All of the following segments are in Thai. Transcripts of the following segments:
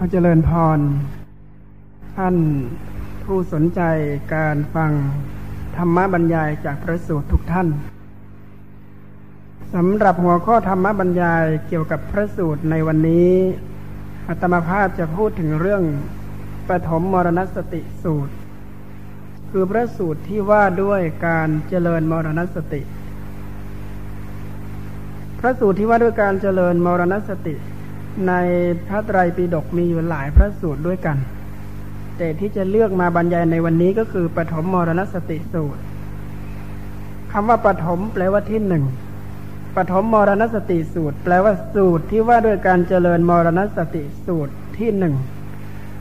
ขอเจริญพร ท่านผู้สนใจการฟังธรรมบรรยายจากพระสูตรทุกท่านสำหรับหัวข้อธรรมบรรยายเกี่ยวกับพระสูตรในวันนี้อาตมาภาพจะพูดถึงเรื่องปฐมมรณสติสูตร คือพระสูตรที่ว่าด้วยการเจริญมรณสติ พระสูตรที่ว่าด้วยการเจริญมรณสติ ในพระไตรปิฎกมีอยู่หลายพระสูตรด้วยกัน แต่ที่จะเลือกมาบรรยายในวันนี้ก็คือปฐมมรณสติสูตรคำว่าปฐมแปลว่าที่หนึ่งปฐมมรณสติสูตร แปลว่าสูตรที่ว่าด้วยการเจริญมรณสติสูตรที่หนึ่ง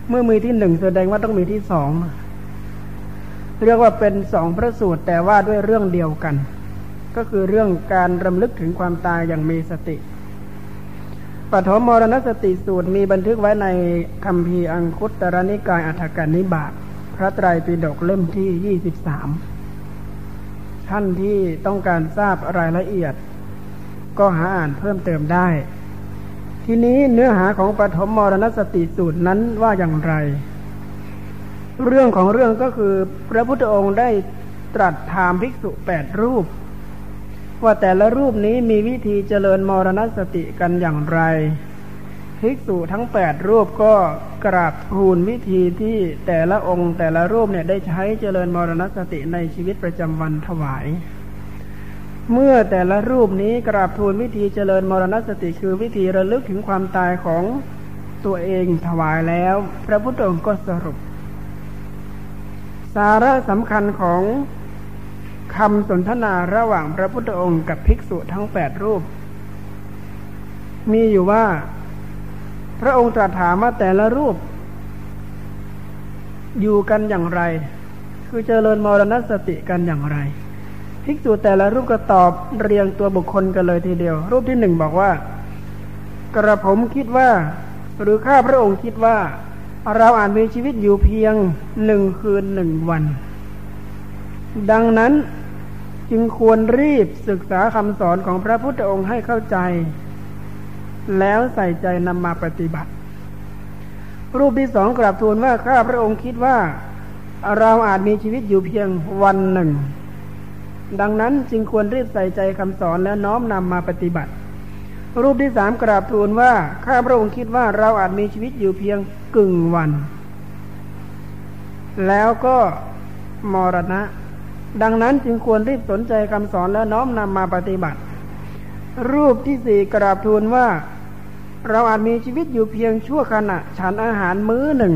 เมื่อมีที่หนึ่งแสดงว่าต้องมีที่สองเรียกว่าเป็นสองพระสูตรแต่ว่าด้วยเรื่องเดียวกัน ก็คือเรื่องการรำลึกถึงความตายอย่างมีสติ ปฐมมรณสติสูตรมีบันทึกไว้ในคำพีอังคุตรนิกายอัฏฐกานิบาตพระไตรปิฎกเล่มที่ยี่สิบสามท่านที่ต้องการทราบรายละเอียด ก็หาอ่านเพิ่มเติมได้ ทีนี้เนื้อหาของปฐมมรณสติสูตรนั้นว่าอย่างไร เรื่องของเรื่องก็คือ พระพุทธองค์ได้ตรัสถามภิกษุแปดรูป ว่าแต่ละรูปนี้มีวิธีเจริญมรณสติกันอย่างไร ภิกษุทั้งแปดรูปก็กราบทูลวิธีที่แต่ละองค์แต่ละรูปเนี่ยได้ใช้เจริญมรณสติในชีวิตประจำวันถวาย เมื่อแต่ละรูปนี้กราบทูลวิธีเจริญมรณสติคือวิธีระลึกถึงความตายของตัวเองถวายแล้ว พระพุทธองค์ก็สรุป สาระสำคัญของ คำสนทนาระหว่างพระพุทธองค์กับภิกษุทั้งแปดรูป มีอยู่ว่า พระองค์ตรัสถามว่าแต่ละรูป อยู่กันอย่างไร คือเจริญมรณสติกันอย่างไร ภิกษุแต่ละรูปก็ตอบเรียงตัวบุคคลกันเลยทีเดียว รูปที่หนึ่งบอกว่า กระผมคิดว่า หรือข้าพระองค์คิดว่า เราอาจมีชีวิตอยู่เพียงหนึ่งคืนหนึ่งวันดังนั้น จึงควรรีบศึกษาคำสอนของพระพุทธองค์ให้เข้าใจ แล้วใส่ใจนำมาปฏิบัติ รูปที่สองกราบทูลว่าข้าพระองค์คิดว่า เราอาจมีชีวิตอยู่เพียงวันหนึ่ง ดังนั้นจึงควรรีบใส่ใจคำสอนและน้อมนำมาปฏิบัติ รูปที่สามกราบทูลว่าข้าพระองค์คิดว่าเราอาจมีชีวิตอยู่เพียงกึ่งวัน แล้วก็มรณะ ดังนั้นจึงควรรีบสนใจคำสอนและน้อมนำมาปฏิบัติ รูปที่สี่กราบทูลว่า เราอาจมีชีวิตอยู่เพียงชั่วขณะ ฉันอาหารมื้อหนึ่ง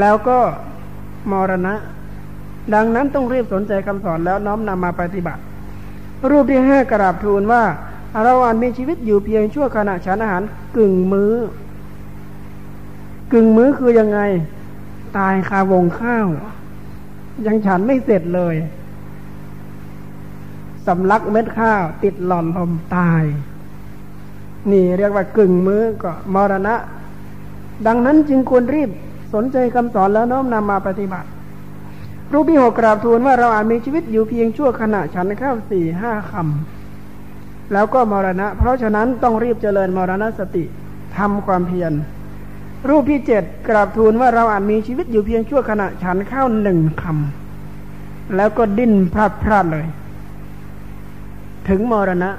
แล้วก็มรณะ ดังนั้นต้องรีบสนใจคำสอนแล้วน้อมนำมาปฏิบัติ รูปที่ห้ากราบทูลว่า เราอาจมีชีวิตอยู่เพียงชั่วขณะฉันอาหารกึ่งมือ้อ กึ่งมื้อคือยังไง ตายคาวงข้าว ยังฉันไม่เสร็จเลยสำลักเม็ดข้าว ติดหล่อนลมตาย นี่เรียกว่ากึ่งมือก็มรณะ ดังนั้นจึงควรรีบสนใจคำสอนแล้วน้อมนำมาปฏิบัติ รูปที่หกกราบทูลว่าเราอาจมีชีวิตอยู่เพียงชั่วขณะฉันข้าวสี่ห้าคำแล้วก็มรณะ เพราะฉะนั้นต้องรีบเจริญมรณะสติทำความเพียร รูปที่เจ็ดกราบทูลว่าเราอาจมีชีวิตอยู่เพียงชั่วขณะฉันข้าวหนึ่งคำแล้วก็ดิ้นพลาดพลาดเลย ถึงมรณะ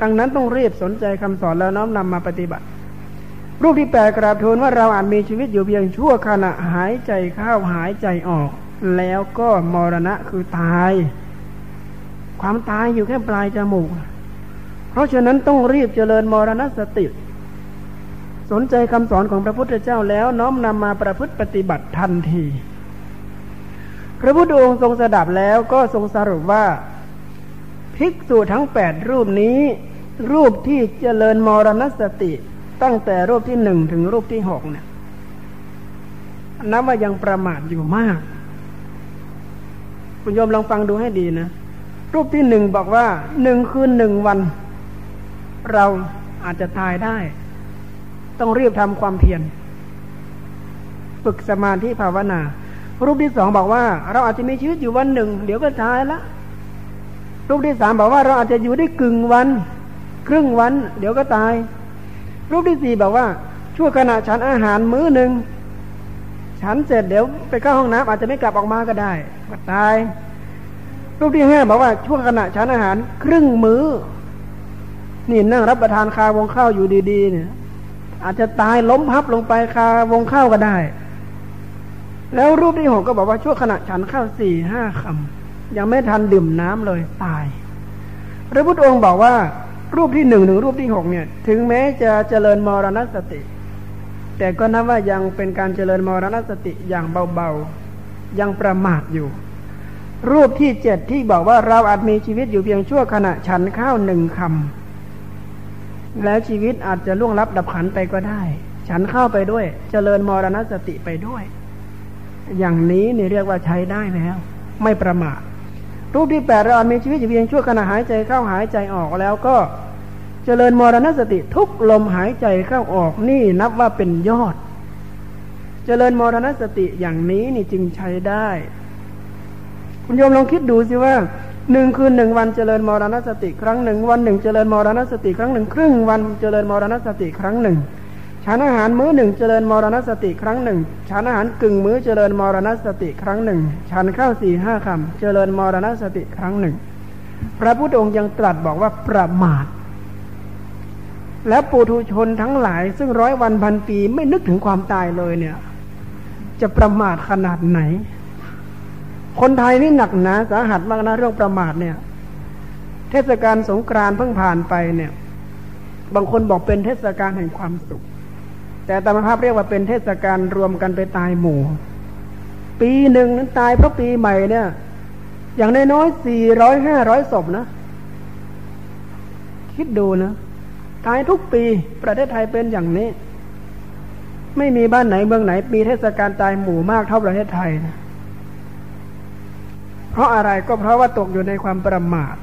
ดังนั้นต้องรีบสนใจคำสอนแล้วน้อมนำมาปฏิบัติ รูปที่แปดกราบทูลว่าเราอาจมีชีวิตอยู่เพียงชั่วขณะหายใจเข้าหายใจออก แล้วก็มรณะคือตาย ความตายอยู่แค่ปลายจมูก เพราะฉะนั้นต้องรีบเจริญมรณสติ สนใจคำสอนของพระพุทธเจ้าแล้วน้อมนำมาประพฤติปฏิบัติทันที พระพุทธองค์ทรงสดับแล้วก็ทรงสรุปว่าภิกษุทั้งแปดรูปนี้ รูปที่เจริญมรณสติ ตั้งแต่รูปที่หนึ่งถึงรูปที่หกเนี่ยนับว่ายังประมาทอยู่มาก คุณโยมลองฟังดูให้ดีนะ รูปที่หนึ่งบอกว่าหนึ่งคืนหนึ่งวัน เราอาจจะตายได้ ต้องรีบทำความเพียรฝึกสมาธิภาวนา รูปที่สองบอกว่า เราอาจจะมีชีวิตอยู่วันหนึ่ง เดี๋ยวก็ตายละรูปที่สามบอกว่าเราอาจจะอยู่ได้กึ่งวัน ครึ่งวัน เดี๋ยวก็ตาย รูปที่สี่บอกว่าช่วขณะฉันอาหารมื้อหนึ่งฉันเสร็จเดี๋ยวไปเข้าห้องน้ำอาจจะไม่กลับออกมาก็ได้ก็ตาย รูปที่ห้าบอกว่าช่วงขณะฉันอาหาร ครึ่งมือ้อนี่นั่งรับประทานคาวงข้าวอยู่ดีๆเนี่ย อาจจะตายล้มพับลงไปคาวงข้าวก็ได้ แล้วรูปที่หกก็บอกว่าช่วงขณะฉันข้าวสี่ห้าคำยังไม่ทันดื่มน้ำเลยตาย พระพุทธองค์บอกว่ารูปที่หนึ่งถึงรูปที่หกเนี่ย ถึงแม้จะเจริญมรณสติ แต่ก็นับว่ายังเป็นการเจริญมรณสติอย่างเบาๆ ยังประมาทอยู่ รูปที่เจ็ดที่บอกว่าเราอาจมีชีวิตอยู่เพียงชั่วขณะฉันข้าวหนึ่งคำ แล้วชีวิตอาจจะล่วงลับดับขันไปก็ได้ ฉันเข้าไปด้วย เจริญมรณสติไปด้วย อย่างนี้นี่เรียกว่าใช้ได้แล้ว ไม่ประมาทรูปที่แปดเราอาจมีชีวิตอยู่เพียงชั่วขณะหายใจเข้าหายใจออกแล้วก็เจริญมรณสติทุกลมหายใจเข้าออกนี่นับว่าเป็นยอด เจริญมรณสติอย่างนี้นี่จึงใช้ได้ คุณโยมลองคิดดูสิว่า หนึ่งคืนหนึ่งวันเจริญมรณสติครั้งหนึ่งวันหนึ่งเจริญมรณสติครั้งหนึ่งครึ่งวันเจริญมรณสติครั้งหนึ่งฉันอาหารมื้อหนึ่งเจริญมรณสติครั้งหนึ่งฉันอาหารกึ่งมื้อเจริญมรณสติครั้งหนึ่งฉันข้าวสี่ห้าคำเจริญมรณสติครั้งหนึ่ง พระพุทธองค์ยังตรัสบอกว่าประมาท และปุถุชนทั้งหลาย ซึ่งร้อยวันพันปีไม่นึกถึงความตายเลยเนี่ย จะประมาทขนาดไหน คนไทยนี่หนักหนาสาหัสมากนะเรื่องประมาทเนี่ย เทศกาลสงกรานต์เพิ่งผ่านไปเนี่ย บางคนบอกเป็นเทศกาลแห่งความสุข แต่ตามภาพเรียกว่าเป็นเทศกาลรวมกันไปตายหมู่ ปีหนึ่งนั้นตายเพราะปีใหม่เนี่ย อย่างน้อยๆสี่ร้อยห้าร้อยศพนะ คิดดูนะตายทุกปีประเทศไทยเป็นอย่างนี้ ไม่มีบ้านไหนเมืองไหน มีเทศกาลตายหมู่มากเท่าประเทศไทยนะ เพราะอะไรก็เพราะว่าตกอยู่ในความประมาท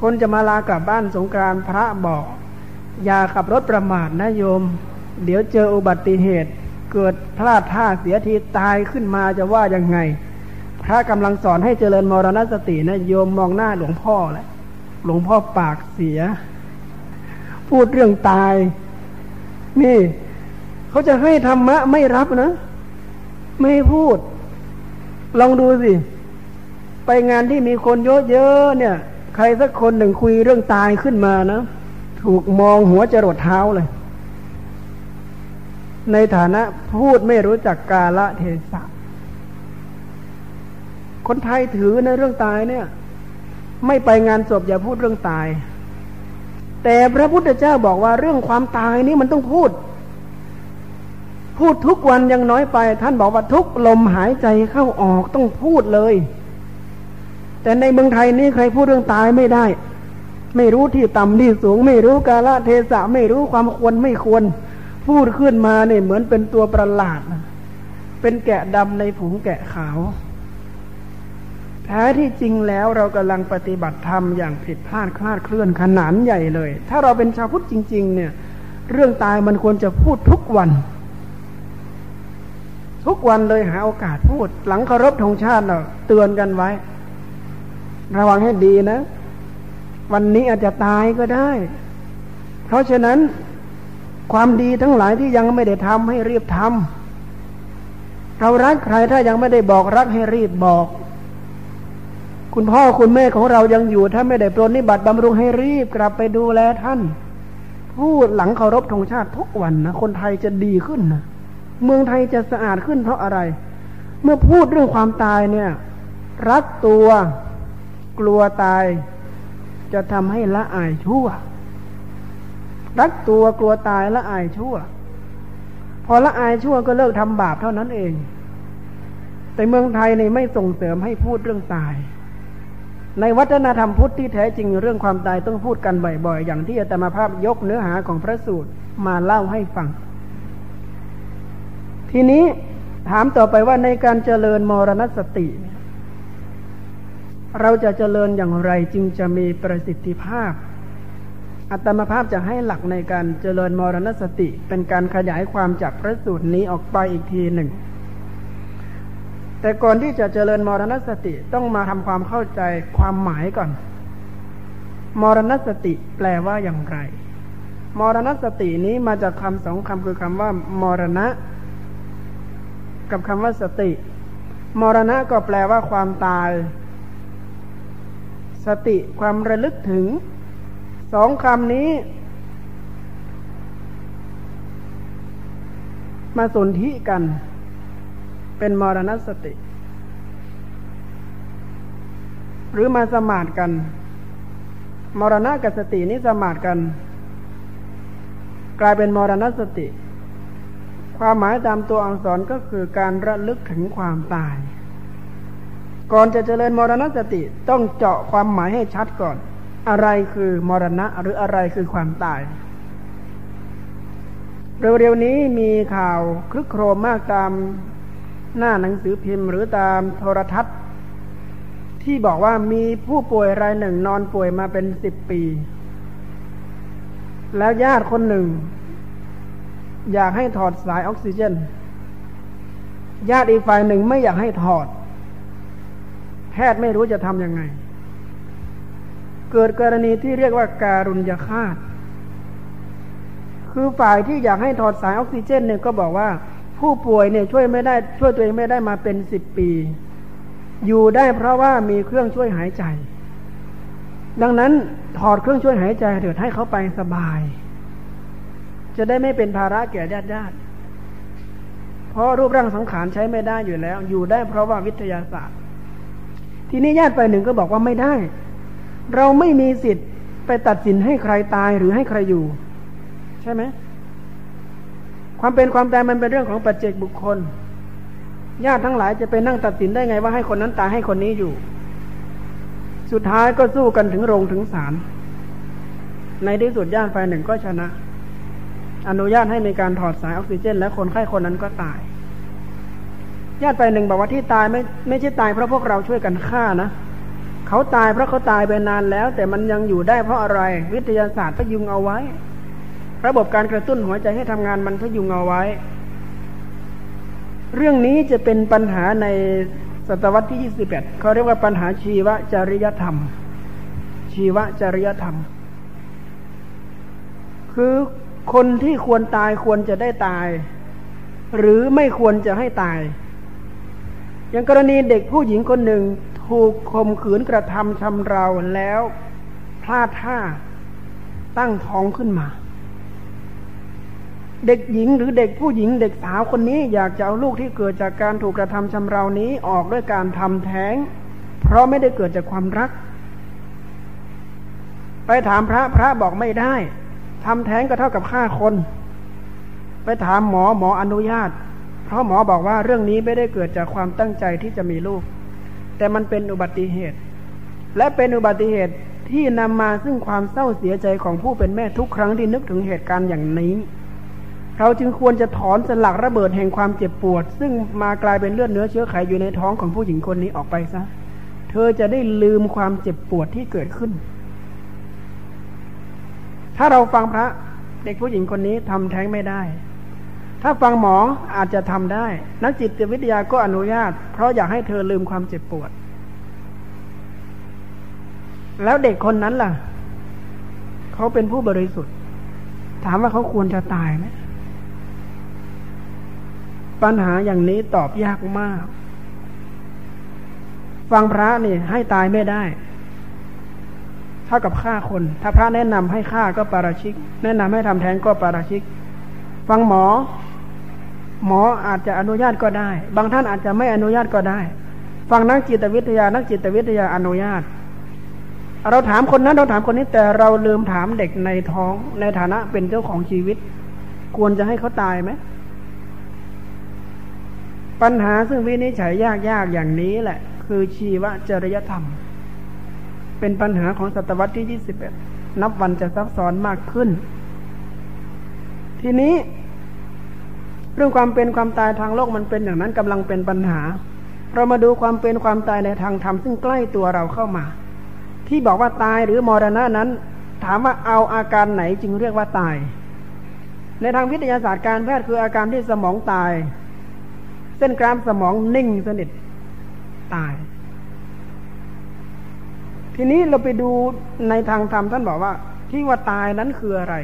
คนจะมาลากลับบ้านสงการพระบอก อย่าขับรถประมาทนะโยม เดี๋ยวเจออุบัติเหตุ เกิดพลาดท่าเสียทีตายขึ้นมาจะว่ายังไง พระกำลังสอนให้เจริญมรณสตินะโยมมองหน้าหลวงพ่อแหละหลวงพ่อปากเสีย พูดเรื่องตาย นี่ เขาจะให้ธรรมะไม่รับนะ ไม่พูด ลองดูสิ ไปงานที่มีคนเยอะๆเนี่ย ใครสักคนหนึ่งคุยเรื่องตายขึ้นมานะถูกมองหัวจรดเท้าเลย ในฐานะพูดไม่รู้จักกาละเทศะคนไทยถือในเรื่องตายเนี่ย ไม่ไปงานศพอย่าพูดเรื่องตาย แต่พระพุทธเจ้าบอกว่าเรื่องความตายนี่มันต้องพูด พูดทุกวันยังน้อยไป ท่านบอกว่าทุกลมหายใจเข้าออกต้องพูดเลย แต่ในเมืองไทยนี่ใครพูดเรื่องตายไม่ได้ ไม่รู้ที่ต่ำที่สูง ไม่รู้กาลเทศะไม่รู้ความควรไม่ควร พูดขึ้นมาเนี่ยเหมือนเป็นตัวประหลาดเป็นแกะดำในผงแกะขาวแท้ที่จริงแล้วเรากำลังปฏิบัติธรรมอย่างผิดพลาดคลาดเคลื่อนขนาดใหญ่เลย ถ้าเราเป็นชาวพุทธจริง ๆ เนี่ย เรื่องตายมันควรจะพูดทุกวัน ทุกวันเลยหาโอกาสพูด หลังเคารพธงชาติเราเตือนกันไว้ ระวังให้ดีนะ วันนี้อาจจะตายก็ได้ เพราะฉะนั้น ความดีทั้งหลายที่ยังไม่ได้ทำให้รีบทำเรารักใครถ้ายังไม่ได้บอกรักให้รีบบอก คุณพ่อคุณแม่ของเรายังอยู่ ถ้าไม่ได้ปรนนิบัติบำรุงให้รีบกลับไปดูแลท่าน พูดหลังเคารพธงชาติทุกวันนะคนไทยจะดีขึ้นนะ เมืองไทยจะสะอาดขึ้นเพราะอะไร เมื่อพูดเรื่องความตายเนี่ย รักตัวกลัวตาย จะทำให้ละอายชั่ว รักตัวกลัวตายละอายชั่ว พอละอายชั่วก็เลิกทำบาปเท่านั้นเอง แต่เมืองไทยในไม่ส่งเสริมให้พูดเรื่องตาย ในวัฒนธรรมพุทธที่แท้จริงเรื่องความตายต้องพูดกันบ่อยๆ อย่างที่อาตมาภาพยกเนื้อหาของพระสูตรมาเล่าให้ฟัง ทีนี้ถามต่อไปว่าในการเจริญมรณสติ เราจะเจริญอย่างไรจึงจะมีประสิทธิภาพ อัตมภาพจะให้หลักในการเจริญมรณสติ เป็นการขยายความจากพระสูตรนี้ออกไปอีกทีหนึ่ง แต่ก่อนที่จะเจริญมรณสติต้องมาทำความเข้าใจความหมายก่อน มรณสติแปลว่าอย่างไรมมรณสตินี้มาจากคำสองคำคือคำว่า มรณะ กับคำว่าสติ มรณะก็แปลว่าความตาย สติความระลึกถึง สองคำนี้ มาสนธิกัน เป็นมรณสติ หรือมาสมาดกัน มรณะกับสตินี้สมาดกัน กลายเป็นมรณสติ ความหมายตามตัวอักษรก็คือการระลึกถึงความตาย ก่อนจะเจริญมรณสติต้องเจาะความหมายให้ชัดก่อน อะไรคือมรณะหรืออะไรคือความตาย เร็วๆนี้มีข่าวคลึกโครมมากตามหน้าหนังสือพิมพ์หรือตามโทรทัศน์ ที่บอกว่ามีผู้ป่วยรายหนึ่งนอนป่วยมาเป็นสิบปี แล้วญาติคนหนึ่ง อยากให้ถอดสายออกซิเจน ญาติอีกฝ่ายหนึ่งไม่อยากให้ถอด แพทย์ไม่รู้จะทำยังไง เกิดกรณีที่เรียกว่าการุญยฆาต คือฝ่ายที่อยากให้ถอดสายออกซิเจนเนี่ยก็บอกว่า ผู้ป่วยเนี่ยช่วยไม่ได้ช่วยตัวเองไม่ได้มาเป็นสิบปี อยู่ได้เพราะว่ามีเครื่องช่วยหายใจ ดังนั้นถอดเครื่องช่วยหายใจเถิดให้เขาไปสบาย จะได้ไม่เป็นภาระแก่ญาติญาติเพราะรูปร่างสังขารใช้ไม่ได้อยู่แล้ว อยู่ได้เพราะว่าวิทยาศาสตร์ ทีนี้ญาติไปหนึ่งก็บอกว่าไม่ได้ เราไม่มีสิทธิ์ไปตัดสินให้ใครตายหรือให้ใครอยู่ ใช่ไหมความเป็นความตายมันเป็นเรื่องของปัจเจกบุคคลญาติทั้งหลายจะไปนั่งตัดสินได้ไงว่าให้คนนั้นตายให้คนนี้อยู่ สุดท้ายก็สู้กันถึงโรงถึงศาลในที่สุดญาติฝ่ายหนึ่งก็ชนะ อนุญาตให้มีการถอดสายออกซิเจน และคนไข้คนนั้นก็ตาย ญาติฝ่ายหนึ่งบอกว่าที่ตายไม่ไม่ใช่ตายเพราะพวกเราช่วยกันฆ่านะเขาตายเพราะเขาตายไปนานแล้ว แต่มันยังอยู่ได้เพราะอะไร วิทยาศาสตร์พยุงเอาไว้ ระบบการกระตุ้นหัวใจให้ทำงานมันพยุงเอาไว้ เรื่องนี้จะเป็นปัญหาในศตวรรษที่ยี่สิบแปดเขาเรียกว่าปัญหาชีวจริยธรรม ชีวจริยธรรม คือ คนที่ควรตายควรจะได้ตาย หรือไม่ควรจะให้ตาย อย่างกรณีเด็กผู้หญิงคนหนึ่งถูกข่มขืนกระทำชำเราแล้วพลาดท่าตั้งท้องขึ้นมา เด็กหญิงหรือเด็กผู้หญิงเด็กสาวคนนี้อยากจะเอาลูกที่เกิดจากการถูกกระทำชำเรานี้ออกด้วยการทำแท้ง เพราะไม่ได้เกิดจากความรัก ไปถามพระพระบอกไม่ได้ ทำแท้งก็เท่ากับฆ่าคน ไปถามหมอหมออนุญาต เพราะหมอบอกว่าเรื่องนี้ไม่ได้เกิดจากความตั้งใจที่จะมีลูก แต่มันเป็นอุบัติเหตุ และเป็นอุบัติเหตุที่นำมาซึ่งความเศร้าเสียใจของผู้เป็นแม่ทุกครั้งที่นึกถึงเหตุการณ์อย่างนี้ เราจึงควรจะถอนสลักระเบิดแห่งความเจ็บปวด ซึ่งมากลายเป็นเลือดเนื้อเชื้อไขอยู่ในท้องของผู้หญิงคนนี้ออกไปซะ เธอจะได้ลืมความเจ็บปวดที่เกิดขึ้น ถ้าเราฟังพระเด็กผู้หญิงคนนี้ทำแท้งไม่ได้ ถ้าฟังหมออาจจะทำได้ นักจิตวิทยาก็อนุญาต เพราะอยากให้เธอลืมความเจ็บปวด แล้วเด็กคนนั้นล่ะ เขาเป็นผู้บริสุทธิ์ ถามว่าเขาควรจะตายไหมปัญหาอย่างนี้ตอบยากมาก ฟังพระนี่ให้ตายไม่ได้ เท่ากับฆ่าคน ถ้าพระแนะนำให้ฆ่าก็ปาราชิก แนะนำให้ทำแท้งก็ปาราชิก ฟังหมอ หมออาจจะอนุญาตก็ได้ บางท่านอาจจะไม่อนุญาตก็ได้ ฟังนักจิตวิทยา นักจิตวิทยาอนุญาต เราถามคนนั้นเราถามคนนี้แต่เราลืมถามเด็กในท้องในฐานะเป็นเจ้าของชีวิต ควรจะให้เขาตายไหมปัญหาซึ่งวินิจฉัยยากๆอย่างนี้แหละ คือชีวจริยธรรม เป็นปัญหาของศตวรรษที่ยี่สิบเอ็ดนับวันจะซับซ้อนมากขึ้น ทีนี้ เรื่องความเป็นความตายทางโลกมันเป็นอย่างนั้นกำลังเป็นปัญหา เรามาดูความเป็นความตายในทางธรรมซึ่งใกล้ตัวเราเข้ามา ที่บอกว่าตายหรือมรณะนั้น ถามว่าเอาอาการไหนจึงเรียกว่าตาย ในทางวิทยาศาสตร์การแพทย์คืออาการที่สมองตาย เส้นกรามสมองนิ่งสนิทตาย ทีนี้เราไปดูในทางธรรมท่านบอกว่า ที่ว่าตายนั้นคืออะไร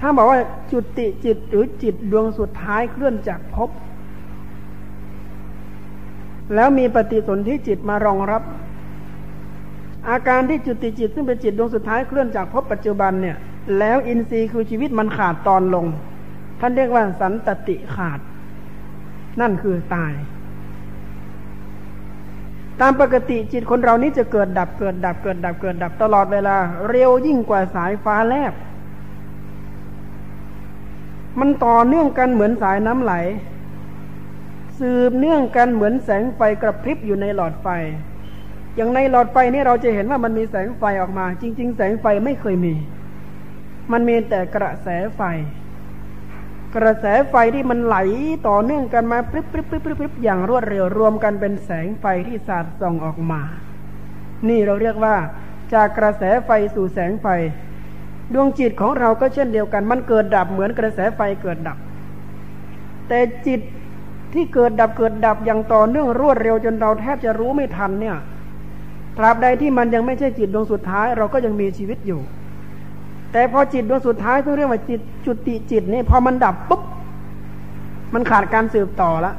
ถ้าบอกว่าจุติจิตหรือจิตดวงสุดท้ายเคลื่อนจากภพแล้วมีปฏิสนธิจิตมารองรับ อาการที่จุติจิต ซึ่งเป็นจิตดวงสุดท้ายเคลื่อนจากภพปัจจุบันเนี่ย แล้วอินทรีย์คือชีวิตมันขาดตอนลง ท่านเรียกว่าสันตติขาด นั่นคือตาย ตามปกติจิตคนเรานี้จะเกิดดับเกิดดับเกิดดับเกิดดับตลอดเวลา เร็วยิ่งกว่าสายฟ้าแลบ มันต่อเนื่องกันเหมือนสายน้ำไหล สืบเนื่องกันเหมือนแสงไฟกระพริบอยู่ในหลอดไฟ อย่างในหลอดไฟนี่เราจะเห็นว่ามันมีแสงไฟออกมา จริง ๆ แสงไฟไม่เคยมี มันมีแต่กระแสไฟ กระแสไฟที่มันไหลต่อเนื่องกันมาพริบพริบพริบพริบอย่างรวดเร็วรวมกันเป็นแสงไฟที่สาดส่องออกมา นี่เราเรียกว่า จากกระแสไฟสู่แสงไฟ ดวงจิตของเราก็เช่นเดียวกัน มันเกิดดับเหมือนกระแสไฟเกิดดับ แต่จิตที่เกิดดับเกิดดับอย่างต่อเนื่องรวดเร็วจนเราแทบจะรู้ไม่ทันเนี่ยตราบใดที่มันยังไม่ใช่จิตดวงสุดท้าย เราก็ยังมีชีวิตอยู่ แต่พอจิตดวงสุดท้ายที่เรียกว่าจิตจุติจิตนี่พอมันดับปุ๊บมันขาดการสืบต่อละ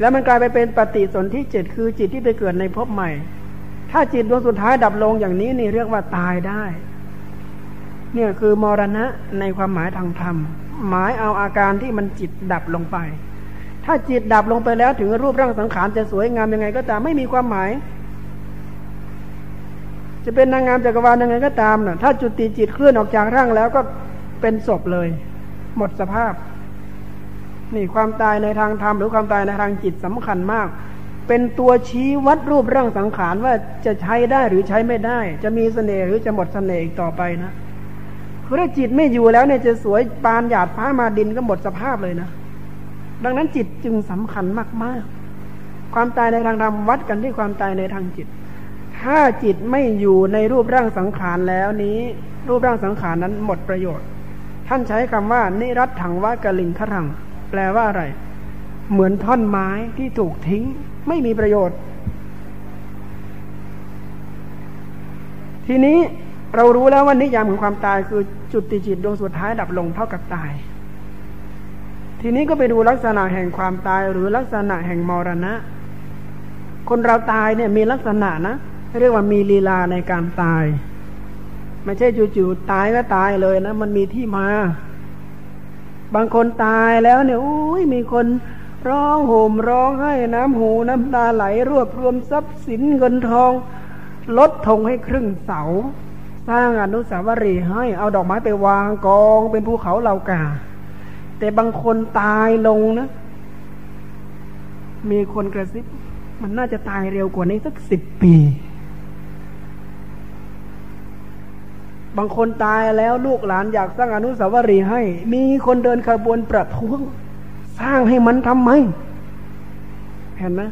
แล้วมันกลายไปเป็นปฏิสนธิจิตคือจิตที่ไปเกิดในภพใหม่ ถ้าจิตดวงสุดท้ายดับลงอย่างนี้นี่เรียกว่าตายได้ เนี่ยคือมรณะในความหมายทางธรรม หมายเอาอาการที่มันจิตดับลงไป ถ้าจิตดับลงไปแล้วถึงรูปร่างสังขารจะสวยงามยังไง ก็ตามไม่มีความหมาย จะเป็นนางงามจักรวาลยังไงก็ตามนะ่ะ ถ้าจุติจิตเคลื่อนออกจากร่างแล้วก็เป็นศพเลย หมดสภาพ นี่ความตายในทางธรรมหรือความตายในทางจิตสำคัญมาก เป็นตัวชี้วัดรูปร่างสังขารว่าจะใช้ได้หรือใช้ไม่ได้ จะมีเสน่ห์หรือจะหมดเสน่ห์อีกต่อไปนะคือถ้าจิตไม่อยู่แล้วเนี่ยจะสวยปานหยาดฟ้ามาดินก็หมดสภาพเลยนะ ดังนั้นจิตจึงสำคัญมาก ๆ ความตายในทางธรรมวัดกันที่ความตายในทางจิต ถ้าจิตไม่อยู่ในรูปร่างสังขารแล้วนี้ รูปร่างสังขารนั้นหมดประโยชน์ ท่านใช้คำว่า นิรัตถังวากลิงขรัง แปลว่าอะไร เหมือนท่อนไม้ที่ถูกทิ้ง ไม่มีประโยชน์ ทีนี้เรารู้แล้วว่านิยามของความตายคือจุดติจิตดวงสุดท้ายดับลงเท่ากับตาย ทีนี้ก็ไปดูลักษณะแห่งความตายหรือลักษณะแห่งมรณะ คนเราตายเนี่ยมีลักษณะนะ เรียกว่ามีลีลาในการตาย ไม่ใช่จู่ๆตายก็ตายเลยนะ มันมีที่มา บางคนตายแล้วเนี่ยอุ้ยมีคนร้องโห่มร้องให้น้ำหูน้ำตาไหลรวบรวมทรัพย์สินเงินทอง ลดทงให้ครึ่งเสา สร้างอนุสาวรีย์ให้เอาดอกไม้ไปวางกองเป็นภูเขาเหล่ากา แต่บางคนตายลงนะ มีคนกระซิบ มันน่าจะตายเร็วกว่านี้สักสิบปี บางคนตายแล้วลูกหลานอยากสร้างอนุสาวรีย์ให้ มีคนเดินขบวนประท้วง สร้างให้มันทำไม เห็นไหม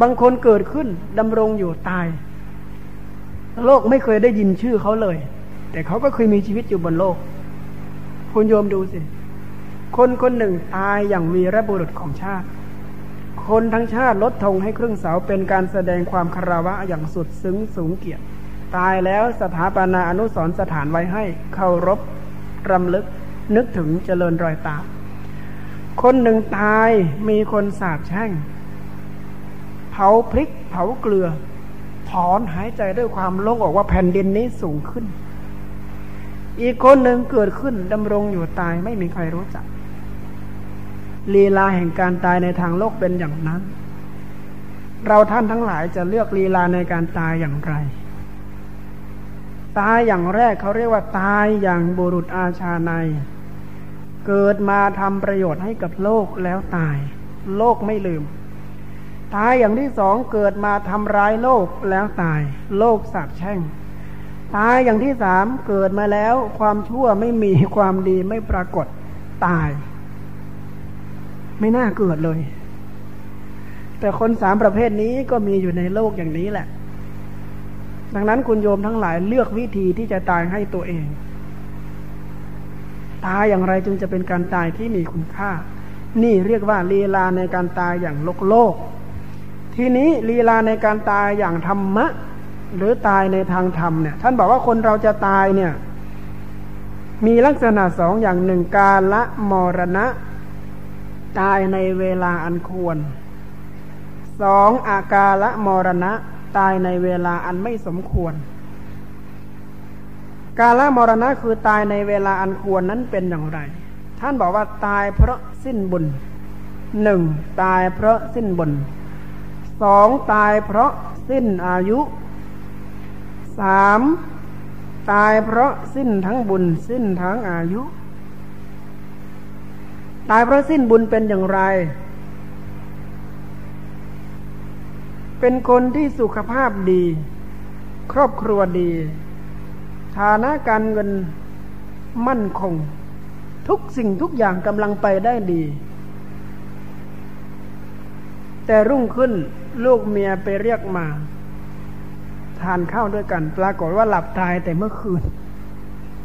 บางคนเกิดขึ้นดำรงอยู่ตาย โลกไม่เคยได้ยินชื่อเขาเลย แต่เขาก็เคยมีชีวิตอยู่บนโลก คุณโยมดูสิ คนคนหนึ่งตายอย่างวีรบุรุษของชาติ คนทั้งชาติลดธงให้ครึ่งเสาเป็นการแสดงความคารวะอย่างสุดซึ้งสูงเกียรติ ตายแล้วสถาปนาอนุสรสถานไว้ให้เคารพรำลึกนึกถึงเจริญรอยตามคนหนึ่งตายมีคนสาบแช่ง เผาพริกเผาเกลือ ถอนหายใจด้วยความโล่งออกว่าแผ่นดินนี้สูงขึ้น อีกคนหนึ่งเกิดขึ้นดำรงอยู่ตายไม่มีใครรู้จัก ลีลาแห่งการตายในทางโลกเป็นอย่างนั้น เราท่านทั้งหลายจะเลือกลีลาในการตายอย่างไร ตายอย่างแรกเขาเรียกว่าตายอย่างบุรุษอาชาใน เกิดมาทำประโยชน์ให้กับโลกแล้วตาย โลกไม่ลืม ตายอย่างที่สองเกิดมาทำร้ายโลกแล้วตาย โลกสาบแช่ง ตายอย่างที่สามเกิดมาแล้วความชั่วไม่มีความดีไม่ปรากฏตาย ไม่น่าเกิดเลย แต่คนสามประเภทนี้ก็มีอยู่ในโลกอย่างนี้แหละ ดังนั้นคุณโยมทั้งหลายเลือกวิธีที่จะตายให้ตัวเอง ตายอย่างไรจึงจะเป็นการตายที่มีคุณค่า นี่เรียกว่าลีลาในการตายอย่างโลกโลก ทีนี้ลีลาในการตายอย่างธรรมะ หรือตายในทางธรรมเนี่ย ท่านบอกว่าคนเราจะตายเนี่ย มีลักษณะสองอย่างหนึ่งกาละมรณะ ตายในเวลาอันควรสองอาการละมรณะ ตายในเวลาอันไม่สมควร กาละมรณะคือตายในเวลาอันควรนั้นเป็นอย่างไร ท่านบอกว่าตายเพราะสิ้นบุญหนึ่งตายเพราะสิ้นบุญสองตายเพราะสิ้นอายุสามตายเพราะสิ้นทั้งบุญ สิ้นทั้งอายุ ตายเพราะสิ้นบุญเป็นอย่างไร เป็นคนที่สุขภาพดี ครอบครัวดี ฐานะการเงินมั่นคง ทุกสิ่งทุกอย่างกำลังไปได้ดี แต่รุ่งขึ้นลูกเมียไปเรียกมา ทานข้าวด้วยกัน ปรากฏว่าหลับตายแต่เมื่อคืน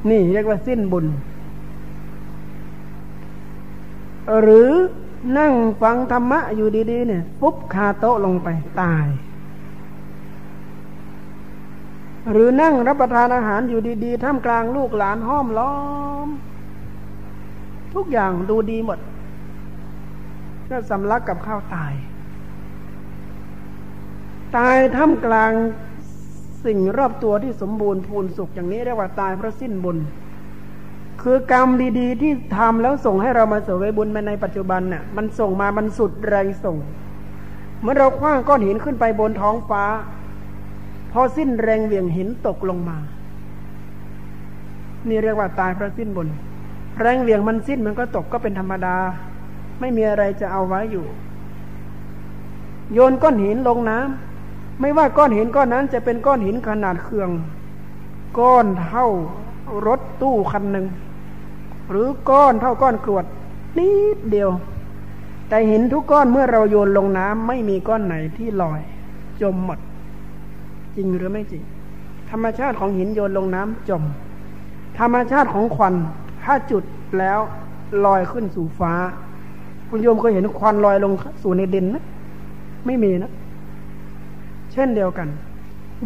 นี่เรียกว่าสิ้นบุญ หรือ นั่งฟังธรรมะอยู่ดีๆ เนี่ย ปุ๊บคาโต๊ะลงไปตาย หรือนั่งรับประทานอาหารอยู่ดีๆท่ามกลางลูกหลานห้อมล้อม ทุกอย่างดูดีหมดก็สำลักกับข้าวตาย ตายท่ามกลางสิ่งรอบตัวที่สมบูรณ์พูนสุขอย่างนี้เรียกว่าตายเพราะสิ้นบุญ คือกรรมดีๆ ที่ทำแล้วส่งให้เรามาเสวยบุญมาในปัจจุบันน่ะ มันส่งมามันสุดแรงส่ง เมื่อเราคว้างก้อนหินขึ้นไปบนท้องฟ้า พอสิ้นแรงเหวี่ยงหินตกลงมา นี่เรียกว่าตายเพราะสิ้นบุญแรงเหวี่ยงมันสิ้นมันก็ตกก็เป็นธรรมดา ไม่มีอะไรจะเอาไว้อยู่ โยนก้อนหินลงน้ำไม่ว่าก้อนหินก้อนนั้นจะเป็นก้อนหินขนาดเครื่อง ก้อนเท่ารถตู้คันหนึ่ง หรือก้อนเท่าก้อนกรวดนิดเดียว แต่หินทุกก้อนเมื่อเราโยนลงน้ำไม่มีก้อนไหนที่ลอย จมหมด จริงหรือไม่จริง ธรรมชาติของหินโยนลงน้ำจม ธรรมชาติของควันถ้าจุดแล้วลอยขึ้นสู่ฟ้า คุณโยมเคยเห็นควันลอยลงสู่ในดินไหมไม่มีนะ เช่นเดียวกัน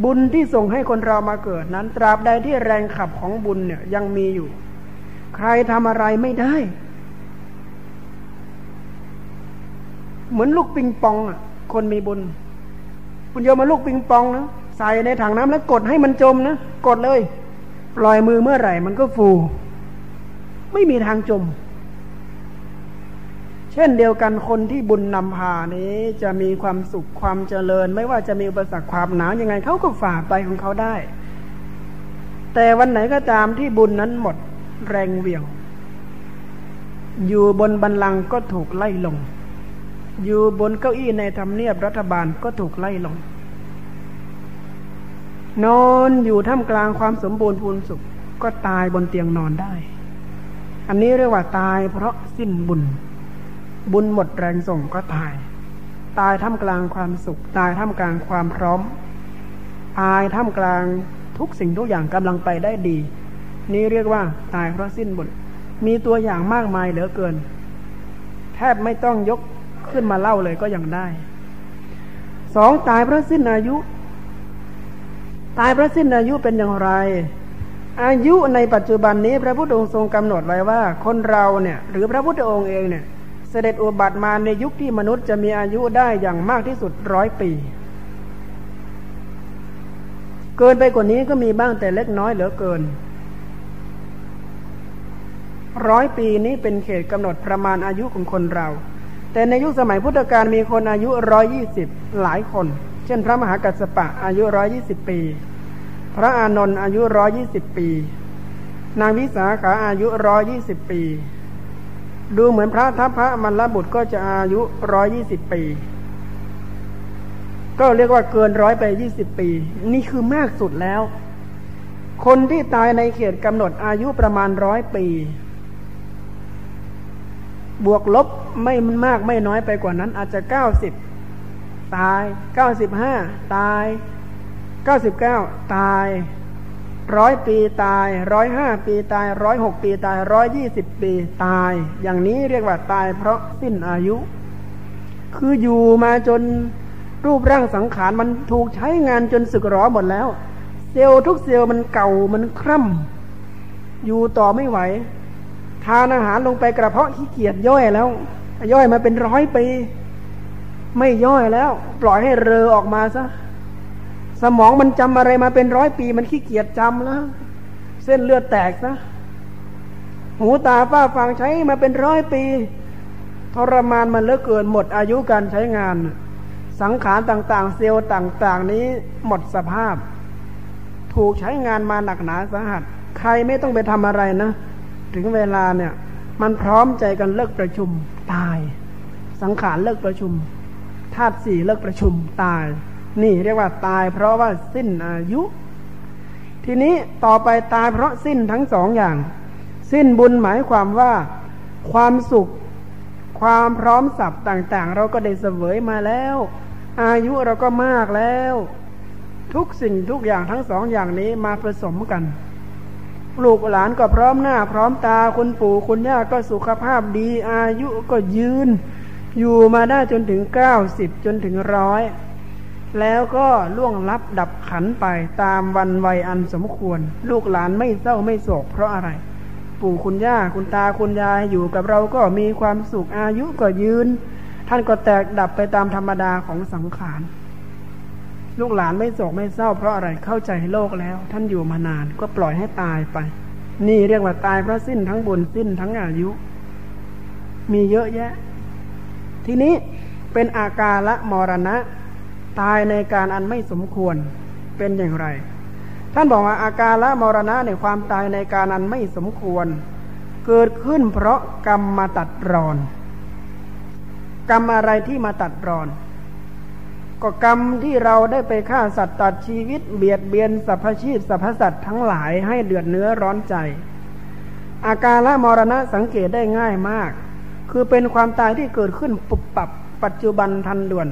บุญที่ส่งให้คนเรามาเกิดนั้น ตราบใดที่แรงขับของบุญเนี่ยยังมีอยู่ ใครทำอะไรไม่ได้ เหมือนลูกปิงปองอะ คนมีบุญ คุณโยมมาลูกปิงปองนะใส่ในถังน้ำแล้วกดให้มันจมนะ กดเลยปล่อยมือเมื่อไหร่ มันก็ฟู ไม่มีทางจม เช่นเดียวกันคนที่บุญนำพานี้ จะมีความสุขความเจริญ ไม่ว่าจะมีอุปสรรคความหนาวยังไงเขาก็ฝ่าไปของเขาได้ แต่วันไหนก็ตามที่บุญนั้นหมด แรงเวียง อยู่บนบันลังก็ถูกไล่ลง อยู่บนเก้าอี้ในทำเนียบรัฐบาลก็ถูกไล่ลง นอนอยู่ท่ามกลางความสมบูรณ์พูนสุข ก็ตายบนเตียงนอนได้ อันนี้เรียกว่าตายเพราะสิ้นบุญ บุญหมดแรงส่งก็ตาย ตายท่ามกลางความสุข ตายท่ามกลางความพร้อม ตายท่ามกลางทุกสิ่งทุกอย่างกำลังไปได้ดี นี่เรียกว่าตายเพราะสิ้นบุญมีตัวอย่างมากมายเหลือเกิน แทบไม่ต้องยกขึ้นมาเล่าเลยก็ยังได้สองตายเพราะสิ้นอายุ ตายเพราะสิ้นอายุเป็นอย่างไร อายุในปัจจุบันนี้พระพุทธองค์ทรงกำหนดไว้ว่า คนเราเนี่ยหรือพระพุทธองค์เองเนี่ย เสด็จอุบัติมาในยุคที่มนุษย์จะมีอายุได้อย่างมากที่สุดร้อยปี เกินไปกว่านี้ก็มีบ้างแต่เล็กน้อยเหลือเกิน ร้อยปีนี้เป็นเขตกำหนดประมาณอายุของคนเรา แต่ในยุคสมัยพุทธกาลมีคนอายุร้อยี่สิบหลายคน เช่น พระมหากัสสปะอายุร้อยี่สิบปี พระอานนท์อายุร้อยี่สิบปี นางวิสาขาอายุร้อยี่สิบปี ดูเหมือนพระทัพพระมันละบุตรก็จะอายุร้อยยี่สิบปี ก็เรียกว่าเกินร้อยไปยี่สิบปี นี่คือมากสุดแล้ว คนที่ตายในเขตกำหนดอายุประมาณร้อยปี บวกลบไม่มากไม่น้อยไปกว่านั้น อาจจะเก้าสิบตายเก้าสิบห้าตายเก้าสิบเก้าตายร้อยปีตายร้อยห้าปีตายร้อยหกปีตายร้อยยี่สิบปีตาย อย่างนี้เรียกว่าตายเพราะสิ้นอายุ คืออยู่มาจนรูปร่างสังขารมันถูกใช้งานจนสึกหรอหมดแล้ว เซลล์ทุกเซลล์มันเก่ามันคร่ำอยู่ต่อไม่ไหว ทานอาหารลงไปกระเพาะขี้เกียจย่อยแล้ว ย่อยมาเป็นร้อยปี ไม่ย่อยแล้ว ปล่อยให้เรอออกมาซะสมองมันจำอะไรมาเป็นร้อยปี มันขี้เกียจจำแล้ว เส้นเลือดแตกซะหูตาฝ้าฟังใช้มาเป็นร้อยปีทรมานมันเลิกเกินหมดอายุการใช้งาน สังขารต่างๆ เซลล์ต่างๆ นี้หมดสภาพ ถูกใช้งานมาหนักหนาสาหัส ใครไม่ต้องไปทำอะไรนะ ถึงเวลาเนี่ย มันพร้อมใจกันเลิกประชุมตาย สังขารเลิกประชุมธาตุสี่เลิกประชุมตาย นี่เรียกว่าตาย เพราะว่าสิ้นอายุ ทีนี้ต่อไปตายเพราะสิ้นทั้งสองอย่าง สิ้นบุญหมายความว่าความสุข ความพร้อมสับต่างๆ เราก็ได้เสวยมาแล้ว อายุเราก็มากแล้ว ทุกสิ่งทุกอย่างทั้งสองอย่างนี้มาผสมกัน ลูกหลานก็พร้อมหน้า พร้อมตาคุณปู่คุณย่าก็สุขภาพดี อายุก็ยืน อยู่มาได้จนถึงเก้าสิบจนถึงร้อยแล้วก็ล่วงลับดับขันไปตามวันวัยอันสมควร ลูกหลานไม่เศร้าไม่โศกเพราะอะไร ปู่คุณย่าคุณตาคุณยายอยู่กับเราก็มีความสุขอายุก็ยืน ท่านก็แตกดับไปตามธรรมดาของสังขาร ลูกหลานไม่โศกไม่เศร้า เพราะอะไรเข้าใจโลกแล้ว ท่านอยู่มานานก็ปล่อยให้ตายไป นี่เรียกว่าตายเพราะสิ้นทั้งบุญสิ้นทั้งอายุ มีเยอะแยะ ทีนี้เป็นอาการละมรณะ ตายในการอันไม่สมควรเป็นอย่างไร ท่านบอกว่าอาการละมรณะในความตายในการอันไม่สมควร เกิดขึ้นเพราะกรรมมาตัดรอน กรรมอะไรที่มาตัดรอน ก็กรรมที่เราได้ไปฆ่าสัตว์ตัดชีวิตเบียดเบียนสรรพชีพสรรพสัตว์ทั้งหลายให้เดือดเนื้อร้อนใจ อาการละมรณะสังเกตได้ง่ายมาก คือเป็นความตายที่เกิดขึ้นปุบปับปัจจุบันทันด่วน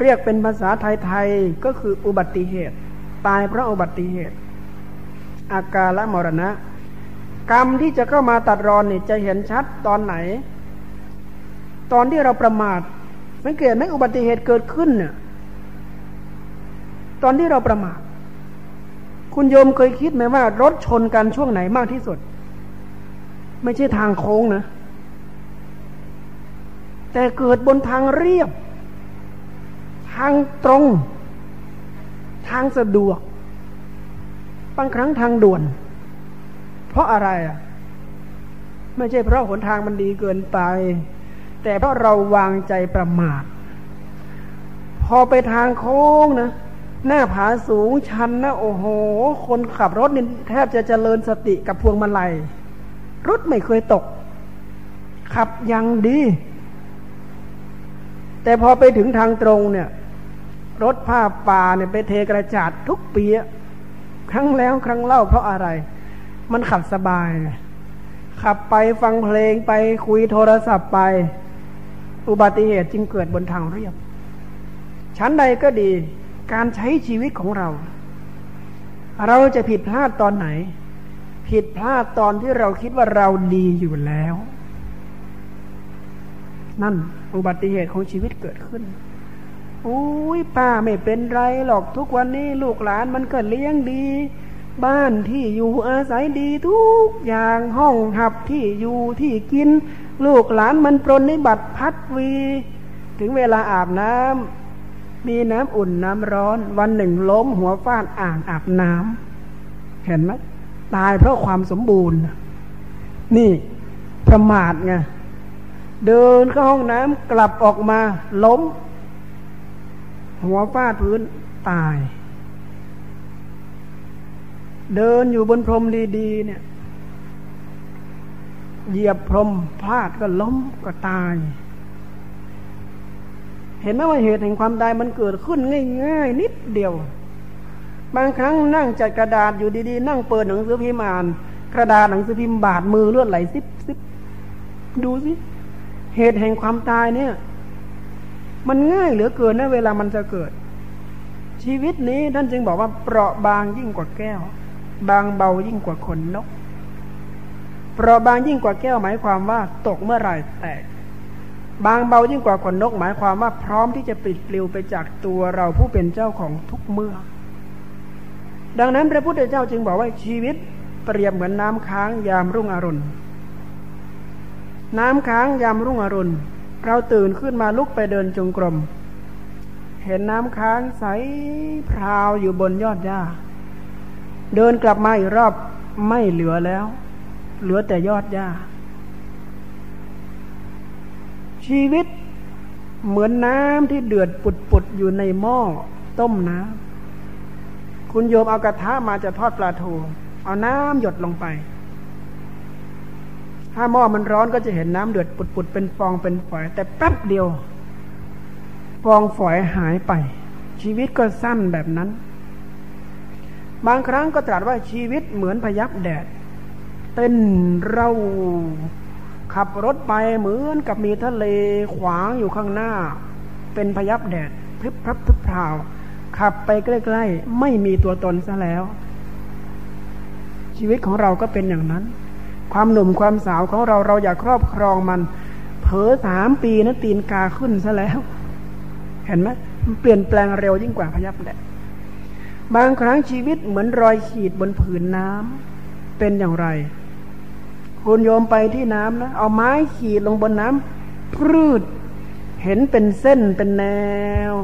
เรียกเป็นภาษาไทยๆก็คืออุบัติเหตุ ตายเพราะอุบัติเหตุ อาการละมรณะ กรรมที่จะเข้ามาตัดรอนนี่จะเห็นชัดตอนไหน ตอนที่เราประมาท สังเกตไหมอุบัติเหตุเกิดขึ้นเนี่ยตอนที่เราประมาทคุณโยมเคยคิดไหมว่ารถชนกันช่วงไหนมากที่สุด ไม่ใช่ทางโค้งนะ แต่เกิดบนทางเรียบ ทางตรง ทางสะดวกบางครั้งทางด่วน เพราะอะไรอะ ไม่ใช่เพราะหนทางมันดีเกินไป แต่เพราะเราวางใจประมาท พอไปทางโค้งนะ หน้าผาสูงชันนะโอ้โห คนขับรถนี่แทบจะเจริญสติกับพวงมาลัย รถไม่เคยตก ขับยังดี แต่พอไปถึงทางตรงเนี่ย รถผ้าป่าเนี่ยไปเทกระจาดทุกปีครั้งแล้วครั้งเล่าเพราะอะไร มันขับสบายขับไปฟังเพลงไปคุยโทรศัพท์ไป อุบัติเหตุจึงเกิดบนทางเรียบ ชั้นใดก็ดี การใช้ชีวิตของเรา เราจะผิดพลาดตอนไหน ผิดพลาดตอนที่เราคิดว่าเราดีอยู่แล้ว นั่นอุบัติเหตุของชีวิตเกิดขึ้นอุ้ยป้าไม่เป็นไรหรอกทุกวันนี้ลูกหลานมันก็เลี้ยงดี บ้านที่อยู่อาศัยดีทุกอย่างห้องหับที่อยู่ที่กิน ลูกหลานมันปรนนิบัติพัดวี ถึงเวลาอาบน้ำมีน้ำอุ่นน้ำร้อน วันหนึ่งล้มหัวฟาดอ่างอาบน้ำเห็นไหมตายเพราะความสมบูรณ์ นี่ประมาทไงเดินเข้าห้องน้ำกลับออกมาล้ม หัวฟาดพื้นตาย เดินอยู่บนพรมดี ๆ เนี่ย เหยียบพรมพลาดก็ล้มก็ตาย เห็นไหมว่าเหตุแห่งความตายมันเกิดขึ้นง่ายๆนิดเดียว บางครั้งนั่งจัดกระดาษอยู่ดีๆ นั่งเปิดหนังสือพิมพ์อ่านกระดาษหนังสือพิมพ์บาดมือเลือดไหลซิบซิบดูสิเหตุแห่งความตายเนี่ย มันง่ายเหลือเกินนะเวลามันจะเกิด ชีวิตนี้ท่านจึงบอกว่าเปราะบางยิ่งกว่าแก้ว บางเบายิ่งกว่าขนนก เปราะบางยิ่งกว่าแก้วหมายความว่าตกเมื่อไหร่แตก บางเบายิ่งกว่าขนนกหมายความว่าพร้อมที่จะปลิดปลิวไปจากตัวเราผู้เป็นเจ้าของทุกเมื่อ ดังนั้นพระพุทธเจ้าจึงบอกว่าชีวิตเปรียบเหมือนน้ำค้างยามรุ่งอรุณ น้ำค้างยามรุ่งอรุณ เราตื่นขึ้นมาลุกไปเดินจงกรม เห็นน้ำค้างใสพราวอยู่บนยอดหญ้า เดินกลับมาอีกรอบไม่เหลือแล้ว เหลือแต่ยอดหญ้า ชีวิตเหมือนน้ำที่เดือดปุดๆอยู่ในหม้อต้มน้ำคุณโยมเอากระทะมาจะทอดปลาทู เอาน้ำหยดลงไป ถ้าหม้อมันร้อนก็จะเห็นน้ำเดือดปุดๆเป็นฟองเป็นฝอย แต่แป๊บเดียว ฟองฝอยหายไป ชีวิตก็สั้นแบบนั้น บางครั้งก็ตรัสว่าชีวิตเหมือนพยับแดด เต้นเราขับรถไปเหมือนกับมีทะเลขวางอยู่ข้างหน้า เป็นพยับแดดพริบพรับพริบพราว ขับไปใกล้ๆ ไม่มีตัวตนซะแล้ว ชีวิตของเราก็เป็นอย่างนั้น ความหนุ่มความสาวของเราเราอยากครอบครองมัน เผลอสามปีนะตีนกาขึ้นซะแล้ว เห็นไหมมันเปลี่ยนแปลงเร็วยิ่งกว่าพยับแดดบางครั้งชีวิตเหมือนรอยขีดบนผืนน้ำเป็นอย่างไร คุณโยมไปที่น้ำนะ เอาไม้ขีดลงบนน้ำพืด เห็นเป็นเส้นเป็นแนว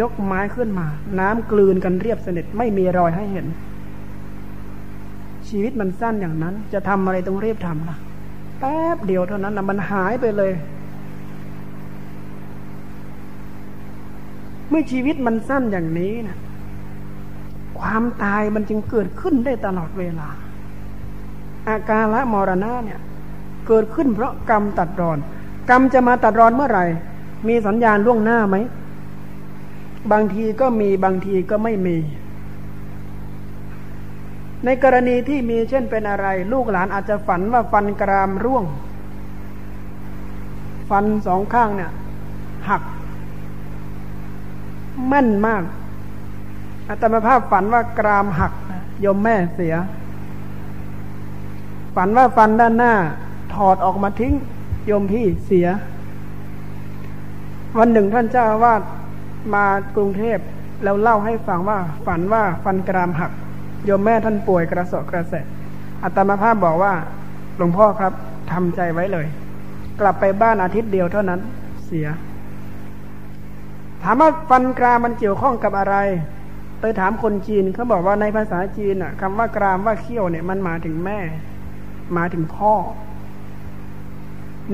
ยกไม้ขึ้นมา น้ำกลืนกันเรียบสนิทไม่มีรอยให้เห็น ชีวิตมันสั้นอย่างนั้น จะทำอะไรต้องรีบทำล่ะ แป๊บเดียวเท่านั้นนะมันหายไปเลย เมื่อชีวิตมันสั้นอย่างนี้นะความตายมันจึงเกิดขึ้นได้ตลอดเวลา อาการละมรณะเนี่ยเกิดขึ้นเพราะกรรมตัดรอน กรรมจะมาตัดรอนเมื่อไหร่ มีสัญญาณล่วงหน้าไหม บางทีก็มีบางทีก็ไม่มี ในกรณีที่มีเช่นเป็นอะไร ลูกหลานอาจจะฝันว่าฟันกรามร่วง ฟันสองข้างเนี่ย หักแม่นมากอาตมาภาพฝันว่ากรามหักยมแม่เสีย ฝันว่าฟันด้านหน้า ถอดออกมาทิ้งโยมพี่เสีย วันหนึ่งท่านเจ้าอาวาสมากรุงเทพแล้วเล่าให้ฟังว่า ฝันว่าฟันกรามหัก โยมแม่ท่านป่วยกระสอบกระแสอัตมาภาพบอกว่าหลวงพ่อครับทำใจไว้เลย กลับไปบ้านอาทิตย์เดียวเท่านั้นเสีย ถามว่าฟันกรามมันเกี่ยวข้องกับอะไรไปถามคนจีนเขาบอกว่าในภาษาจีนอะคำว่ากรามว่าเขี้ยวเนี่ยมันมาถึงแม่ หมายถึงพ่อ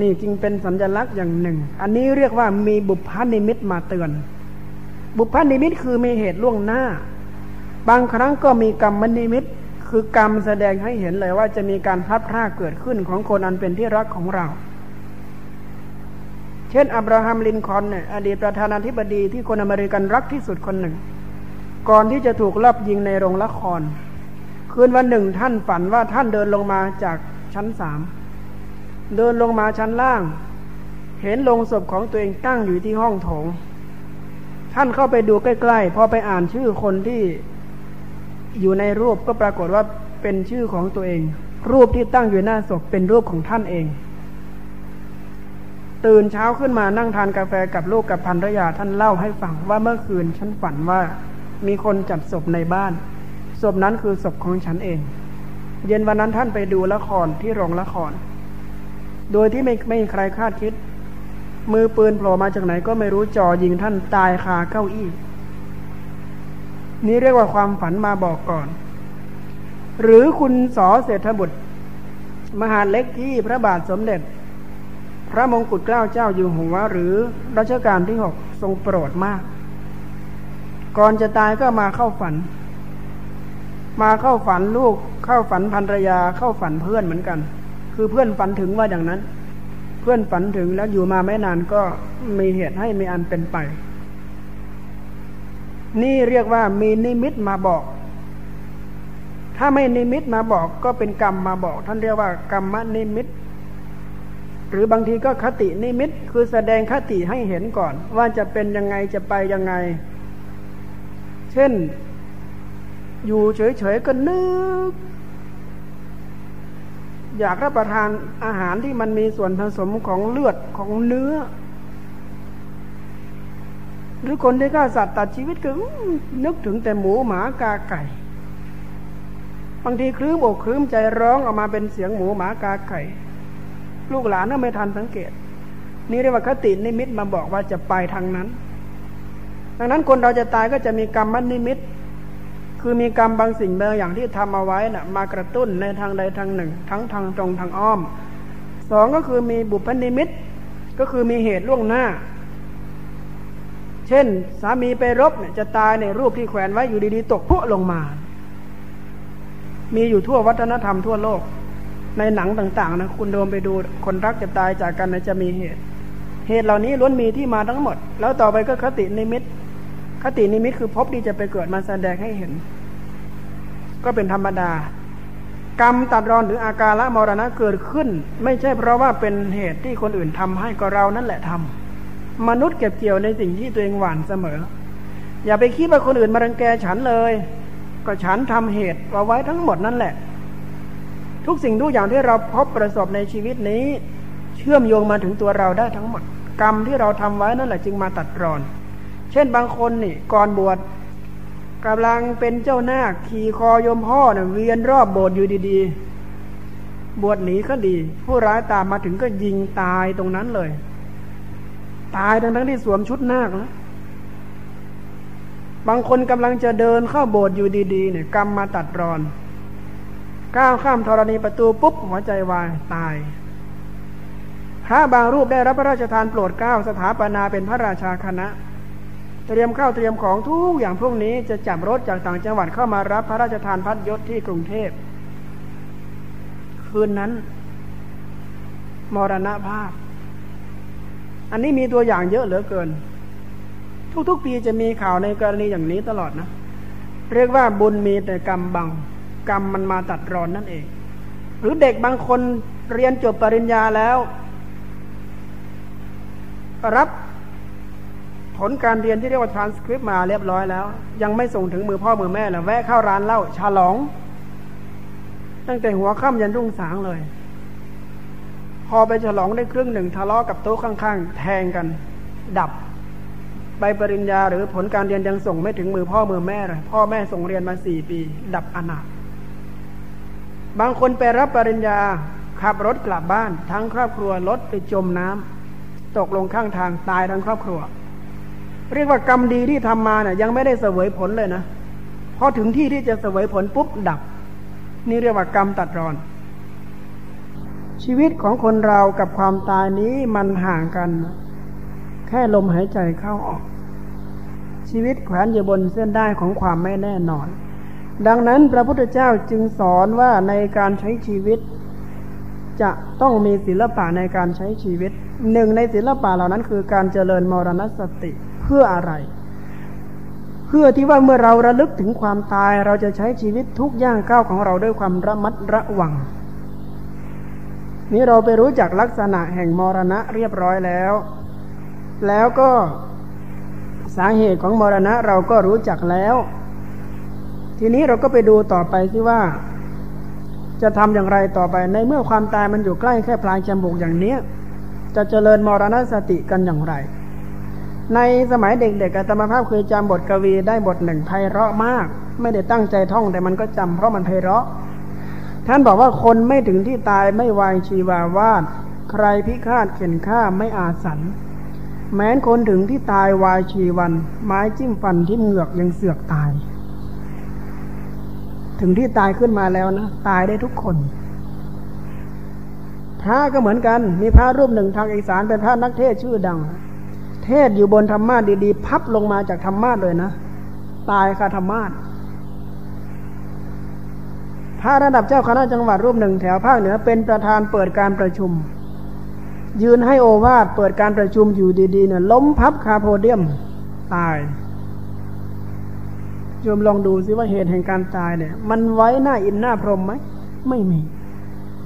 นี่จึงเป็นสัญลักษณ์อย่างหนึ่ง อันนี้เรียกว่ามีบุพานิมิตมาเตือน บุพานิมิตคือมีเหตุล่วงหน้า บางครั้งก็มีกรรมนิมิตคือกรรมแสดงให้เห็นเลยว่าจะมีการพลัดพรากเกิดขึ้นของคนอันเป็นที่รักของเรา เช่น อับราฮัมลินคอนเนี่ยอดีตประธานาธิบดีที่คนอเมริกันรักที่สุดคนหนึ่ง ก่อนที่จะถูกลอบยิงในโรงละคร คืนวันหนึ่งท่านฝันว่าท่านเดินลงมาจากชั้นสามเดินลงมาชั้นล่าง เห็นลงศพของตัวเองตั้งอยู่ที่ห้องโถง ท่านเข้าไปดูใกล้ๆพอไปอ่านชื่อคนที่อยู่ในรูปก็ปรากฏว่าเป็นชื่อของตัวเอง รูปที่ตั้งอยู่หน้าศพเป็นรูปของท่านเอง ตื่นเช้าขึ้นมานั่งทานกาแฟกับลูกกับภรรยาท่านเล่าให้ฟังว่าเมื่อคืนฉันฝันว่ามีคนจัดศพในบ้าน ศพนั้นคือศพของฉันเอง เย็นวันนั้นท่านไปดูละครที่โรงละคร โดยที่ไม่ไม่มีใครคาดคิด มือปืนโผล่มาจากไหนก็ไม่รู้จ่อยิงท่านตายคาเก้าอี้ นี่เรียกว่าความฝันมาบอกก่อน หรือคุณสอเศรษฐบุตร มหาเล็กที่พระบาทสมเด็จ พระมงกุฎเกล้าเจ้าอยู่หัวหรือรัชกาลที่หกทรงโปรดมาก ก่อนจะตายก็มาเข้าฝัน มาเข้าฝันลูก เข้าฝันภรรยา เข้าฝันเพื่อนเหมือนกัน คือเพื่อนฝันถึงว่าอย่างนั้น เพื่อนฝันถึงแล้วอยู่มาไม่นานก็มีเหตุให้มีอันเป็นไป นี่เรียกว่ามีนิมิตมาบอก ถ้าไม่นิมิตมาบอกก็เป็นกรรมมาบอก ท่านเรียกว่ากรรมนิมิต หรือบางทีก็คตินิมิต คือแสดงคติให้เห็นก่อน ว่าจะเป็นยังไงจะไปยังไง เช่น อยู่เฉยๆก็นึก อยากรับประทานอาหารที่มันมีส่วนผสมของเลือดของเนื้อ หรือคนที่ฆ่าสัตว์ตัดชีวิตก็นึกถึงแต่หมูหมากาไก่ บางทีคลื้มอกคลื้มใจร้องออกมาเป็นเสียงหมูหมากาไก่ ลูกหลานน่าไม่ทันสังเกต นี่เรียกว่าคตินิมิตมาบอกว่าจะไปทางนั้น ดังนั้นคนเราจะตายก็จะมีกรรมมันนิมิต คือมีกรรมบางสิ่งบางอย่างที่ทำเอาไว้นะ่ะมากระตุ้นในทางใดทางหนึ่ง ทั้งทางตรงทางอ้อมสองก็คือมีบุพนิมิต ก็คือมีเหตุล่วงหน้า เช่น สามีไปรบเนี่ยจะตายในรูปที่แขวนไว้อยู่ดีๆ ตกพุลงมา มีอยู่ทั่ววัฒนธรรมทั่วโลก ในหนังต่างๆนะคุณโดมไปดูคนรักจะตายจากกันนะจะมีเหตุ เหตุเหล่านี้ล้วนมีที่มาทั้งหมด แล้วต่อไปก็คตินิมิต คตินิมิตคือพบที่จะไปเกิดมาแสดงให้เห็น ก็เป็นธรรมดา กรรมตัดรอนหรืออาการละมรณะเกิดขึ้น ไม่ใช่เพราะว่าเป็นเหตุที่คนอื่นทำให้ก็เรานั่นแหละทำมนุษย์เก็บเกี่ยวในสิ่งที่ตัวเองหวานเสมอ อย่าไปคิดว่าคนอื่นมารังแกฉันเลย ก็ฉันทำเหตุเอาไว้ทั้งหมดนั่นแหละ ทุกสิ่งทุกอย่างที่เราพบประสบในชีวิตนี้ เชื่อมโยงมาถึงตัวเราได้ทั้งหมด กรรมที่เราทำไว้นั่นแหละจึงมาตัดรอน เช่นบางคนนี่ก่อนบวชกำลังเป็นเจ้าหน้าขี่คอยมพ่อเนะ่ยเวียนรอบโบสถ์อยู่ดีๆ บวชหนีก็ดี ผู้ร้ายตามมาถึงก็ยิงตายตรงนั้นเลย ตายทั้งทั้งที่สวมชุดนาคแล้วบางคนกำลังจะเดินเข้าโบสถ์อยู่ดีๆเนี่ยกรรมมาตัดรอน ก้าวข้ามธรณีประตูปุ๊บหัวใจวายตาย พระบางรูปได้รับพระราชทานโปรดเกล้าสถาปนาเป็นพระราชาคณะ เตรียมข้าวเตรียมของทุกอย่างพวกนี้จะจับรถจากต่างจังหวัดเข้ามารับพระราชทานพัดยศที่กรุงเทพ คืนนั้น มรณภาพ อันนี้มีตัวอย่างเยอะเหลือเกิน ทุกๆปีจะมีข่าวในกรณีอย่างนี้ตลอดนะ เรียกว่าบุญมีแต่กรรมบัง กรรมมันมาตัดรอนนั่นเอง หรือเด็กบางคนเรียนจบปริญญาแล้ว รับ ผลการเรียนที่เรียกว่า transcript มาเรียบร้อยแล้ว ยังไม่ส่งถึงมือพ่อมือแม่เลยแวะเข้าร้านเหล้าฉลอง ตั้งแต่หัวค่ำยันรุ่งสางเลย พอไปฉลองได้ครึ่งหนึ่งทะเลาะกับโต๊ะข้างๆ แทงกัน ดับใบปริญญาหรือผลการเรียนยังส่งไม่ถึงมือพ่อมือแม่เลยพ่อแม่ส่งเรียนมาสี่ปี ดับอนาถบางคนไปรับปริญญาขับรถกลับบ้าน ทั้งครอบครัวรถไปจมน้ำตกลงข้างทางตายทั้งครอบครัว เรียกว่ากรรมดีที่ทำมาเนี่ยยังไม่ได้เสวยผลเลยนะพอถึงที่ที่จะเสวยผลปุ๊บดับ นี่เรียกว่ากรรมตัดรอน ชีวิตของคนเรากับความตายนี้มันห่างกัน แค่ลมหายใจเข้าออก ชีวิตแขวนอยู่บนเส้นได้ของความไม่แน่นอน ดังนั้นพระพุทธเจ้าจึงสอนว่าในการใช้ชีวิต จะต้องมีศิลปะในการใช้ชีวิตหนึ่งในศิลปะเหล่านั้นคือการเจริญมรณสติ พื่ออะไร เพื่อที่ว่าเมื่อเราระลึกถึงความตายเราจะใช้ชีวิตทุกย่างก้าวของเราด้วยความระมัดระวัง นี้เราไปรู้จักลักษณะแห่งมรณะเรียบร้อยแล้ว แล้วก็สาเหตุของมรณะเราก็รู้จักแล้ว ทีนี้เราก็ไปดูต่อไปที่ว่า จะทำอย่างไรต่อไปในเมื่อความตายมันอยู่ใกล้แค่ปลายจมูกอย่างนี้จะเจริญมรณสติกันอย่างไร ในสมัยเด็กๆอาตมาภาพเคยจำบทกวีได้บทหนึ่งไพเราะมาก ไม่ได้ตั้งใจท่องแต่มันก็จำเพราะมันไพเราะ ท่านบอกว่าคนไม่ถึงที่ตายไม่วายชีวาวาดใครพิฆาตเข็นฆ่าไม่อาสันแม้นคนถึงที่ตายวายชีวัน ไม้จิ้มฟันที่เหงือกยังเสือกตาย ถึงที่ตายขึ้นมาแล้วนะ ตายได้ทุกคน พระก็เหมือนกัน มีพระรูปหนึ่งทางอีสานเป็นพระนักเทศชื่อดัง เทศอยู่บนธรรมาสดีๆ พับลงมาจากธรรมาสเลยนะ ตายคาธรรมาสพระระดับเจ้าคณะจังหวัดรูปหนึ่งแถวภาคเหนือเป็นประธานเปิดการประชุม ยืนให้โอวาทเปิดการประชุมอยู่ดีๆเนี่ยล้มพับคาโพเดียมตายโยมลองดูซิว่าเหตุแห่งการตายเนี่ย มันไว้หน้าอินหน้าพรหมไหมไม่มี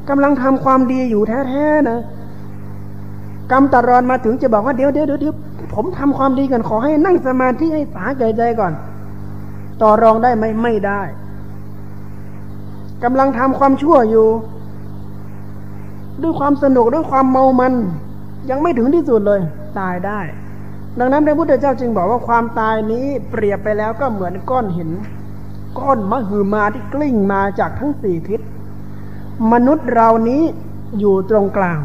กำลังทำความดีอยู่แท้ๆนะกรรมตัดรอนมาถึงจะบอกว่าเดี๋ยวเดี๋ยวเดี๋ยว ผมทำความดีกันขอให้นั่งสมาธิให้สาใจใจก่อน ต่อรองได้ไหมไม่ได้กำลังทำความชั่วอยู่ ด้วยความสนุกด้วยความเมามัน ยังไม่ถึงที่สุดเลย ตายได้ ดังนั้นพระพุทธเจ้าจึงบอกว่าความตายนี้เปรียบไปแล้วก็เหมือนก้อนหิน ก้อนมหึมาที่กลิ้งมาจากทั้งสี่ทิศมนุษย์เรานี้อยู่ตรงกลาง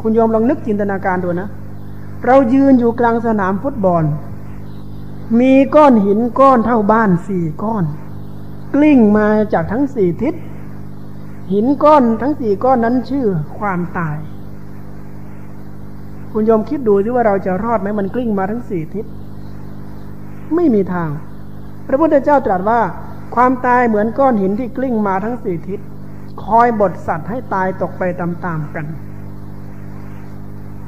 คุณโยมลองนึกจินตนาการดูนะ เรายืนอยู่กลางสนามฟุตบอล มีก้อนหินก้อนเท่าบ้านสี่ก้อน กลิ้งมาจากทั้งสี่ทิศ หินก้อนทั้งสี่ก้อนนั้นชื่อความตาย คุณโยมคิดดูสิว่าเราจะรอดไหมมันกลิ้งมาทั้งสี่ทิศ ไม่มีทาง พระพุทธเจ้าตรัสว่า ความตายเหมือนก้อนหินที่กลิ้งมาทั้งสี่ทิศ คอยบทสัตว์ให้ตายตกไปตามๆกัน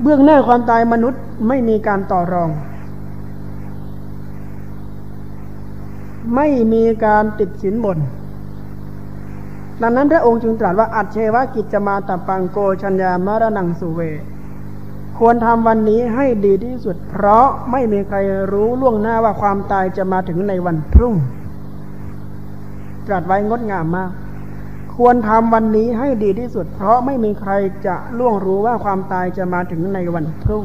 เบื้องหน้าความตายมนุษย์ไม่มีการต่อรอง ไม่มีการติดสินบน ดังนั้นพระองค์จึงตรัสว่าอัจเชวกิจมาตปังโกชัญญามรนังสุเว ควรทำวันนี้ให้ดีที่สุด เพราะไม่มีใครรู้ล่วงหน้าว่าความตายจะมาถึงในวันพรุ่ง ตรัสไว้งดงามมาก ควรทำวันนี้ให้ดีที่สุด เพราะไม่มีใครจะล่วงรู้ว่าความตายจะมาถึงในวันพรุ่ง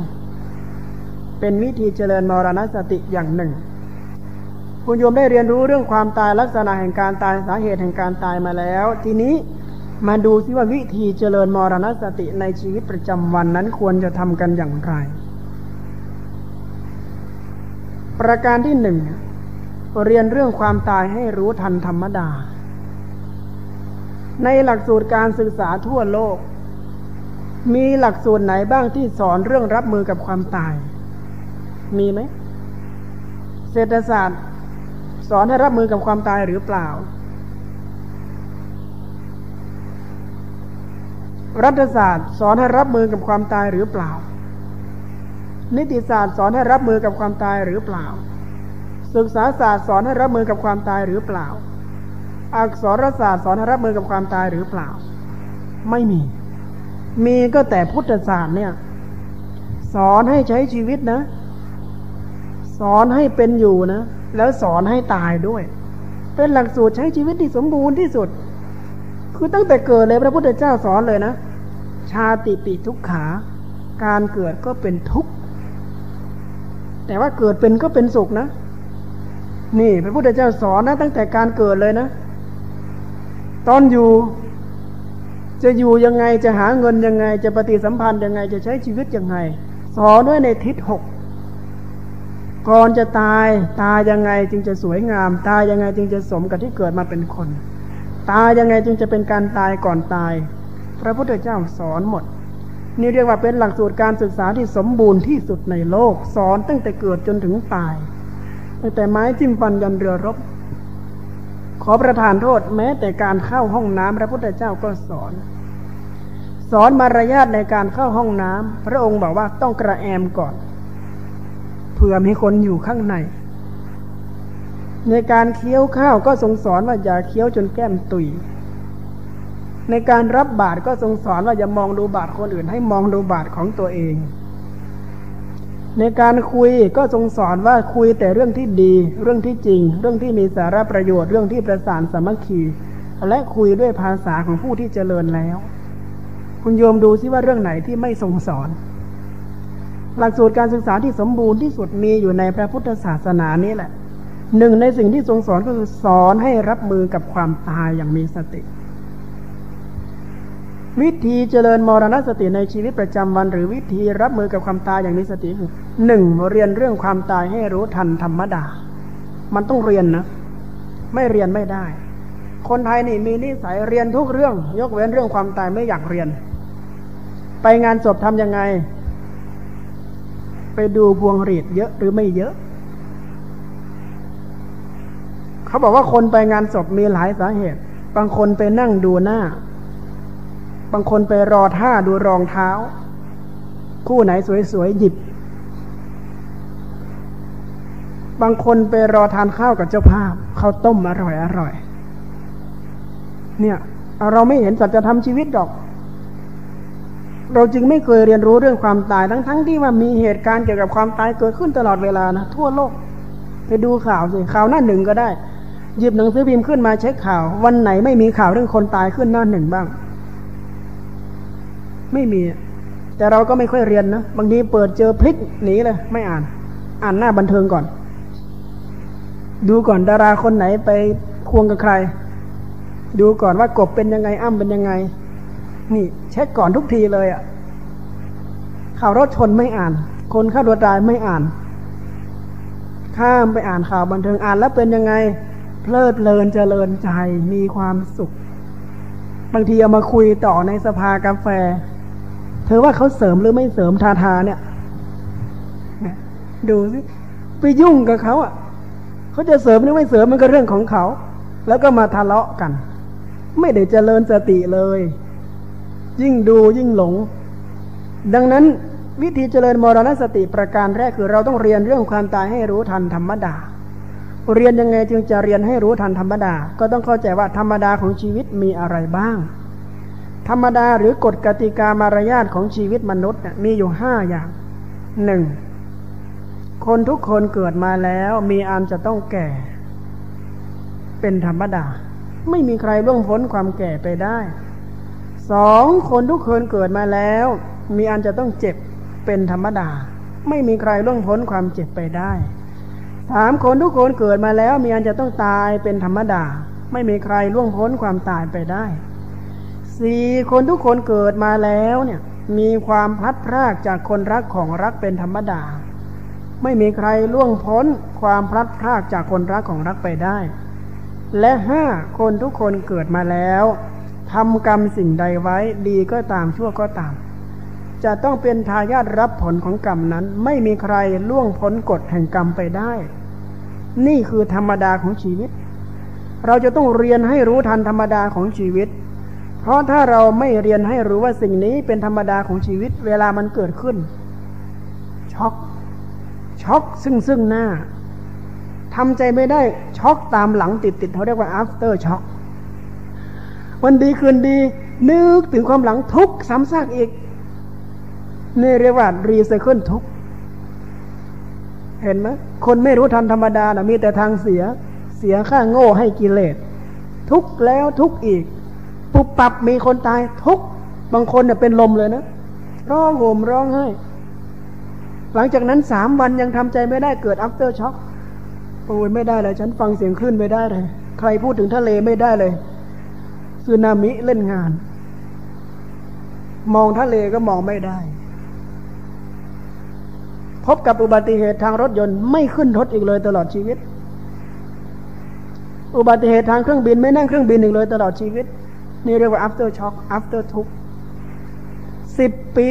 เป็นวิธีเจริญมรณสติอย่างหนึ่ง คุณโยมได้เรียนรู้เรื่องความตายลักษณะแห่งการตายสาเหตุแห่งการตายมาแล้ว ทีนี้มาดูซิว่าวิธีเจริญมรณสติในชีวิตประจำวันนั้นควรจะทำกันอย่างไร ประการที่หนึ่งเรียนเรื่องความตายให้รู้ทันธรรมดา ในหลักสูตรการศึกษาทั่วโลก มีหลักสูตรไหนบ้างที่สอนเรื่องรับมือกับความตาย มีไหมเศรษฐศาสตร์ สอนให้รับมือกับความตายหรือเปล่า รัฐศาสตร์สอนให้รับมือกับความตายหรือเปล่า นิติศาสตร์สอนให้รับมือกับความตายหรือเปล่า ศึกษาศาสตร์สอนให้รับมือกับความตายหรือเปล่า อักษรศาสตร์สอนให้รับมือกับความตายหรือเปล่า ไม่มี มีก็แต่พุทธศาสตร์เนี่ย สอนให้ใช้ชีวิตนะ สอนให้เป็นอยู่นะ แล้วสอนให้ตายด้วย เป็นหลักสูตรใช้ชีวิตที่สมบูรณ์ที่สุด คือตั้งแต่เกิดเลยพระพุทธเจ้าสอนเลยนะ ชาติปีทุกขา การเกิดก็เป็นทุกข์ แต่ว่าเกิดเป็นก็เป็นสุขนะนี่พระพุทธเจ้าสอนนะตั้งแต่การเกิดเลยนะ ตอนอยู่ จะอยู่ยังไงจะหาเงินยังไง จะปฏิสัมพันธ์ยังไง จะใช้ชีวิตยังไง สอนด้วยในทิศหกก่อนจะตายตายยังไงจึงจะสวยงาม ตายยังไงจึงจะสมกับที่เกิดมาเป็นคน ตายยังไงจึงจะเป็นการตายก่อนตาย พระพุทธเจ้าสอนหมด นี่เรียกว่าเป็นหลักสูตรการศึกษาที่สมบูรณ์ที่สุดในโลก สอนตั้งแต่เกิดจนถึงตายตั้งแต่ไม้จิ้มฟันยันเรือรบ ขอประทานโทษแม้แต่การเข้าห้องน้ำพระพุทธเจ้าก็สอน สอนมารยาทในการเข้าห้องน้ำพระองค์บอกว่าต้องกระแอมก่อนเผื่อมีคนอยู่ข้างใน ในการเคี้ยวข้าวก็ทรงสอนว่าอย่าเคี้ยวจนแก้มตุยในการรับบาตรก็ทรงสอนว่าอย่ามองดูบาตรคนอื่นให้มองดูบาตรของตัวเอง ในการคุยก็ทรงสอนว่าคุยแต่เรื่องที่ดี เรื่องที่จริง เรื่องที่มีสาระประโยชน์เรื่องที่ประสานสามัคคี และคุยด้วยภาษาของผู้ที่เจริญแล้ว คุณโยมดูซิว่าเรื่องไหนที่ไม่ทรงสอน หลักสูตรการศึกษาที่สมบูรณ์ที่สุดมีอยู่ในพระพุทธศาสนานี้แหละหนึ่งในสิ่งที่ทรงสอนก็คือสอนให้รับมือกับความตายอย่างมีสติ วิธีเจริญมรณสติในชีวิตประจำวัน หรือวิธีรับมือกับความตายอย่างมีสติคือหนึ่งเรียนเรื่องความตายให้รู้ทันธรรมดา มันต้องเรียนนะ ไม่เรียนไม่ได้ คนไทยนี่มีนิสัยเรียนทุกเรื่อง ยกเว้นเรื่องความตายไม่อยากเรียน ไปงานศพทำยังไง ไปดูพวงหรีดเยอะหรือไม่เยอะ เขาบอกว่าคนไปงานศพมีหลายสาเหตุ บางคนไปนั่งดูหน้า บางคนไปรอท่าดูรองเท้า คู่ไหนสวยๆหยิบ บางคนไปรอทานข้าวกับเจ้าภาพข้าวต้มอร่อยอร่อย เนี่ย เราไม่เห็นสัจธรรมชีวิตดอก เราจึงไม่เคยเรียนรู้เรื่องความตายทั้งๆทที่ว่ามีเหตุการณ์เกี่ยวกับความตายเกิดขึ้นตลอดเวลานะทั่วโลก ไปดูข่าวสิข่าวหน้าหนึ่งก็ได้หยิบหนังสือพิมพ์ขึ้นมาเช็คข่าว วันไหนไม่มีข่าวเรื่องคนตายขึ้นหน้าหนึ่งบ้าง ไม่มี แต่เราก็ไม่ค่อยเรียนนะ บางทีเปิดเจอพลิกหนีเลย ไม่อ่าน อ่านหน้าบันเทิงก่อน ดูก่อนดาราคนไหนไปควงกับใคร ดูก่อนว่ากบเป็นยังไงอ้ำเป็นยังไง นี่ เช็คก่อนทุกทีเลยอะ่ะข่าวรถชนไม่อ่าน คนฆ่าตัวตายไม่อ่าน ข้ามไปอ่านข่าวบันเทิงอ่านแล้วเป็นยังไง เพลิดเพลินเจริญใจมีความสุข บางทีเอามาคุยต่อในสภากาแฟ ธอว่าเขาเสริมหรือไม่เสริมทาทาเนี่ย ดูสิไปยุ่งกับเขาอะเขาจะเสริมหรือไม่เสริมมันก็เรื่องของเขา แล้วก็มาทะเลาะกัน ไม่ได้เจริญสติเลย ยิ่งดูยิ่งหลง ดังนั้นวิธีเจริญมรณสติประการแรกคือเราต้องเรียนเรื่องความตายให้รู้ทันธรรมดา เรียนยังไงจึงจะเรียนให้รู้ทันธรรมดา ก็ต้องเข้าใจว่าธรรมดาของชีวิตมีอะไรบ้าง ธรรมดาหรือกฎกติกามารยาทของชีวิตมนุษย์มีอยู่ห้าอย่างหนึ่งคนทุกคนเกิดมาแล้วมีอันจะต้องแก่ เป็นธรรมดา ไม่มีใครล่วงพ้นความแก่ไปได้สองคนทุกคนเกิดมาแล้ว มีอันจะต้องเจ็บเป็นธรรมดา ไม่มีใครล่วงพ้นความเจ็บไปได้สามคนทุกคนเกิดมาแล้ว มีอันจะต้องตายเป็นธรรมดา ไม่มีใครล่วงพ้นความตายไปได้ สี่คนทุกคนเกิดมาแล้วเนี่ย มีความพัดพรากจากคนรักของรักเป็นธรรมดา ไม่มีใครล่วงพ้นความพลัดพรากจากคนรักของรักไปได้ และห้าคนทุกคนเกิดมาแล้วทำกรรมสิ่งใดไว้ดีก็ตามชั่วก็ตาม จะต้องเป็นทายาทรับผลของกรรมนั้น ไม่มีใครล่วงพ้นกฎแห่งกรรมไปได้ นี่คือธรรมดาของชีวิต เราจะต้องเรียนให้รู้ทันธรรมดาของชีวิต เพราะถ้าเราไม่เรียนให้รู้ว่าสิ่งนี้เป็นธรรมดาของชีวิต เวลามันเกิดขึ้น ช็อกช็อกซึ่งซึ่งหน้าทำใจไม่ได้ช็อกตามหลังติดติดเขาเรียกว่า after shock วันดีคืนดี นึกถึงความหลังทุกซ้ำซากอีก นี่เรียกว่ารีไซเคิลทุก เห็นไหมคนไม่รู้ทันธรรมดานะมีแต่ทางเสีย เสียค่าโง่ให้กิเลส ทุกข์แล้วทุกข์อีก ปุบปับมีคนตายทุกข์บางคนเนี่ยเป็นลมเลยนะร้องห่มร้องไห้หลังจากนั้นสามวันยังทำใจไม่ได้เกิด aftershock โอ้ยไม่ได้เลยฉันฟังเสียงคลื่นไม่ได้เลย ใครพูดถึงทะเลไม่ได้เลยสึนามิเล่นงาน มองทะเลก็มองไม่ได้ พบกับอุบัติเหตุทางรถยนต์ไม่ขึ้นรถอีกเลยตลอดชีวิต อุบัติเหตุทางเครื่องบินไม่นั่งเครื่องบินอีกเลยตลอดชีวิต นี่เรียกว่า after shock after ทุกสิบปี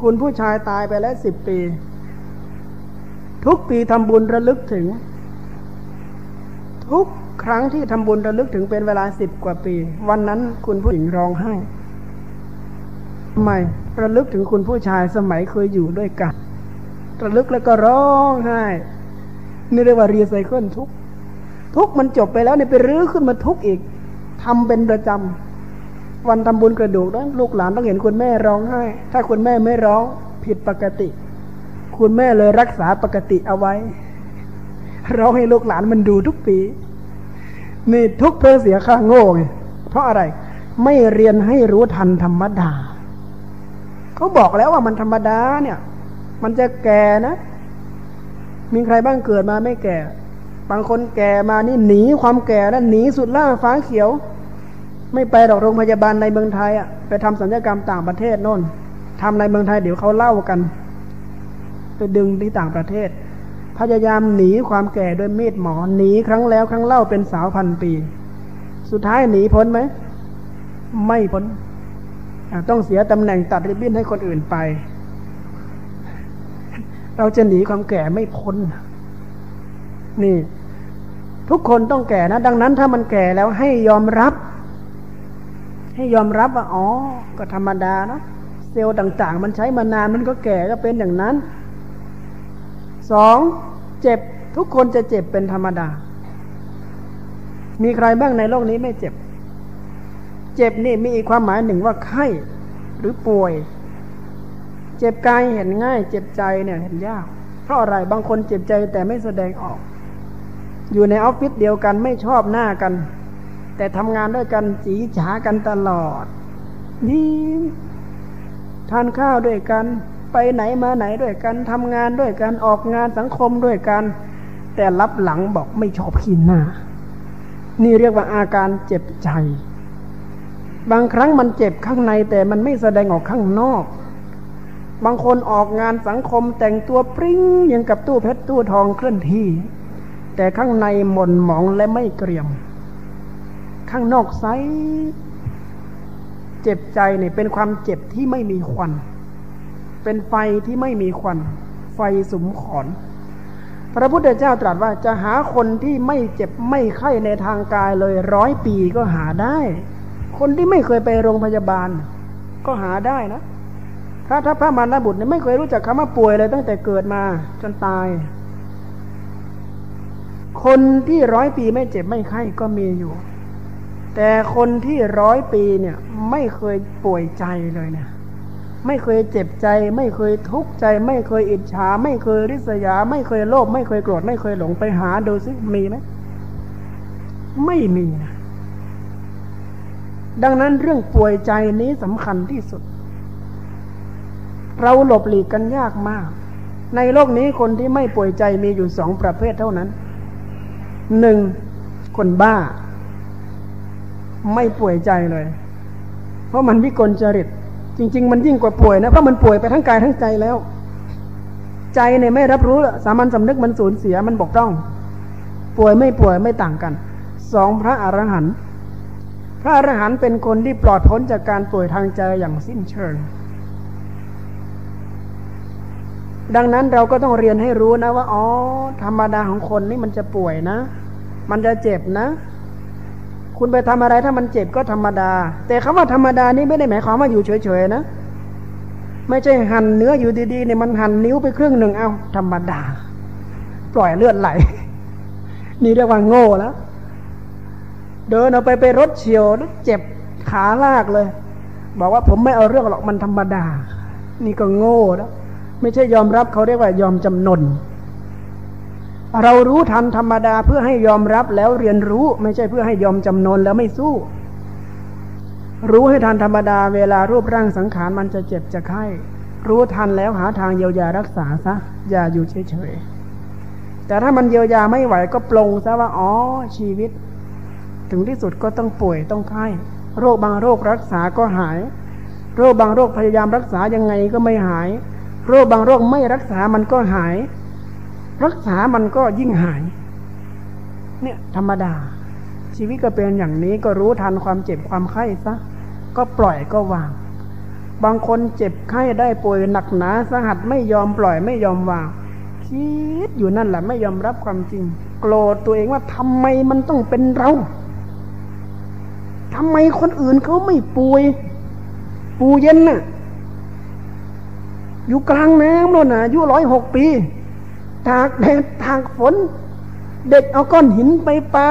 คุณผู้ชายตายไปแล้วสิบปี ทุกปีทำบุญระลึกถึง ทุกครั้งที่ทำบุญระลึกถึงเป็นเวลาสิบกว่าปี วันนั้นคุณผู้หญิงร้องไห้ทำไมระลึกถึงคุณผู้ชายสมัยเคยอยู่ด้วยกันระลึกแล้วก็ร้องไห้นี่เรียกว่ารีไซเคิลทุกทุกมันจบไปแล้วเนี่ยไปรื้อขึ้นมาทุกอีก ทำเป็นประจำวันทำบุญกระดูกนั้นลูกหลานต้องเห็นคุณแม่ร้องไห้ ถ้าคุณแม่ไม่ร้องผิดปกติ คุณแม่เลยรักษาปกติเอาไว้ร้องให้ลูกหลานมันดูทุกปี นี่ทุกเพื่อเสียค่าโง่ไงเพราะอะไร ไม่เรียนให้รู้ทันธรรมดาเขาบอกแล้วว่ามันธรรมดาเนี่ย มันจะแก่นะ มีใครบ้างเกิดมาไม่แก่ บางคนแก่มานี่หนีความแก่แล้วหนีสุดล่าฟ้าเขียว ไม่ไปหรอกโรงพยาบาลในเมืองไทยอะไปทำสัญญกรรมต่างประเทศโน่นทำในเมืองไทยเดี๋ยวเขาเล่ากันไปดึงที่ต่างประเทศ พยายามหนีความแก่ด้วยมีดหมอหนีครั้งแล้วครั้งเล่าเป็นสาวพันปี สุดท้ายหนีพ้นไหม ไม่พ้นต้องเสียตำแหน่งตัดริบบิ้นให้คนอื่นไป เราจะหนีความแก่ไม่พ้น นี่ ทุกคนต้องแก่นะ ดังนั้นถ้ามันแก่แล้วให้ยอมรับ ให้ยอมรับว่าอ๋อ ก็ธรรมดาเนาะเซลล์ต่าง ๆ มันใช้มานานมันก็แก่ก็เป็นอย่างนั้นสองเจ็บทุกคนจะเจ็บเป็นธรรมดา มีใครบ้างในโลกนี้ไม่เจ็บ เจ็บนี่มีอีกความหมายหนึ่งว่าไข้หรือป่วย เจ็บกายเห็นง่าย เจ็บใจเนี่ยเห็นยาก เพราะอะไรบางคนเจ็บใจแต่ไม่แสดงออก อยู่ในออฟฟิศเดียวกันไม่ชอบหน้ากัน แต่ทำงานด้วยกันจีฉากันตลอดนี่ทานข้าวด้วยกัน ไปไหนมาไหนด้วยกันทำงานด้วยกันออกงานสังคมด้วยกัน แต่รับหลังบอกไม่ชอบขีนหน้า นี่เรียกว่าอาการเจ็บใจ บางครั้งมันเจ็บข้างในแต่มันไม่แสดงออกข้างนอก บางคนออกงานสังคมแต่งตัวปริ้งยังกับตู้เพชรตู้ทองเคลื่อนที่ แต่ข้างในหม่นหมองและไม่เกรียม ข้างนอกใสเจ็บใจเนี่ยเป็นความเจ็บที่ไม่มีควัน เป็นไฟที่ไม่มีควัน ไฟสุมขอน พระพุทธเจ้าตรัสว่าจะหาคนที่ไม่เจ็บไม่ไข้ในทางกายเลยร้อยปีก็หาได้ คนที่ไม่เคยไปโรงพยาบาล ก็หาได้นะพระทัพพระมารดาบุตรเนี่ยไม่เคยรู้จักคำว่าป่วยเลยตั้งแต่เกิดมาจนตาย คนที่ร้อยปีไม่เจ็บไม่ไข้ก็มีอยู่ แต่คนที่ร้อยปีเนี่ยไม่เคยป่วยใจเลยเนี่ยไม่เคยเจ็บใจ ไม่เคยทุกข์ใจ ไม่เคยอิจฉา ไม่เคยริษยา ไม่เคยโลภไม่เคยโกรธไม่เคยหลงไปหาดูซิมีไหมไม่มีนะดังนั้นเรื่องป่วยใจนี้สำคัญที่สุด เราหลบหลีกกันยากมาก ในโลกนี้คนที่ไม่ป่วยใจมีอยู่สองประเภทเท่านั้นหนึ่งคนบ้า ไม่ป่วยใจเลย เพราะมันวิกลจริต จริง ๆ มันยิ่งกว่าป่วยนะเพราะมันป่วยไปทั้งกายทั้งใจแล้ว ใจเนี่ยไม่รับรู้สามัญสำนึกมันสูญเสียมันบกต้อง ป่วยไม่ป่วยไม่ต่างกันสองพระอรหันต์พระอรหันต์เป็นคนที่ปลอดพ้นจากการป่วยทางใจอย่างสิ้นเชิง ดังนั้นเราก็ต้องเรียนให้รู้นะว่า อ๋อ ธรรมดาของคนนี่มันจะป่วยนะ มันจะเจ็บนะ คุณไปทำอะไรถ้ามันเจ็บก็ธรรมดา แต่คำว่าธรรมดานี่ไม่ได้หมายความว่าอยู่เฉยๆนะไม่ใช่หั่นเนื้ออยู่ดีๆเนี่ยมันหั่นนิ้วไปครึ่งหนึ่งเอาธรรมดา ปล่อยเลือดไหล นี่เรียกว่าโง่แล้ว เดินเอาไปไปรถเฉียวแล้วเจ็บขาลากเลย บอกว่าผมไม่เอาเรื่องหรอกมันธรรมดา นี่ก็โง่แล้วไม่ใช่ยอมรับเขาเรียกว่ายอมจำนน เรารู้ทันธรรมดาเพื่อให้ยอมรับแล้วเรียนรู้ไม่ใช่เพื่อให้ยอมจำนนแล้วไม่สู้ รู้ให้ทันธรรมดาเวลารูปร่างสังขารมันจะเจ็บจะไข้ รู้ทันแล้วหาทางเยียวยารักษาซะอย่าอยู่เฉยๆแต่ถ้ามันเยียวยาไม่ไหวก็ปลงซะว่าอ๋อชีวิต ถึงที่สุดก็ต้องป่วยต้องไข้โรคบางโรครักษาก็หาย โรคบางโรคพยายามรักษายังไงก็ไม่หาย โรคบางโรคไม่รักษามันก็หาย รักษามันก็ยิ่งหาย เนี่ยธรรมดา ชีวิตก็เป็นอย่างนี้ก็รู้ทันความเจ็บความไข้ซะ ก็ปล่อยก็วาง บางคนเจ็บไข้ได้ป่วยหนักหนาสหัสไม่ยอมปล่อยไม่ยอมวาง คิดอยู่นั่นแหละไม่ยอมรับความจริง โกรธตัวเองว่าทำไมมันต้องเป็นเราทำไมคนอื่นเขาไม่ป่วย ปูเย็นน่ะ อยู่กลางน้ำแล้วนะอายุร้อยหกปี ตากแดดตากฝน เด็กเอาก้อนหินไปปา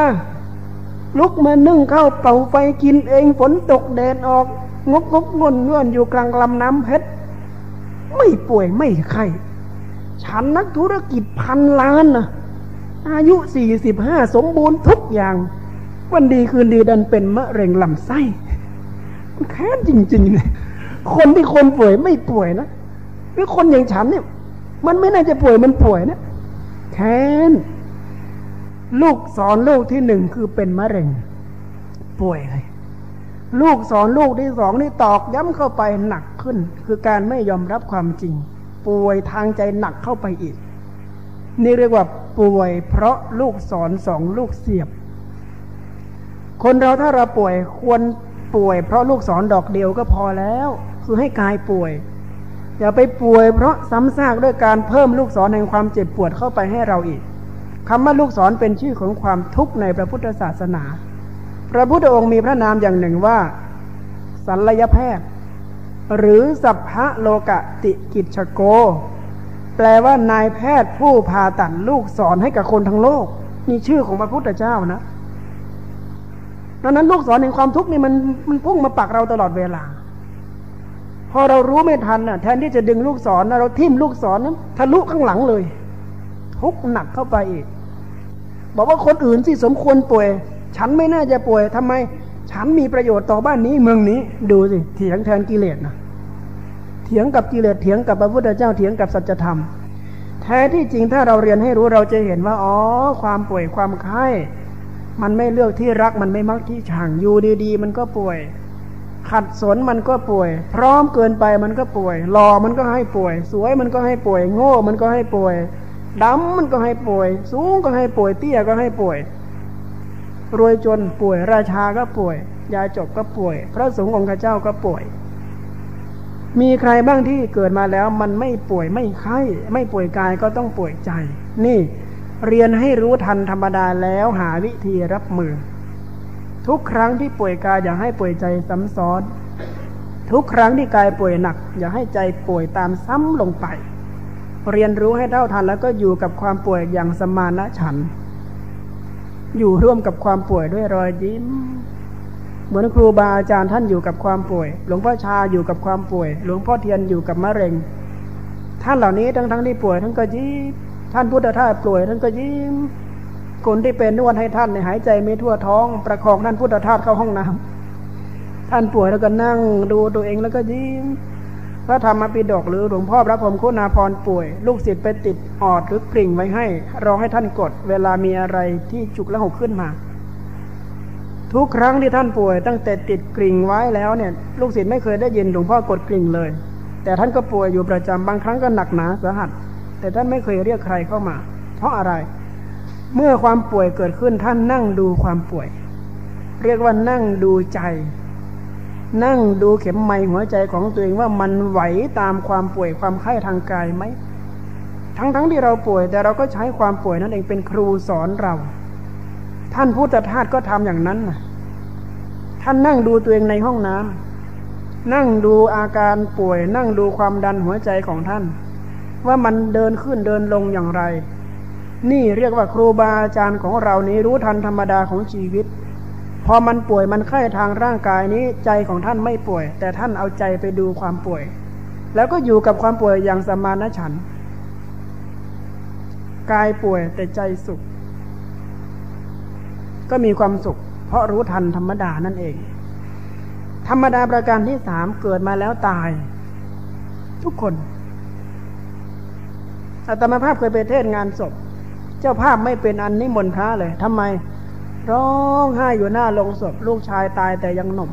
ลุกมานึ่งข้าวเป่าไฟกินเองฝนตกแดดออก งกงกงนเงื่อนอยู่กลางลำน้ำเพชรไม่ป่วยไม่ไข้ฉันนักธุรกิจพันล้านนะอายุสี่สิบห้าสมบูรณ์ทุกอย่าง วันดีคืนดีดันเป็นมะเร็งลำไส้แค้นจริงๆเลยคนที่คนป่วยไม่ป่วยนะหรือคนอย่างฉันเนี่ย มันไม่น่าจะป่วยมันป่วยนะ แค้น ลูกสอนลูกที่หนึ่งคือเป็นมะเร็ง ป่วยเลย ลูกสอนลูกที่สองนี่ตอกย้ำเข้าไปหนักขึ้น คือการไม่ยอมรับความจริง ป่วยทางใจหนักเข้าไปอีก นี่เรียกว่าป่วยเพราะลูกสอนสองลูกเสียบ คนเราถ้าเราป่วยควรป่วยเพราะลูกสอนดอกเดียวก็พอแล้ว คือให้กายป่วย อย่าไปป่วยเพราะซ้ำซากด้วยการเพิ่มลูกศรแห่งความเจ็บปวดเข้าไปให้เราอีกคำว่าลูกศรเป็นชื่อของความทุกข์ในพระพุทธศาสนา พระพุทธองค์มีพระนามอย่างหนึ่งว่าสัลยแพทย์ หรือสัพพะโลกติกิจโก แปลว่านายแพทย์ผู้ผ่าตัดลูกศรให้กับคนทั้งโลกนี่ชื่อของพระพุทธเจ้านะดังนั้นลูกศรแห่งความทุกข์นี่มันมันพุ่งมาปักเราตลอดเวลา พอเรารู้ไม่ทันน่ะ แทนที่จะดึงลูกศรนะเราทิ่มลูกศรนั้นทะลุข้างหลังเลย ทุกหนักเข้าไปอีก บอกว่าคนอื่นที่สมควรป่วย ฉันไม่น่าจะป่วยทำไม ฉันมีประโยชน์ต่อบ้านนี้เมืองนี้ ดูสิเถียงแทนกิเลสนะเถียงกับกิเลสเถียงกับพระพุทธเจ้าเถียงกับสัจธรรม แท้ที่จริงถ้าเราเรียนให้รู้เราจะเห็นว่าอ๋อความป่วยความไข้มันไม่เลือกที่รักมันไม่มักที่ชังอยู่ดี ๆ มันก็ป่วย ขัดสนมันก็ป่วย พร้อมเกินไปมันก็ป่วยหล่อมันก็ให้ป่วย สวยมันก็ให้ป่วย โง่มันก็ให้ป่วยดำมันก็ให้ป่วย สูงก็ให้ป่วย เตี้ยก็ให้ป่วย รวยจนป่วย ราชาก็ป่วย ยาจบก็ป่วย พระสงฆ์องค์เจ้าก็ป่วย มีใครบ้างที่เกิดมาแล้วมันไม่ป่วยไม่ไข้ ไม่ป่วยกายก็ต้องป่วยใจ นี่ เรียนให้รู้ทันธรรมดาแล้วหาวิธีรับมือ ทุกครั้งที่ป่วยกายอย่าให้ป่วยใจซ้ำซ้อน ทุกครั้งที่กายป่วยหนัก อย่าให้ใจป่วยตามซ้ำลงไป เรียนรู้ให้เท่าทันแล้วก็อยู่กับความป่วยอย่างสมานะฉัน อยู่ร่วมกับความป่วยด้วยรอยยิ้ม เหมือนครูบาอาจารย์ท่านอยู่กับความป่วย หลวงพ่อชาอยู่กับความป่วย หลวงพ่อเทียนอยู่กับมะเร็ง ท่านเหล่านี้ทั้งทั้งที่ป่วยทั้งก็ยิ้มท่านพุทธทาสป่วยท่านก็ยิ้ม คนที่เป็นนวดให้ท่านในหายใจไม่ทั่วท้อง ประคองท่านพุทธทาสเข้าห้องน้ำท่านป่วยแล้วก็นั่งดูตัวเองแล้วก็ยิ้มพระธรรมปิฎกหรือหลวงพ่อพระพรหมโคนาพรป่วย ลูกศิษย์ไปติดออดหรือกริ่งไว้ให้ รอให้ท่านกด เวลามีอะไรที่จุกและหกขึ้นมา ทุกครั้งที่ท่านป่วย ตั้งแต่ติดกริ่งไว้แล้วเนี่ย ลูกศิษย์ไม่เคยได้ยินหลวงพ่อกดกริ่งเลย แต่ท่านก็ป่วยอยู่ประจำบางครั้งก็หนักหนาสาหัส แต่ท่านไม่เคยเรียกใครเข้ามา เพราะอะไร เมื่อความป่วยเกิดขึ้นท่านนั่งดูความป่วย เรียกว่านั่งดูใจ นั่งดูเข็มไม้หัวใจของตัวเองว่ามันไหวตามความป่วยความไข้ทางกายไหมทั้งๆทที่เราป่วย แต่เราก็ใช้ความป่วยนั่นเองเป็นครูสอนเรา ท่านพุทธทาสก็ทำอย่างนั้นนะท่านนั่งดูตัวเองในห้องน้ำนั่งดูอาการป่วย นั่งดูความดันหัวใจของท่าน ว่ามันเดินขึ้นเดินลงอย่างไร นี่เรียกว่าครูบาอาจารย์ของเรานี้รู้ทันธรรมดาของชีวิต พอมันป่วยมันไข้ทางร่างกายนี้ใจของท่านไม่ป่วย แต่ท่านเอาใจไปดูความป่วย แล้วก็อยู่กับความป่วยอย่างสมานฉันกายป่วยแต่ใจสุข ก็มีความสุข เพราะรู้ทันธรรมดานั่นเอง ธรรมดาประการที่สามเกิดมาแล้วตาย ทุกคนอาตมาภาพเคยไปเทศงานศพ เจ้าภาพไม่เป็นอันนิมนต์พระเลยทำไม ร้องไห้อยู่หน้าโรงศพลูกชายตายแต่ยังหนุ่ม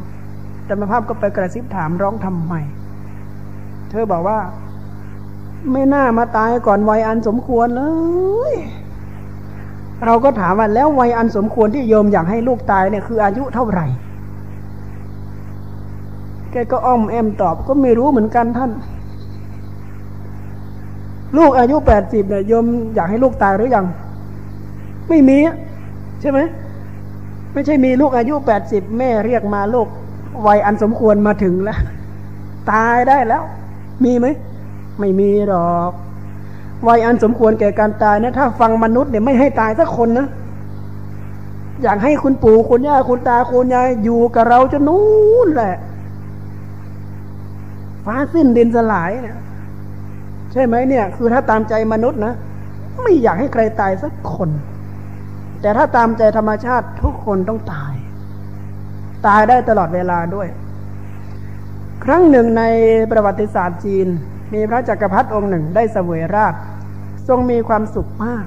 อาตมาภาพก็ไปกระซิบถามร้องทำไม เธอบอกว่า ไม่น่ามาตายก่อนวัยอันสมควรเลย เราก็ถามว่าแล้ววัยอันสมควรที่โยมอยากให้ลูกตายเนี่ยคืออายุเท่าไหร่แกก็อ้อมแอมตอบก็ไม่รู้เหมือนกันท่าน ลูกอายุแปดสิบเนี่ยโยมอยากให้ลูกตายหรือยัง ไม่มีใช่ไหมไม่ใช่มีลูกอายุแปดสิบแม่เรียกมาลูกวัยอันสมควรมาถึงแล้ว ตายได้แล้ว มีไหมไม่มีหรอกวัยอันสมควรแก่การตายนะ ถ้าฟังมนุษย์เนี่ยไม่ให้ตายสักคนนะอยากให้คุณปู่คุณย่าคุณตาคุณยายอยู่กับเราจะนู้นแหละ ฟ้าสิ้นดินสลายเนี่ย ใช่ไหมเนี่ย คือถ้าตามใจมนุษย์นะไม่อยากให้ใครตายสักคน แต่ถ้าตามใจธรรมชาติทุกคนต้องตาย ตายได้ตลอดเวลาด้วย ครั้งหนึ่งในประวัติศาสตร์จีน มีพระจักรพรรดิองค์หนึ่งได้เสวยราชทรงมีความสุขมาก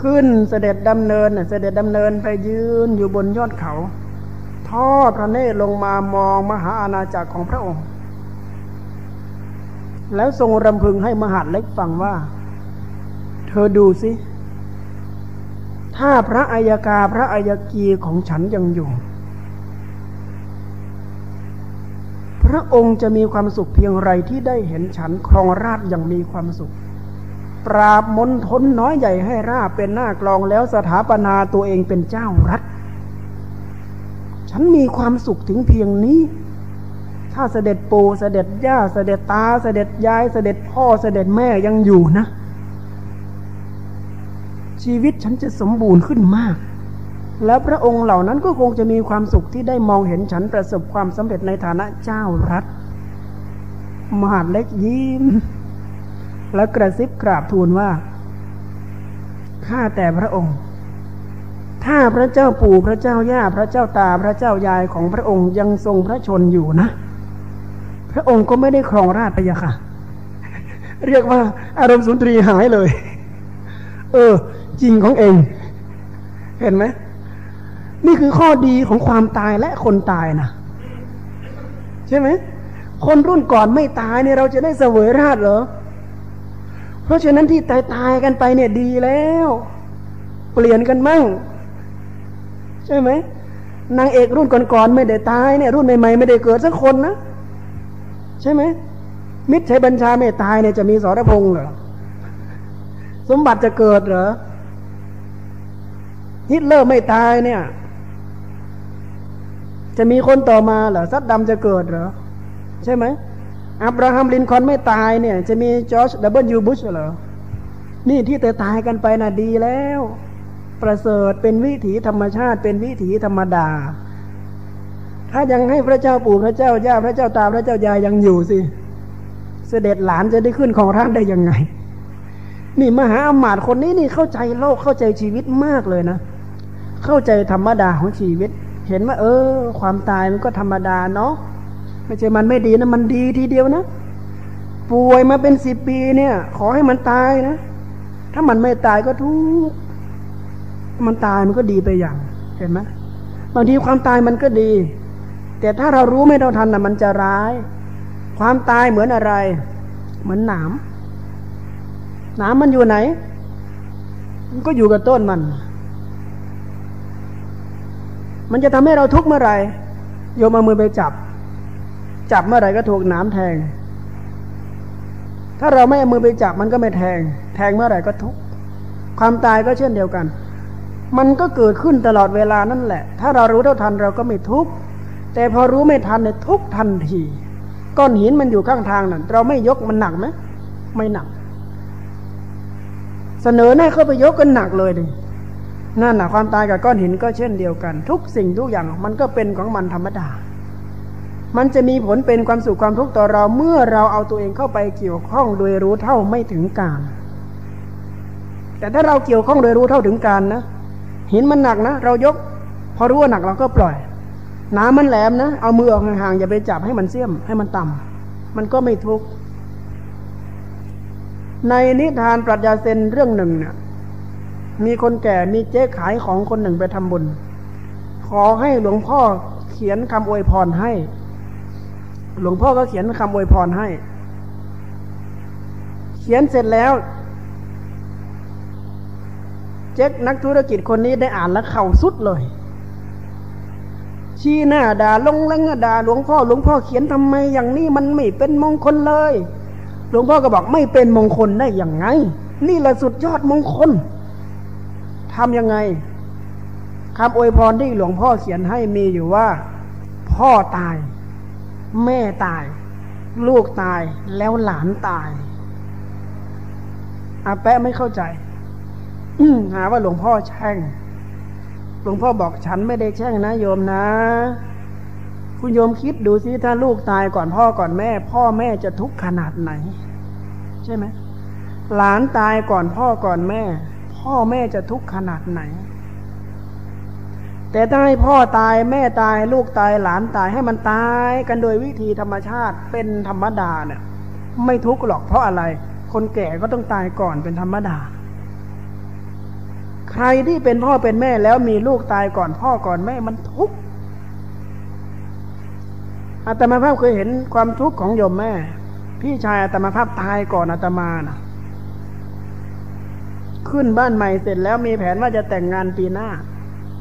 ขึ้นเสด็จดำเนินเสด็จดำเนินไปยืนอยู่บนยอดเขา ทอดพระเนตรลงมามองมหาอาณาจักรของพระองค์ แล้วทรงรำพึงให้มหาดเล็กฟังว่า เธอดูสิ ถ้าพระอัยกาพระอัยกีของฉันยังอยู่ พระองค์จะมีความสุขเพียงไรที่ได้เห็นฉันครองราชอย่างมีความสุข ปราบมนทนน้อยใหญ่ให้ราบเป็นหน้ากลองแล้วสถาปนาตัวเองเป็นเจ้ารัฐ ฉันมีความสุขถึงเพียงนี้ ถ้าเสด็จปู่เสด็จย่าเสด็จตาเสด็จยายเสด็จพ่อเสด็จแม่ยังอยู่นะ ชีวิตฉันจะสมบูรณ์ขึ้นมาก แล้วพระองค์เหล่านั้นก็คงจะมีความสุขที่ได้มองเห็นฉันประสบความสำเร็จในฐานะเจ้ารัฐ มหาดเล็กยิ้ม แล้วกระซิบกราบทูลว่าข้าแต่พระองค์ถ้าพระเจ้าปู่พระเจ้าย่าพระเจ้าตาพระเจ้ายายของพระองค์ยังทรงพระชนอยู่นะ พระองค์ก็ไม่ได้ครองราชไปยะค่ะ เรียกว่า อารมณ์สุนทรีหายเลย เออ จริงของเอง เห็นไหมนี่คือข้อดีของความตายและคนตายนะใช่ไหมคนรุ่นก่อนไม่ตายเนี่ยเราจะได้เสวยราชเหรอ เพราะฉะนั้นที่ตายตายกันไปเนี่ยดีแล้ว เปลี่ยนกันมั่ง ใช่ไหมนางเอกรุ่นก่อนๆไม่ได้ตายเนี่ย รุ่นใหม่ๆไม่ได้เกิดสักคนนะ ใช่ไหมมิตรชัยบัญชาไม่ตายเนี่ยจะมีสรพงษ์เหรอสมบัติจะเกิดเหรอฮิตเลอร์ไม่ตายเนี่ย จะมีคนต่อมาเหรอซัดดัมจะเกิดเหรอใช่ไหมอับราฮัมลินคอล์นไม่ตายเนี่ย จะมีจอร์จดับเบิลยูบุชเหรอนี่ที่แต่ตายกันไปน่ะดีแล้ว ประเสริฐเป็นวิถีธรรมชาติเป็นวิถีธรรมดา ถ้ายังให้พระเจ้าปู่พระเจ้าย่าพระเจ้าตาพระเจ้ายายยังอยู่สิ เสด็จหลานจะได้ขึ้นครองราชย์ได้ยังไง นี่มหาอำมาตย์คนนี้นี่เข้าใจโลกเข้าใจชีวิตมากเลยนะ เข้าใจธรรมดาของชีวิต เห็นว่า เออ ความตายมันก็ธรรมดาเนาะไม่ใช่มันไม่ดีนะมันดีทีเดียวนะป่วยมาเป็นสิบปีเนี่ย ขอให้มันตายนะ ถ้ามันไม่ตายก็ทุกมันตายมันก็ดีไปอย่าง เห็นไหมบางทีความตายมันก็ดี แต่ถ้าเรารู้ไม่เท่าทันนะมันจะร้าย ความตายเหมือนอะไร เหมือนหนามหนามมันอยู่ไหน มันก็อยู่กับต้นมัน มันจะทำให้เราทุกข์เมื่อไหร่โยมเอามือไปจับ จับเมื่อไหร่ก็ถูกหน้ำแทง ถ้าเราไม่เอามือไปจับมันก็ไม่แทง แทงเมื่อไหร่ก็ทุกความตายก็เช่นเดียวกัน มันก็เกิดขึ้นตลอดเวลานั่นแหละ ถ้าเรารู้เท่าทันเราก็ไม่ทุกข์ แต่พอรู้ไม่ทันเนี่ยทุกทันทีก้อนหินมันอยู่ข้างทางนั่นเราไม่ยกมันหนักไหมไม่หนัก เสนอให้เข้าไปยกกันหนักเลยดินั่นแหะความตายกับก้อนหินก็เช่นเดียวกัน ทุกสิ่งทุกอย่างมันก็เป็นของมันธรรมดา มันจะมีผลเป็นความสุขความทุกข์ต่อเราเมื่อเราเอาตัวเองเข้าไปเกี่ยวข้องโดยรู้เท่าไม่ถึงการ แต่ถ้าเราเกี่ยวข้องโดยรู้เท่าถึงการนะหินมันหนักนะเรายก พอรู้ว่าหนักเราก็ปล่อย น้ำมันแหลมนะ เอามือออกห่างๆอย่าไปจับให้มันเสี้ยมให้มันต่ำมันก็ไม่ทุกข์ในนิทานปรัชญาเซนเรื่องหนึ่งเนี่ยมีคนแก่มีเจ๊ขายของคนหนึ่งไปทำบุญ ขอให้หลวงพ่อเขียนคำอวยพรให้ หลวงพ่อก็เขียนคำอวยพรให้ เขียนเสร็จแล้ว เจ๊กนักธุรกิจคนนี้ได้อ่านแล้วเข่าสุดเลย ชี้หน้าด่าลงแรงด่าหลวงพ่อหลวงพ่อเขียนทำไมอย่างนี้มันไม่เป็นมงคลเลย หลวงพ่อก็บอกไม่เป็นมงคลได้อย่างไง นี่แหละสุดยอดมงคลทำยังไงคำอวยพรที่หลวงพ่อเขียนให้มีอยู่ว่า พ่อตาย แม่ตาย ลูกตายแล้วหลานตายอาแปะไม่เข้าใจหาว่าหลวงพ่อแช่ง หลวงพ่อบอกฉันไม่ได้แช่งนะโยมนะ คุณโยมคิดดูสิถ้าลูกตายก่อนพ่อก่อนแม่ พ่อแม่จะทุกข์ขนาดไหน ใช่ไหมหลานตายก่อนพ่อก่อนแม่ พ่อแม่จะทุกข์ขนาดไหน แต่ถ้าให้พ่อตายแม่ตายลูกตายหลานตายให้มันตายกันโดยวิธีธรรมชาติเป็นธรรมดาเนี่ยไม่ทุกข์หรอกเพราะอะไร คนแก่ก็ต้องตายก่อนเป็นธรรมดา ใครที่เป็นพ่อเป็นแม่แล้วมีลูกตายก่อนพ่อก่อนแม่มันทุกข์อาตมาภาพเคยเห็นความทุกข์ของโยมแม่ พี่ชายอาตมาภาพตายก่อนอาตมานะขึ้นบ้านใหม่เสร็จแล้วมีแผนว่าจะแต่งงานปีหน้า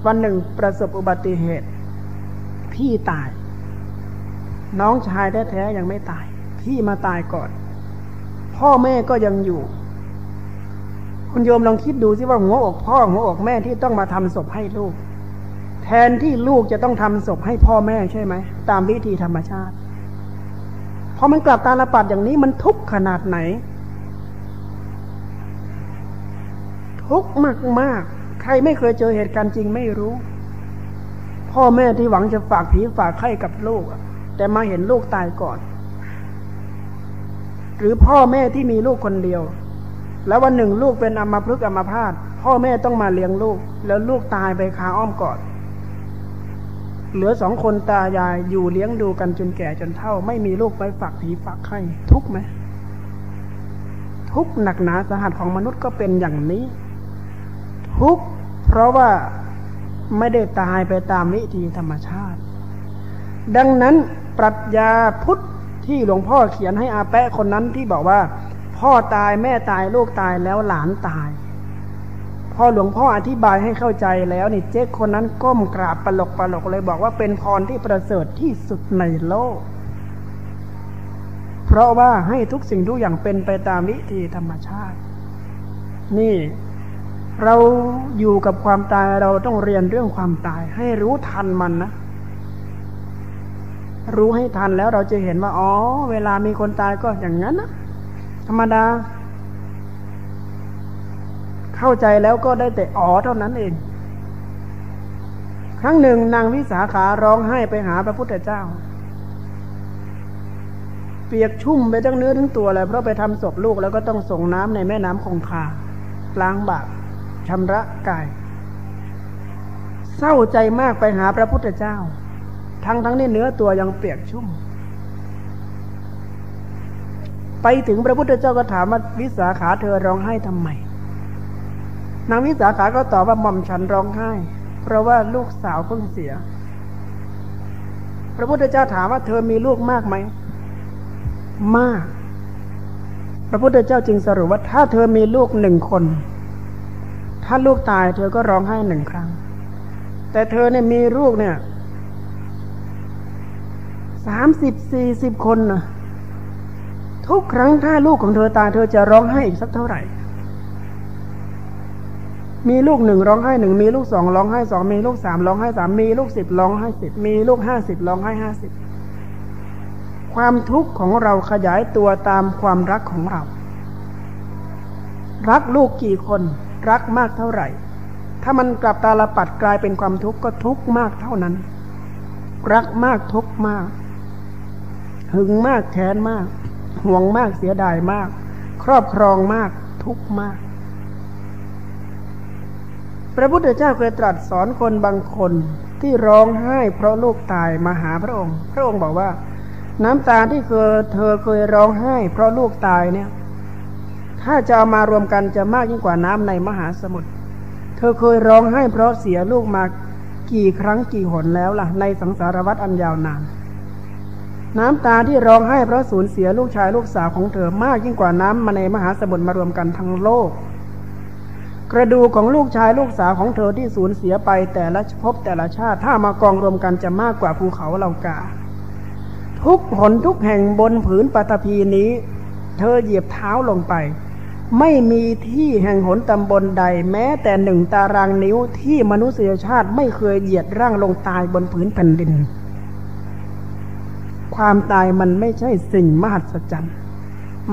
วันหนึ่งประสบอุบัติเหตุ พี่ตาย น้องชายแท้ๆยังไม่ตาย พี่มาตายก่อน พ่อแม่ก็ยังอยู่ คุณโยมลองคิดดูสิว่าหัวอกพ่อหัวอกแม่ที่ต้องมาทำศพให้ลูก แทนที่ลูกจะต้องทำศพให้พ่อแม่ใช่ไหม ตามวิธีธรรมชาติพอมันกลับตาลปัดอย่างนี้มันทุกข์ขนาดไหน ทุกข์มากมากใครไม่เคยเจอเหตุการณ์จริงไม่รู้ พ่อแม่ที่หวังจะฝากผีฝากไข่กับลูกแต่มาเห็นลูกตายก่อน หรือพ่อแม่ที่มีลูกคนเดียว แล้ววันหนึ่งลูกเป็นอัมพฤกษ์อัมพาตพ่อแม่ต้องมาเลี้ยงลูก แล้วลูกตายไปคาอ้อมกอด เหลือสองคนตายายอยู่เลี้ยงดูกันจนแก่จนเฒ่า ไม่มีลูกไปฝากผีฝากไข่ทุกไหมทุกหนักหนาสาหัสของมนุษย์ก็เป็นอย่างนี้ ทุกเพราะว่าไม่ได้ตายไปตามวิธีธรรมชาติ ดังนั้นปรัชญาพุทธที่หลวงพ่อเขียนให้อาแปะคนนั้นที่บอกว่า พ่อตายแม่ตายลูกตายแล้วหลานตายพอหลวงพ่ออธิบายให้เข้าใจแล้วนี่เจ๊คนนั้นก้มกราบปลกปลกเลยบอกว่าเป็นพรที่ประเสริฐที่สุดในโลก เพราะว่าให้ทุกสิ่งทุกอย่างเป็นไปตามวิธีธรรมชาติ นี่ เราอยู่กับความตายเราต้องเรียนเรื่องความตาย ให้รู้ทันมันนะรู้ให้ทันแล้วเราจะเห็นว่าอ๋อ เวลามีคนตายก็อย่างนั้นนะ ธรรมดา เข้าใจแล้วก็ได้แต่อ๋อเท่านั้นเอง ครั้งหนึ่งนางวิสาขาร้องไห้ไปหาพระพุทธเจ้า เปียกชุ่มไปทั้งเนื้อทั้งตัวเลยเพราะไปทำศพลูกแล้วก็ต้องส่งน้ำในแม่น้ำคงคาล้างบาปชำระกาย เศร้าใจมากไปหาพระพุทธเจ้า ทั้งทั้งนี้เนื้อตัวยังเปียกชุ่ม ไปถึงพระพุทธเจ้าก็ถามว่าวิสาขาเธอร้องไห้ทำไมนางวิสาขาก็ตอบว่าหม่อมฉันร้องไห้ เพราะว่าลูกสาวเพิ่งเสีย พระพุทธเจ้าถามว่าเธอมีลูกมากไหมมาก พระพุทธเจ้าจึงสรุปว่าถ้าเธอมีลูกหนึ่งคน ถ้าลูกตายเธอก็ร้องไห้หนึ่งครั้ง แต่เธอเนี่ยมีลูกเนี่ยสามสิบสี่สิบคนนะ ทุกครั้งถ้าลูกของเธอตายเธอจะร้องไห้อีกสักเท่าไหร่ มีลูกหนึ่งร้องไห้หนึ่งมีลูกสองร้องไห้สองมีลูกสามร้องไห้สามมีลูกสิบร้องไห้สิบมีลูกห้าสิบร้องไห้ห้าสิบความทุกข์ของเราขยายตัวตามความรักของเรา รักลูกกี่คน รักมากเท่าไหร่ ถ้ามันกลับตาลปัดกลายเป็นความทุกข์ก็ทุกข์มากเท่านั้น รักมากทุกข์มาก หึงมากแค้นมาก ห่วงมากเสียดายมาก ครอบครองมากทุกข์มาก พระพุทธเจ้าเคยตรัสสอนคนบางคนที่ร้องไห้เพราะลูกตายมาหาพระองค์ พระองค์บอกว่า น้ำตาที่เคยเธอเคยร้องไห้ เพราะลูกตายเนี่ย ถ้าจะเอามารวมกันจะมากยิ่งกว่าน้ำในมหาสมุทร เธอเคยร้องไห้เพราะเสียลูกมากี่ครั้งกี่หนแล้วล่ะ ในสังสารวัฏอันยาวนาน น้ำตาที่ร้องไห้เพราะสูญเสียลูกชายลูกสาวของเธอมากยิ่งกว่าน้ำมาในมหาสมุทรมารวมกันทั้งโลก กระดูของลูกชายลูกสาวของเธอที่สูญเสียไปแต่ละภพแต่ละชาติถ้ามากองรวมกันจะมากกว่าภูเขาเหล่ากา ทุกหนทุกแห่งบนผืนปฐพีนี้ เธอเหยียบเท้าลงไป ไม่มีที่แห่งหนตำบลใดแม้แต่หนึ่งตารางนิ้วที่มนุษยชาติไม่เคยเหยียดร่างลงตายบนผืนแผ่นดิน ความตายมันไม่ใช่สิ่งมหัศจรรย์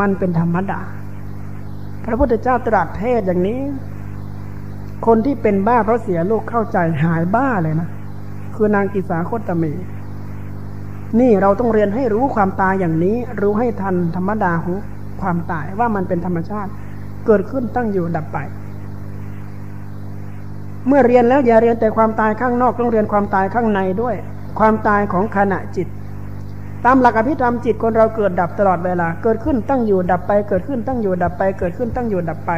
มันเป็นธรรมดา พระพุทธเจ้าตรัสเทศอย่างนี้ คนที่เป็นบ้าเพราะเสียลูกเข้าใจหายบ้าเลยนะ คือนางกิสาโคตมี นี่เราต้องเรียนให้รู้ความตายอย่างนี้ รู้ให้ทันธรรมดาของความตายว่ามันเป็นธรรมชาติ เกิดขึ้นตั้งอยู่ดับไป เมื่อเรียนแล้วอย่าเรียนแต่ความตายข้างนอกต้องเรียนความตายข้างในด้วย ความตายของขณะจิต ตามหลักอภิธรรมจิตคนเราเกิดดับตลอดเวลา เกิดขึ้นตั้งอยู่ดับไป เกิดขึ้นตั้งอยู่ดับไป เกิดขึ้นตั้งอยู่ดับไป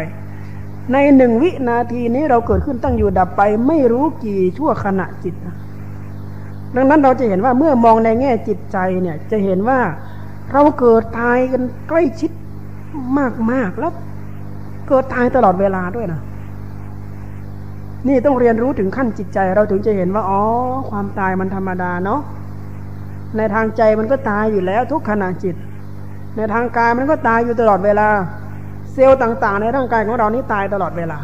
ในหนึ่งวินาทีนี้เราเกิดขึ้นตั้งอยู่ดับไป ไม่รู้กี่ชั่วขณะจิตนะดังนั้นเราจะเห็นว่าเมื่อมองในแง่จิตใจเนี่ยจะเห็นว่าเราเกิดตายกันใกล้ชิดมากๆแล้ว เกิดตายตลอดเวลาด้วยนะนี่ต้องเรียนรู้ถึงขั้นจิตใจเราถึงจะเห็นว่าอ๋อความตายมันธรรมดาเนาะ ในทางใจมันก็ตายอยู่แล้วทุกขณะจิต ในทางกายมันก็ตายอยู่ตลอดเวลา เซลล์ต่าง ๆ ในร่างกายของเรานี้ตายตลอดเวลา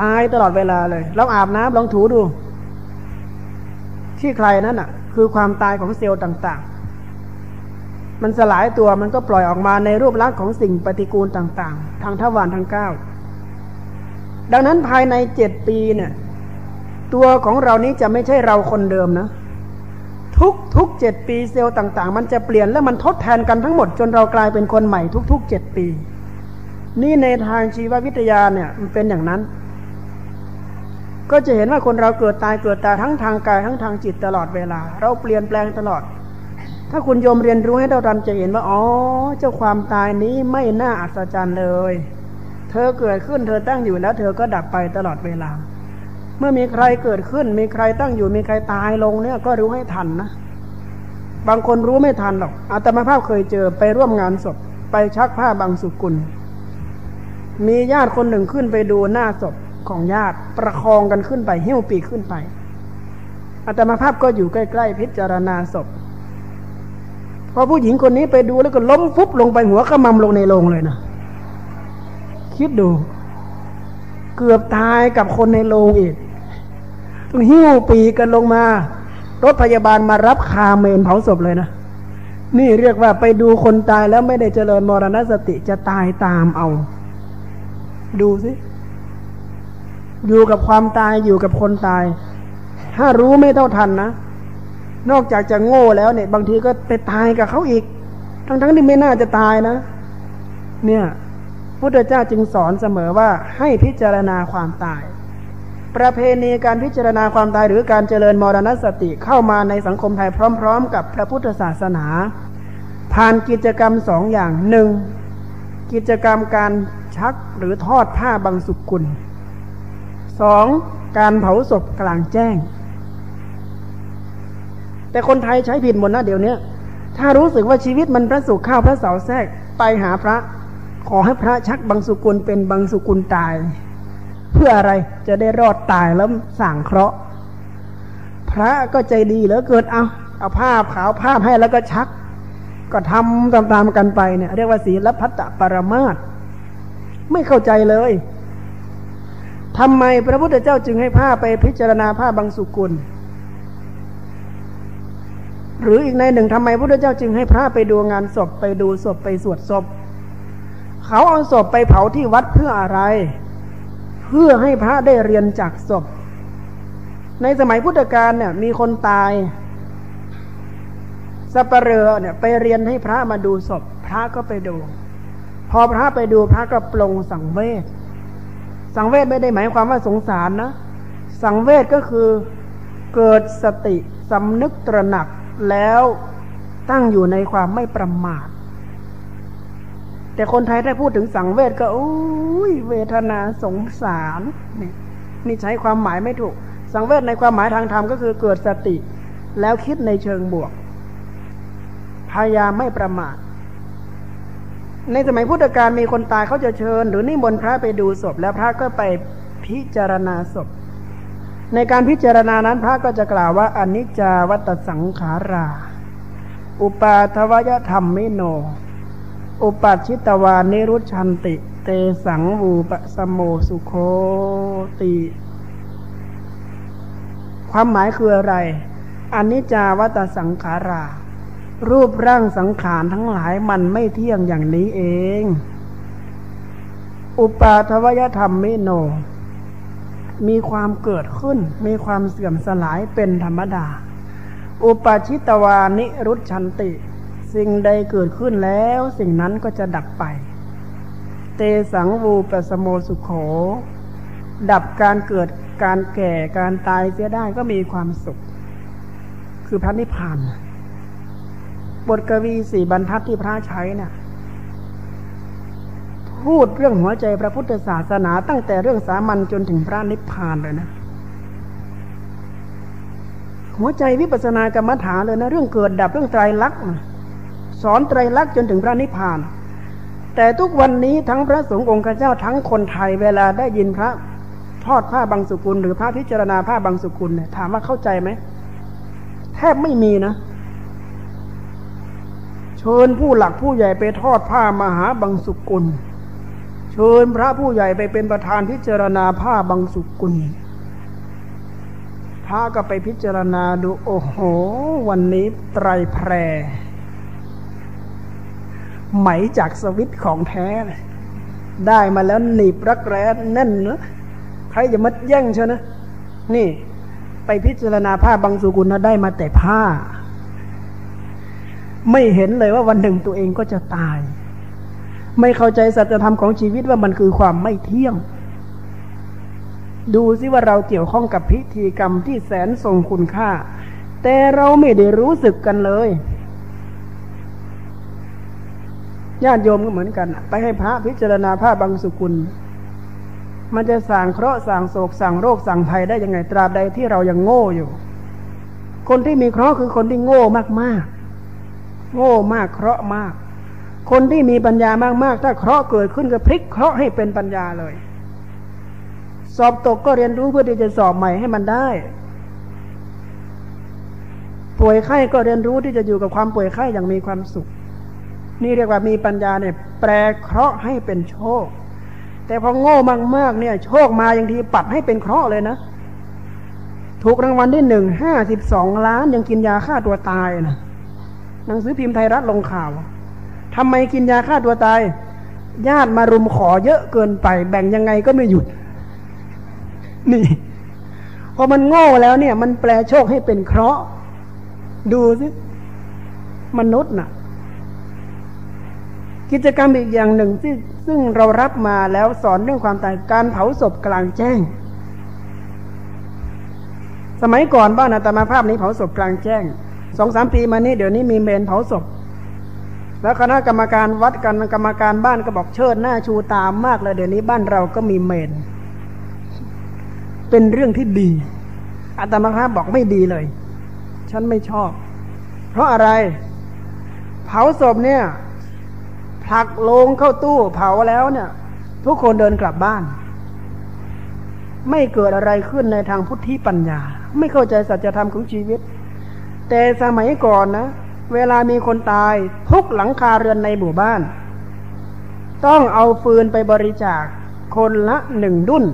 ตายตลอดเวลาเลยลองอาบน้ำลองถูดู ที่ใครนั่นอะ คือความตายของเซลล์ต่าง ๆ มันสลายตัวมันก็ปล่อยออกมาในรูปลักษณ์ของสิ่งปฏิกูลต่าง ๆ ทางทวารทางเก้าดังนั้นภายในเจ็ดปีเนี่ย ตัวของเรานี้จะไม่ใช่เราคนเดิมนะ ทุกทุกเจ็ดปีเซลล์ต่าง ๆ มันจะเปลี่ยนและมันทดแทนกันทั้งหมด จนเรากลายเป็นคนใหม่ทุกๆเจ็ดปี นี่ในทางชีววิทยาเนี่ยมันเป็นอย่างนั้น ก็จะเห็นว่าคนเราเกิดตายเกิดตายทั้งทางกายทั้งทางจิตตลอดเวลา เราเปลี่ยนแปลงตลอด ถ้าคุณโยมเรียนรู้ให้เราดันจะเห็นว่าอ๋อเจ้าความตายนี้ไม่น่าอัศจรรย์เลย เธอเกิดขึ้นเธอตั้งอยู่แล้ว เธอก็ดับไปตลอดเวลา เมื่อมีใครเกิดขึ้น มีใครตั้งอยู่มีใครตายลงเนี่ยก็รู้ให้ทันนะบางคนรู้ไม่ทันหรอกอาตมาภาพเคยเจอไปร่วมงานศพ ไปชักผ้าบางสุกุล มีญาติคนหนึ่งขึ้นไปดูหน้าศพของญาติประคองกันขึ้นไปหิ้วปีกขึ้นไปอาตมาภาพก็อยู่ใกล้ๆพิจารณาศพพอผู้หญิงคนนี้ไปดูแล้วก็ล้มฟุบลงไปหัวขมำลงในโรงเลยนะคิดดู เกือบตายกับคนในโรงอีก ต้องหิ้วปีกันลงมา รถพยาบาลมารับคาเมนเผาศพเลยนะ นี่เรียกว่าไปดูคนตายแล้วไม่ได้เจริญมรณสติจะตายตามเอา ดูสิ อยู่กับความตายอยู่กับคนตาย ถ้ารู้ไม่เท่าทันนะ นอกจากจะโง่แล้วเนี่ย บางทีก็ไปตายกับเขาอีก ทั้งๆที่ไม่น่าจะตายนะ เนี่ยพุทธเจ้าจึงสอนเสมอว่าให้พิจารณาความตาย ประเพณีการพิจารณาความตายหรือการเจริญมรณสติเข้ามาในสังคมไทยพร้อม ๆ กับพระพุทธศาสนา ผ่านกิจกรรมสองอย่างหนึ่งกิจกรรมการชักหรือทอดผ้าบางสุกุลสองการเผาศพกลางแจ้ง แต่คนไทยใช้ผิดหมดนะเดี๋ยวนี้ถ้ารู้สึกว่าชีวิตมันพระสุขข้าวพระเสาแทรกไปหาพระ ขอให้พระชักบางสุกุลเป็นบางสุกุลตาย พื่ออะไรจะได้รอดตายแล้วสั่งเคราะห์พระก็ใจดีเหลือเกินเอาเอาภาพขาวภาพให้แล้วก็ชัก ก็ทำตามๆกันไปเนี่ย เรียกว่าศีลพัตตปรมาตไม่เข้าใจเลยทำไมพระพุทธเจ้าจึงให้ผ้าไปพิจารณาผ้าบางสุกุล หรืออีกในหนึ่งทำไมพระพุทธเจ้าจึงให้พระไปดูงานศพไปดูศพไปสวดศพ เขาเอาศพไปเผาที่วัดเพื่ออะไร เพื่อให้พระได้เรียนจากศพ ในสมัยพุทธกาลเนี่ย มีคนตายสัปเหร่อเนี่ย ไปเรียนให้พระมาดูศพ พระก็ไปดู พอพระไปดูพระก็ปลงสังเวชสังเวชไม่ได้หมายความว่าสงสารนะ สังเวชก็คือเกิดสติสำนึกตระหนักแล้วตั้งอยู่ในความไม่ประมาท แต่คนไทยถ้าพูดถึงสังเวชก็อุ้ยเวทนาสงสารนี่นี่ใช้ความหมายไม่ถูก สังเวชในความหมายทางธรรมก็คือเกิดสติ แล้วคิดในเชิงบวก พยายามไม่ประมาทในสมัยพุทธกาลมีคนตายเขาจะเชิญ หรือนิมนต์พระไปดูศพ แล้วพระก็ไปพิจารณาศพ ในการพิจารณานั้นพระก็จะกล่าวว่าอนิจจาวัตสังขารา อุปาทวยธรรมไมิโน อุปัชิตวานิรุชันติ เตสังวูปสโมสุโคติ ความหมายคืออะไรอันนิจาวัตสังขารา รูปร่างสังขารทั้งหลายมันไม่เที่ยงอย่างนี้เอง อุปาทวยธรรมมิโน มีความเกิดขึ้น มีความเสื่อมสลายเป็นธรรมดา อุปชิตวานิรุชันติ สิ่งใดเกิดขึ้นแล้ว สิ่งนั้นก็จะดับไป เตสังวูปสโมสุขโข ดับการเกิดการแก่การตายเสียได้ก็มีความสุข คือพระนิพพานบทกวีสี่บรรทัดที่พระใช้นะ่ะพูดเรื่องหัวใจพระพุทธศาสนาตั้งแต่เรื่องสามัญจนถึงพระนิพพานเลยนะ หัวใจวิปัสสนากรรมฐานเลยนะ เรื่องเกิดดับเรื่องไตรลักษณ์ อนไตรลักษณ์จนถึงพระนิพพาน แต่ทุกวันนี้ทั้งพระสงฆ์องค์เจ้าทั้งคนไทยเวลาได้ยินพระทอดผ้าบางสุกุล หรือพระพิจารณาผ้าบางสุกุลเนี่ยถามว่าเข้าใจไหมแทบไม่มีนะ เชิญผู้หลักผู้ใหญ่ไปทอดผ้ามหาบางสุกุล เชิญพระผู้ใหญ่ไปเป็นประธานพิจารณาผ้าบางสุกุลพระก็ไปพิจารณาดูโอ้โห วันนี้ไตรแพร ไหมจากสวิตของแท้ ได้มาแล้วหนีบรักแร้แน่นเนะใครจะมัดแย่งเชนะ นี่ ไปพิจารณาผ้าบางสุกุลนะได้มาแต่ผ้า ไม่เห็นเลยว่าวันหนึ่งตัวเองก็จะตาย ไม่เข้าใจสัจธรรมของชีวิตว่ามันคือความไม่เที่ยง ดูซิว่าเราเกี่ยวข้องกับพิธีกรรมที่แสนทรงคุณค่า แต่เราไม่ได้รู้สึกกันเลย ญาติโยมก็เหมือนกัน ไปให้พระพิจารณาผ้าบางสุกุล มันจะสั่งเคราะห์สั่งโศกสั่งโรคสั่งภัยได้ยังไงตราบใดที่เรายังโง่อยู่ คนที่มีเคราะห์คือคนที่โง่มากๆ โง่มากเคราะห์มาก คนที่มีปัญญามากๆ ถ้าเคราะห์เกิดขึ้นก็พลิกเคราะห์ให้เป็นปัญญาเลย สอบตกก็เรียนรู้เพื่อที่จะสอบใหม่ให้มันได้ป่วยไข้ก็เรียนรู้ที่จะอยู่กับความป่วยไข้อย่างมีความสุข นี่เรียกว่ามีปัญญาเนี่ยแปลเคราะห์ให้เป็นโชค แต่พอโง่มากๆเนี่ย โชคมาอย่างทีปัดให้เป็นเคราะห์เลยนะ ถูกรางวัลที่หนึ่งห้าสิบสองล้านยังกินยาฆ่าตัวตายนะหนังสือพิมพ์ไทยรัฐลงข่าวทำไมกินยาฆ่าตัวตาย ญาติมารุมขอเยอะเกินไป แบ่งยังไงก็ไม่หยุด นี่พอมันโง่แล้วเนี่ย มันแปลโชคให้เป็นเคราะห์ ดูสิมนุษย์นะ่ะ กิจกรรมอีกอย่างหนึ่งที่ซึ่งเรารับมาแล้วสอนเรื่องความตายการเผาศพกลางแจ้ง สมัยก่อนบ้านอาตมาภาพนี้เผาศพกลางแจ้งสองสามปีมานี้เดี๋ยวนี้มีเมนเผาศพ แล้วคณะกรรมการวัดกันกรรมการบ้านก็บอกเชิดหน้าชูตามมากเลยเดี๋ยวนี้บ้านเราก็มีเมน เป็นเรื่องที่ดีอาตมาภาพบอกไม่ดีเลย ฉันไม่ชอบ เพราะอะไร เผาศพเนี่ย ผลักลงเข้าตู้เผาแล้วเนี่ย ทุกคนเดินกลับบ้าน ไม่เกิดอะไรขึ้นในทางพุทธิปัญญา ไม่เข้าใจสัจธรรมของชีวิต แต่สมัยก่อนนะเวลามีคนตายทุกหลังคาเรือนในหมู่บ้าน ต้องเอาฟืนไปบริจาคคนละหนึ่งดุน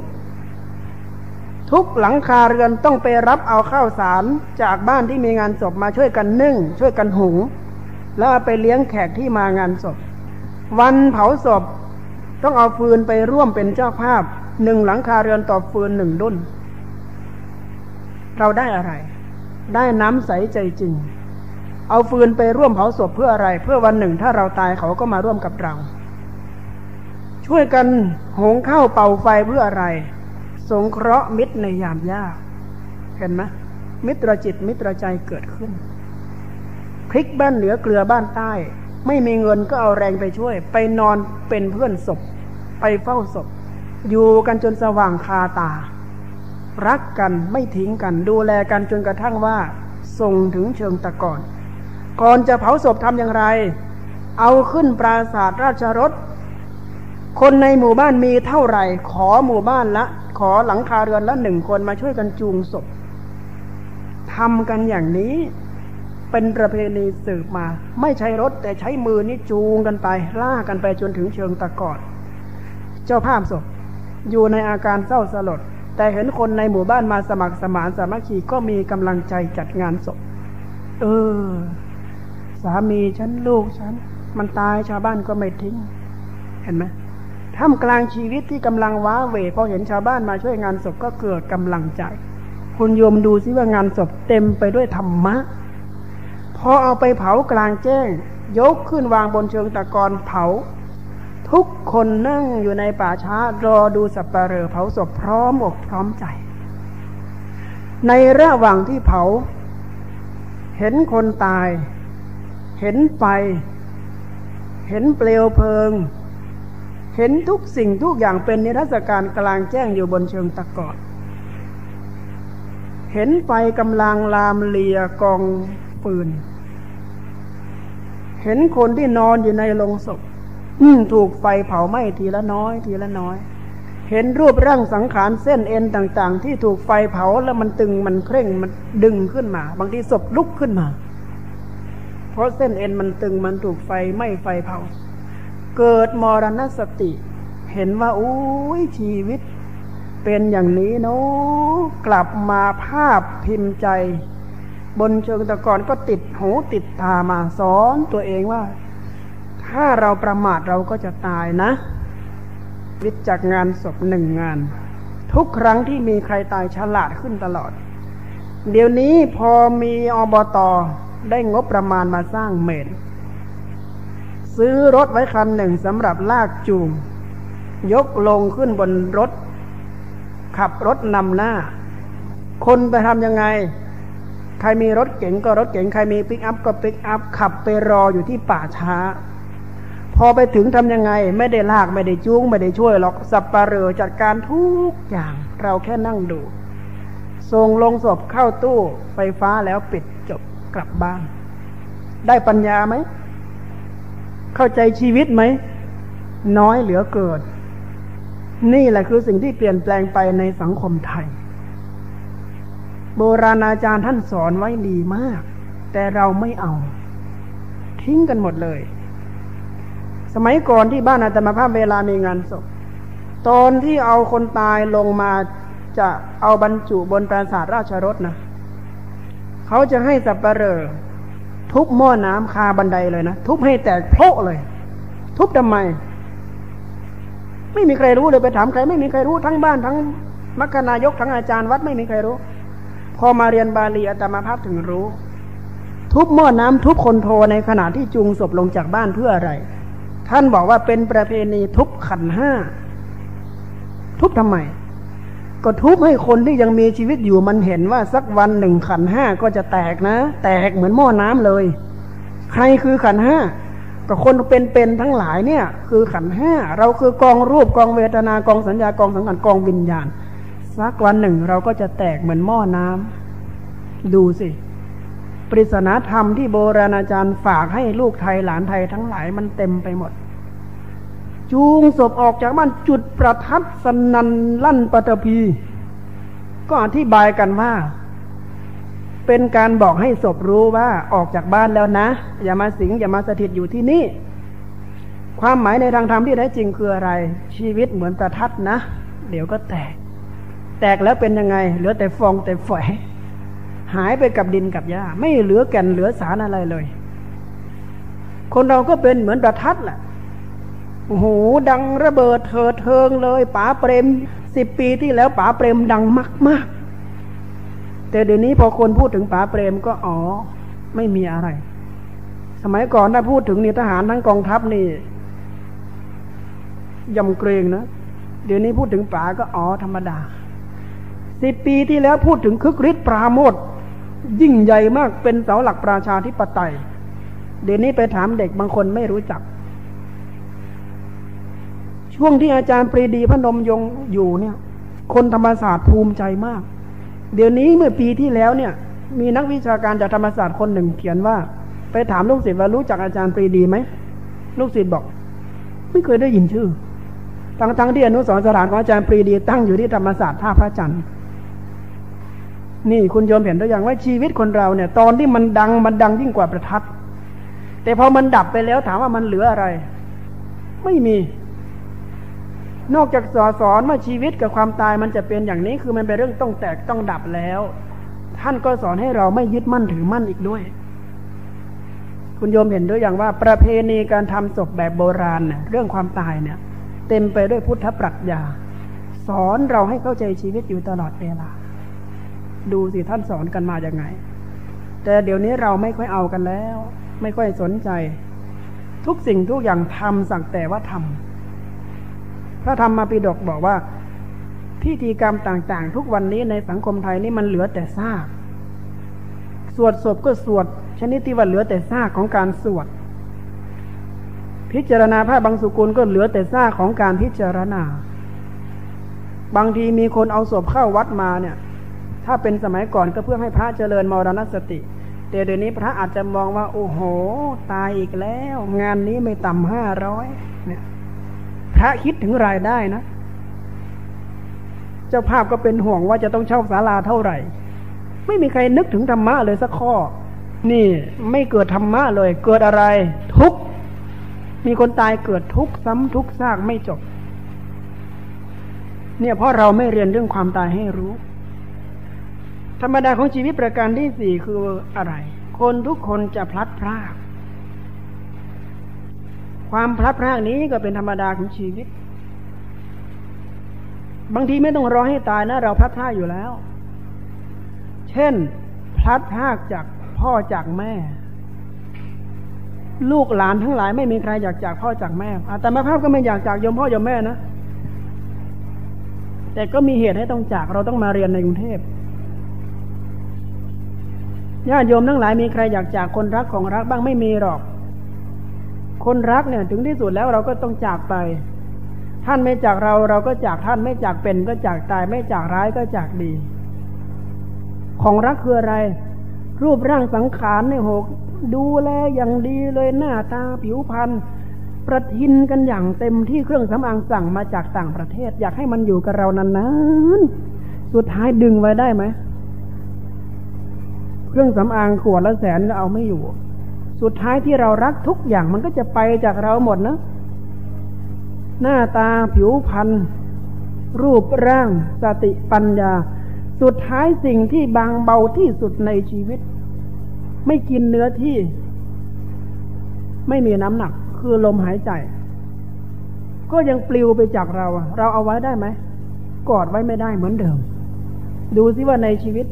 ทุกหลังคาเรือนต้องไปรับเอาข้าวสารจากบ้านที่มีงานศพมาช่วยกันนึ่ง ช่วยกันหุง แล้วไปเลี้ยงแขกที่มางานศพ วันเผาศพ ต้องเอาฟืนไปร่วมเป็นเจ้าภาพหนึ่งหลังคาเรือนต่อฟืนหนึ่งดุนเราได้อะไร ได้น้ำใสใจจริง เอาฟืนไปร่วมเผาศพเพื่ออะไร เพื่อวันหนึ่งถ้าเราตายเขาก็มาร่วมกับเรา ช่วยกันหงข้าวเป่าไฟเพื่ออะไร สงเคราะห์มิตรในยามยาก เห็นไหมมิตรจิตมิตรใจเกิดขึ้นพลิกบ้านเหนือเกลือบ้านใต้ ไม่มีเงินก็เอาแรงไปช่วย ไปนอนเป็นเพื่อนศพ ไปเฝ้าศพ อยู่กันจนสว่างคาตา รักกันไม่ทิ้งกันดูแลกันจนกระทั่งว่าส่งถึงเชิงตะกอนก่อนจะเผาศพทำอย่างไร เอาขึ้นปราศาสราชรถ คนในหมู่บ้านมีเท่าไหร่ ขอหมู่บ้านละ ขอหลังคาเรือนละหนึ่งคนมาช่วยกันจูงศพทำกันอย่างนี้ เป็นประเพณีสืบมา ไม่ใช้รถแต่ใช้มือนี่จูงกันไปล่ากันไปจนถึงเชิงตะกอด เจ้าภาพศพ อยู่ในอาการเศร้าสลด แต่เห็นคนในหมู่บ้านมาสมัครสมานสามัคคีก็มีกำลังใจจัดงานศพ เออ สามีฉันลูกฉัน มันตายชาวบ้านก็ไม่ทิ้ง เห็นไหมท่ามกลางชีวิตที่กำลังว้าเหวพอเห็นชาวบ้านมาช่วยงานศพก็เกิดกำลังใจ คุณโยมดูซิว่างานศพเต็มไปด้วยธรรมะ พอเอาไปเผากลางแจ้ง ยกขึ้นวางบนเชิงตะกอนเผา ทุกคนนั่งอยู่ในป่าช้ารอดูสับปะเลอเผาศพพร้อมอกพร้อมใจ ในระหว่างที่เผา เห็นคนตาย เห็นไฟ เห็นเปลวเพลิง เห็นทุกสิ่งทุกอย่างเป็นนิทรรศการกลางแจ้งอยู่บนเชิงตะกอนเห็นไฟกำลังลามเลียกองปืน เห็นคนที่นอนอยู่ในโรงศพถูกไฟเผาไหม้ทีละน้อย ทีละน้อย เห็นรูปร่างสังขารเส้นเอ็นต่าง ๆ ที่ถูกไฟเผาแล้วมันตึงมันเคร่งมันดึงขึ้นมา บางทีศพลุกขึ้นมา เพราะเส้นเอ็นมันตึงมันถูกไฟไหม้ไฟเผา เกิดมรณสติ เห็นว่าอุ้ยชีวิต เป็นอย่างนี้เนาะกลับมาภาพพิมพ์ใจ บนเชิงตะกอนก็ติดหูติดตามาสอนตัวเองว่า ถ้าเราประมาทเราก็จะตายนะวิจากงานศพหนึ่งงาน ทุกครั้งที่มีใครตายฉลาดขึ้นตลอด เดี๋ยวนี้พอมีอบตอได้งบประมาณมาสร้างเมนซื้อรถไว้คันหนึ่งสำหรับลากจูง ยกลงขึ้นบนรถ ขับรถนำหน้า คนไปทำยังไง ใครมีรถเก๋งก็รถเก๋งใครมีปิกอัพก็ปิกอัพขับไปรออยู่ที่ป่าช้า พอไปถึงทำยังไง ไม่ได้ลากไม่ได้จูงไม่ได้ช่วยหรอกสับปะเรอจัดการทุกอย่าง เราแค่นั่งดูส่งลงศพเข้าตู้ไฟฟ้าแล้วปิดจบกลับบ้าน ได้ปัญญาไหม เข้าใจชีวิตไหม น้อยเหลือเกินนี่แหละคือสิ่งที่เปลี่ยนแปลงไปในสังคมไทย โบราณอาจารย์ท่านสอนไว้ดีมาก แต่เราไม่เอา ทิ้งกันหมดเลย สมัยก่อนที่บ้านอาตมาภาพเวลามีงานศพตอนที่เอาคนตายลงมาจะเอาบรรจุบนปราสาทราชรถนะเขาจะให้สับปะเรอทุบหม้อน้ำคาบันไดเลยนะทุบให้แตกโพะเลย ทุบทำไม ไม่มีใครรู้เลยไปถามใคร ไม่มีใครรู้ทั้งบ้านทั้งมัคคณายกทั้งอาจารย์วัดไม่มีใครรู้ อมาเรียนบาลีอาตมาภาพถึงรู้ ทุบหม้อน้ำทุบคนโทในขณะที่จูงศพลงจากบ้านเพื่ออะไร ท่านบอกว่าเป็นประเพณีทุบขันห้า ทุบทำไม ก็ทุบให้คนที่ยังมีชีวิตอยู่มันเห็นว่าสักวันหนึ่งขันห้าก็จะแตกนะ แตกเหมือนหม้อน้ำเลย ใครคือขันห้าก็คนเป็นๆทั้งหลายเนี่ย คือขันห้าเราคือกองรูปกองเวทนากองสัญญากองสังขารกองวิญญาณ สักวันหนึ่งเราก็จะแตกเหมือนหม้อน้ำดูสิ ปริศนาธรรมที่โบราณอาจารย์ฝากให้ลูกไทยหลานไทยทั้งหลายมันเต็มไปหมด จูงศพออกจากบ้านจุดประทัดสนันลั่นปฐพี ก็อธิบายกันว่า เป็นการบอกให้ศพรู้ว่าออกจากบ้านแล้วนะ อย่ามาสิงอย่ามาสถิตอยู่ที่นี่ ความหมายในทางธรรมที่แท้จริงคืออะไร ชีวิตเหมือนประทัดนะ เดี๋ยวก็แตก แตกแล้วเป็นยังไง เหลือแต่ฟองแต่ฝอย หายไปกับดินกับหญ้า ไม่เหลือแก่นเหลือสารอะไรเลย คนเราก็เป็นเหมือนประทัดแหละโอ้โหดังระเบิดเถิดเทิงเลยป๋าเปรมสิบปีที่แล้วป๋าเปรมดังมากมากแต่เดี๋ยวนี้พอคนพูดถึงป๋าเปรมก็อ๋อ ไม่มีอะไร สมัยก่อนถ้าพูดถึงนี่ทหารทั้งกองทัพนี่ยำเกรงนะ เดี๋ยวนี้พูดถึงป๋าก็อ๋อธรรมดา สิบปีที่แล้วพูดถึงคึกฤทธิ์ปราโมทยิ่งใหญ่มากเป็นเสาหลักประชาธิปไตย เดี๋ยวนี้ไปถามเด็กบางคนไม่รู้จัก ช่วงที่อาจารย์ปรีดีพนมยงอยู่เนี่ย คนธรรมศาสตร์ภูมิใจมาก เดี๋ยวนี้เมื่อปีที่แล้วเนี่ย มีนักวิชาการจากธรรมศาสตร์คนหนึ่งเขียนว่า ไปถามลูกศิษย์ว่ารู้จักอาจารย์ปรีดีไหมลูกศิษย์บอก ไม่เคยได้ยินชื่อทั้งทั้งที่อนุสรสถานของอาจารย์ปรีดีตั้งอยู่ที่ธรรมศาสตร์ท่าพระจันทร์ นี่คุณโยมเห็นตัวอย่างว่าชีวิตคนเราเนี่ย ตอนที่มันดังมันดังยิ่งกว่าประทัด แต่พอมันดับไปแล้วถามว่ามันเหลืออะไร ไม่มี นอกจากสอสอนว่าชีวิตกับความตายมันจะเป็นอย่างนี้คือมันเป็นเรื่องต้องแตกต้องดับแล้ว ท่านก็สอนให้เราไม่ยึดมั่นถือมั่นอีกด้วย คุณโยมเห็นด้วยอย่างว่า ประเพณีการทำศพแบบโบราณเนี่ยเรื่องความตายเนี่ย เต็มไปด้วยพุทธปรัชญา สอนเราให้เข้าใจชีวิตอยู่ตลอดเวลา ดูสิท่านสอนกันมาอย่างไง แต่เดี๋ยวนี้เราไม่ค่อยเอากันแล้ว ไม่ค่อยสนใจ ทุกสิ่งทุกอย่างทำสักแต่ว่าทำพระธรรมปิฎกบอกว่าพิธีกรรมต่างๆ ทุกวันนี้ในสังคมไทยนี่มันเหลือแต่ซากสวดศพก็สวด ชนิดที่ว่าเหลือแต่ซากของการสวด พิจารณาพระบางสุกุลก็เหลือแต่ซากของการพิจารณา บางทีมีคนเอาศพเข้าวัดมาเนี่ย ถ้าเป็นสมัยก่อนก็เพื่อให้พระเจริญมรณสติ แต่เดี๋ยวนี้พระอาจจะมองว่า โอ้โห ตายอีกแล้ว งานนี้ไม่ต่ำห้าร้อยเนี่ยพระคิดถึงรายได้นะ เจ้าภาพก็เป็นห่วงว่าจะต้องเช่าศาลาเท่าไหร่ ไม่มีใครนึกถึงธรรมะเลยสักข้อ นี่ไม่เกิดธรรมะเลย เกิดอะไร ทุกมีคนตายเกิดทุกซ้ำทุกซากไม่จบ เนี่ยเพราะเราไม่เรียนเรื่องความตายให้รู้ ธรรมดาของชีวิตประการที่สี่คืออะไร คนทุกคนจะพลัดพราก ความพลัดพรากนี้ก็เป็นธรรมดาของชีวิต บางทีไม่ต้องรอให้ตายนะ เราพลัดพรากอยู่แล้ว เช่น พลัดพรากจากพ่อจากแม่ ลูกหลานทั้งหลายไม่มีใครอยากจากพ่อจากแม่แต่มาภาพก็ไม่อยากจากยมพ่อยมแม่นะ แต่ก็มีเหตุให้ต้องจากเราต้องมาเรียนในกรุงเทพ ญาติโยมทั้งหลายมีใครอยากจากคนรักของรักบ้างไม่มีหรอก คนรักเนี่ยถึงที่สุดแล้วเราก็ต้องจากไป ท่านไม่จากเราเราก็จากท่านไม่จากเป็นก็จากตายไม่จากร้ายก็จากดี ของรักคืออะไร รูปร่างสังขารในหกดูแลอย่างดีเลยหน้าตาผิวพรรณประทินกันอย่างเต็มที่เครื่องสำอางสั่งมาจากต่างประเทศ อยากให้มันอยู่กับเรานานๆสุดท้ายดึงไว้ได้ไหม เครื่องสำอางขวดละแสนก็เอาไม่อยู่ สุดท้ายที่เรารักทุกอย่างมันก็จะไปจากเราหมดนะ หน้าตาผิวพรรณรูปร่างสติปัญญา สุดท้ายสิ่งที่บางเบาที่สุดในชีวิต ไม่กินเนื้อที่ ไม่มีน้ำหนัก คือลมหายใจ ก็ยังปลิวไปจากเรา เราเอาไว้ได้ไหมกอดไว้ไม่ได้เหมือนเดิม ดูซิว่าในชีวิต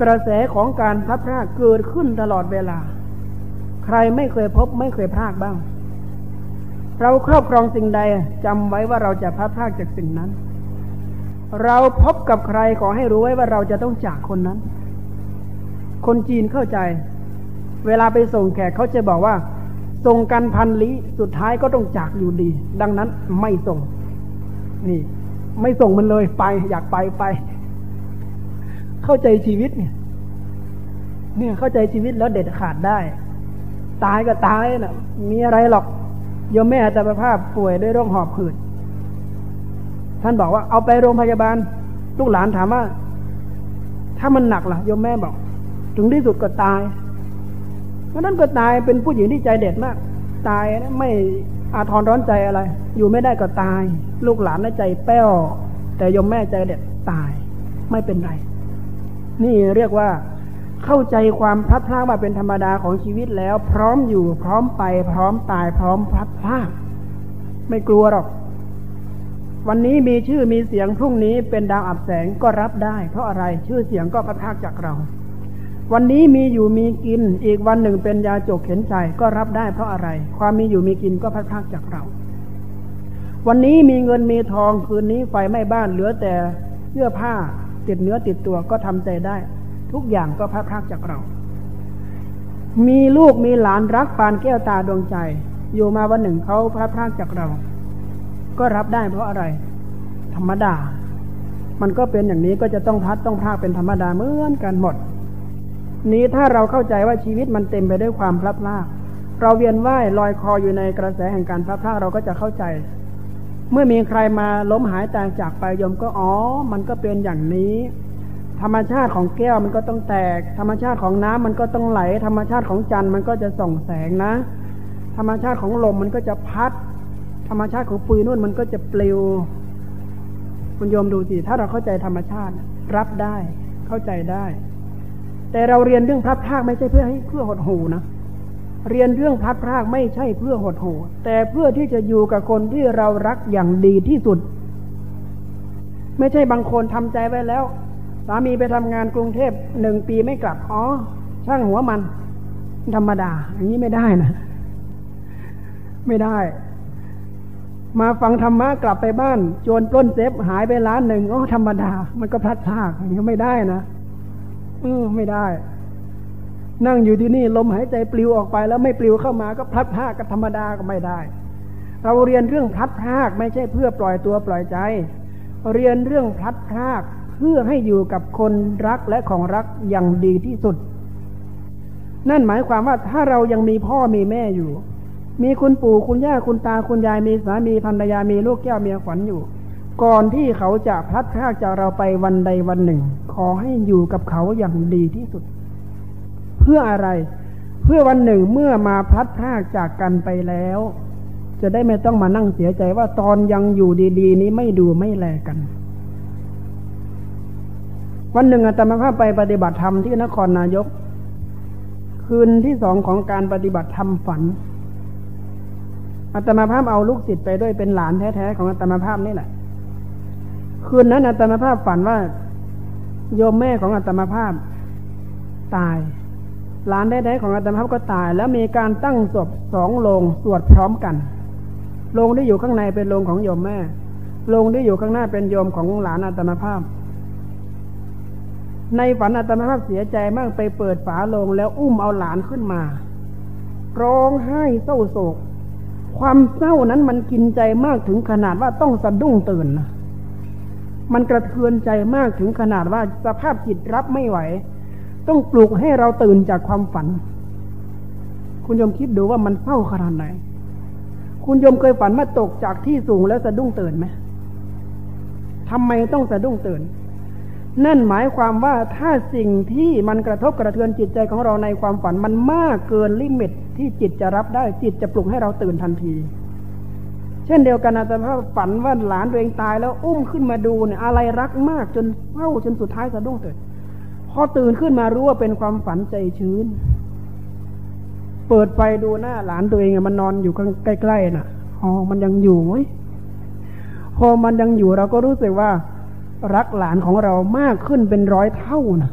กระแสของการพัดพรากเกิดขึ้นตลอดเวลา ใครไม่เคยพบไม่เคยพรากบ้าง เราครอบครองสิ่งใดจำไว้ว่าเราจะพัดพรากจากสิ่งนั้น เราพบกับใครขอให้รู้ไว้ว่าเราจะต้องจากคนนั้น คนจีนเข้าใจ เวลาไปส่งแขกเขาจะบอกว่าส่งกันพันลี้สุดท้ายก็ต้องจากอยู่ดี ดังนั้นไม่ส่ง นี่ ไม่ส่งมันเลยไป อยากไปไป เข้าใจชีวิตเนี่ยเนี่ยเข้าใจชีวิตแล้วเด็ดขาดได้ ตายก็ตายนะ่ะ มีอะไรหรอกโยมแม่แต่ประภาพป่วยด้วยโรคหอบหืด ท่านบอกว่าเอาไปโรงพยาบาล ลูกหลานถามว่า ถ้ามันหนักล่ะโยมแม่บอก ถึงที่สุดก็ตายเพราะนั้นก็ตายเป็นผู้หญิงที่ใจเด็ดมาก ตายไม่อาทรร้อนใจอะไร อยู่ไม่ได้ก็ตาย ลูกหลานใจแป้ว แต่ยมแม่ใจเด็ดตายไม่เป็นไร นี่เรียกว่าเข้าใจความพลัดพรากว่าเป็นธรรมดาของชีวิตแล้ว พร้อมอยู่พร้อมไป พร้อมตายพร้อมพลัดพรากไม่กลัวหรอก วันนี้มีชื่อมีเสียงพรุ่งนี้เป็นดาวอับแสงก็รับได้ เพราะอะไรชื่อเสียงก็พลัดพรากจากเรา วันนี้มีอยู่มีกินอีกวันหนึ่งเป็นยาจกเข็นใจก็รับได้เพราะอะไร ความมีอยู่มีกินก็พัดพากจากเรา วันนี้มีเงินมีทองคืนนี้ไฟไหม้บ้านเหลือแต่เสื้อผ้า ติดเนื้อติดตัวก็ทำใจได้ ทุกอย่างก็พัดพากจากเรา มีลูกมีหลานรักปานแก้วตาดวงใจ อยู่มาวันหนึ่งเขาพัดพากจากเรา ก็รับได้เพราะอะไร ธรรมดา มันก็เป็นอย่างนี้ก็จะต้องพัดต้องพากเป็นธรรมดาเหมือนกันหมด นี้ถ้าเราเข้าใจว่าชีวิตมันเต็มไปด้วยความพลัดพรากเราเวียนว่ายลอยคออยู่ในกระแสแห่งการพลัดพรากเราก็จะเข้าใจ เมื่อมีใครมาล้มหายตายจากไปยมก็อ๋อ มันก็เป็นอย่างนี้ ธรรมชาติของแก้วมันก็ต้องแตก ธรรมชาติของน้ำมันก็ต้องไหล ธรรมชาติของจันทร์มันก็จะส่องแสงนะ ธรรมชาติของลมมันก็จะพัด ธรรมชาติของปุยนุ่นมันก็จะปลิวคุณโยมดูสิถ้าเราเข้าใจธรรมชาติ รับได้เข้าใจได้ แต่เราเรียนเรื่องพลัดพราไม่ใช่เพื่อให้เพื่อหดหูนะ เรียนเรื่องพลัดพรากไม่ใช่เพื่อหดหูแต่เพื่อที่จะอยู่กับคนที่เรารักอย่างดีที่สุด ไม่ใช่บางคนทำใจไว้แล้ว สามีไปทำงานกรุงเทพหนึ่งปีไม่กลับอ๋อช่างหัวมัน ธรรมดา อย่างนี้ไม่ได้นะ ไม่ได้ มาฟังธรรมะกลับไปบ้าน โจรปล้นเซฟหายไปล้านหนึ่งอ๋อธรรมดา มันก็พลัดพรากอย่างนี้ไม่ได้นะเออไม่ได้ นั่งอยู่ที่นี่ลมหายใจปลิวออกไปแล้วไม่ปลิวเข้ามาก็พลัดพรากกับธรรมดาก็ไม่ได้ เราเรียนเรื่องพลัดพรากไม่ใช่เพื่อปล่อยตัวปล่อยใจ เรียนเรื่องพลัดพรากเพื่อให้อยู่กับคนรักและของรักอย่างดีที่สุด นั่นหมายความว่าถ้าเรายังมีพ่อมีแม่อยู่ มีคุณปู่คุณย่าคุณตาคุณยายมีสามีภรรยามีลูกแก้วเมียขวัญอยู่ ก่อนที่เขาจะพลัดพรากจากเราไปวันใดวันหนึ่ง ขอให้อยู่กับเขาอย่างดีที่สุด เพื่ออะไร เพื่อวันหนึ่งเมื่อมาพัดพากจากกันไปแล้ว จะได้ไม่ต้องมานั่งเสียใจว่าตอนยังอยู่ดีๆ นี้ไม่ดูไม่แลกัน วันหนึ่งอาตมาภาพไปปฏิบัติธรรมที่นครนายก คืนที่สองของการปฏิบัติธรรมฝันอาตมาภาพเอาลูกศิษย์ไปด้วยเป็นหลานแท้ๆของอาตมาภาพนี่แหละ คืนนั้นอาตมาภาพฝันว่า โยมแม่ของอาตมาภาพ ตาย หลานได้ๆของอาตมาภาพก็ตาย แล้วมีการตั้งศพสองโลงสวดพร้อมกันโลงที่อยู่ข้างในเป็นโลงของโยมแม่โลงที่อยู่ข้างหน้าเป็นโยมของหลานอาตมาภาพ ในฝันอาตมาภาพเสียใจมากไปเปิดฝาโลงแล้วอุ้มเอาหลานขึ้นมา ร้องไห้เศร้าโศก ความเศร้านั้นมันกินใจมากถึงขนาดว่าต้องสะดุ้งตื่น มันกระเทือนใจมากถึงขนาดว่าสภาพจิตรับไม่ไหว ต้องปลุกให้เราตื่นจากความฝัน คุณยมคิดดูว่ามันเศร้าขนาดไหน คุณยมเคยฝันมาตกจากที่สูงแล้วสะดุ้งตื่นไหมทำไมต้องสะดุ้งตื่น นั่นหมายความว่าถ้าสิ่งที่มันกระทบกระเทือนจิตใจของเราในความฝันมันมากเกินลิมิตที่จิตจะรับได้จิตจะปลุกให้เราตื่นทันที เช่นเดียวกันอาจารย์ฝันว่าหลานตัวเองตายแล้วอุ้มขึ้นมาดูเนี่ยอะไรรักมากจนเศร้าจนสุดท้ายสะดุ้งตื่น พอตื่นขึ้นมารู้ว่าเป็นความฝันใจชื้น เปิดไฟดูหน้าหลานตัวเองมันนอนอยู่ใกล้ๆน่ะอ๋อมันยังอยู่ไหมพอมันยังอยู่เราก็รู้สึกว่า รักหลานของเรามากขึ้นเป็นร้อยเท่านะ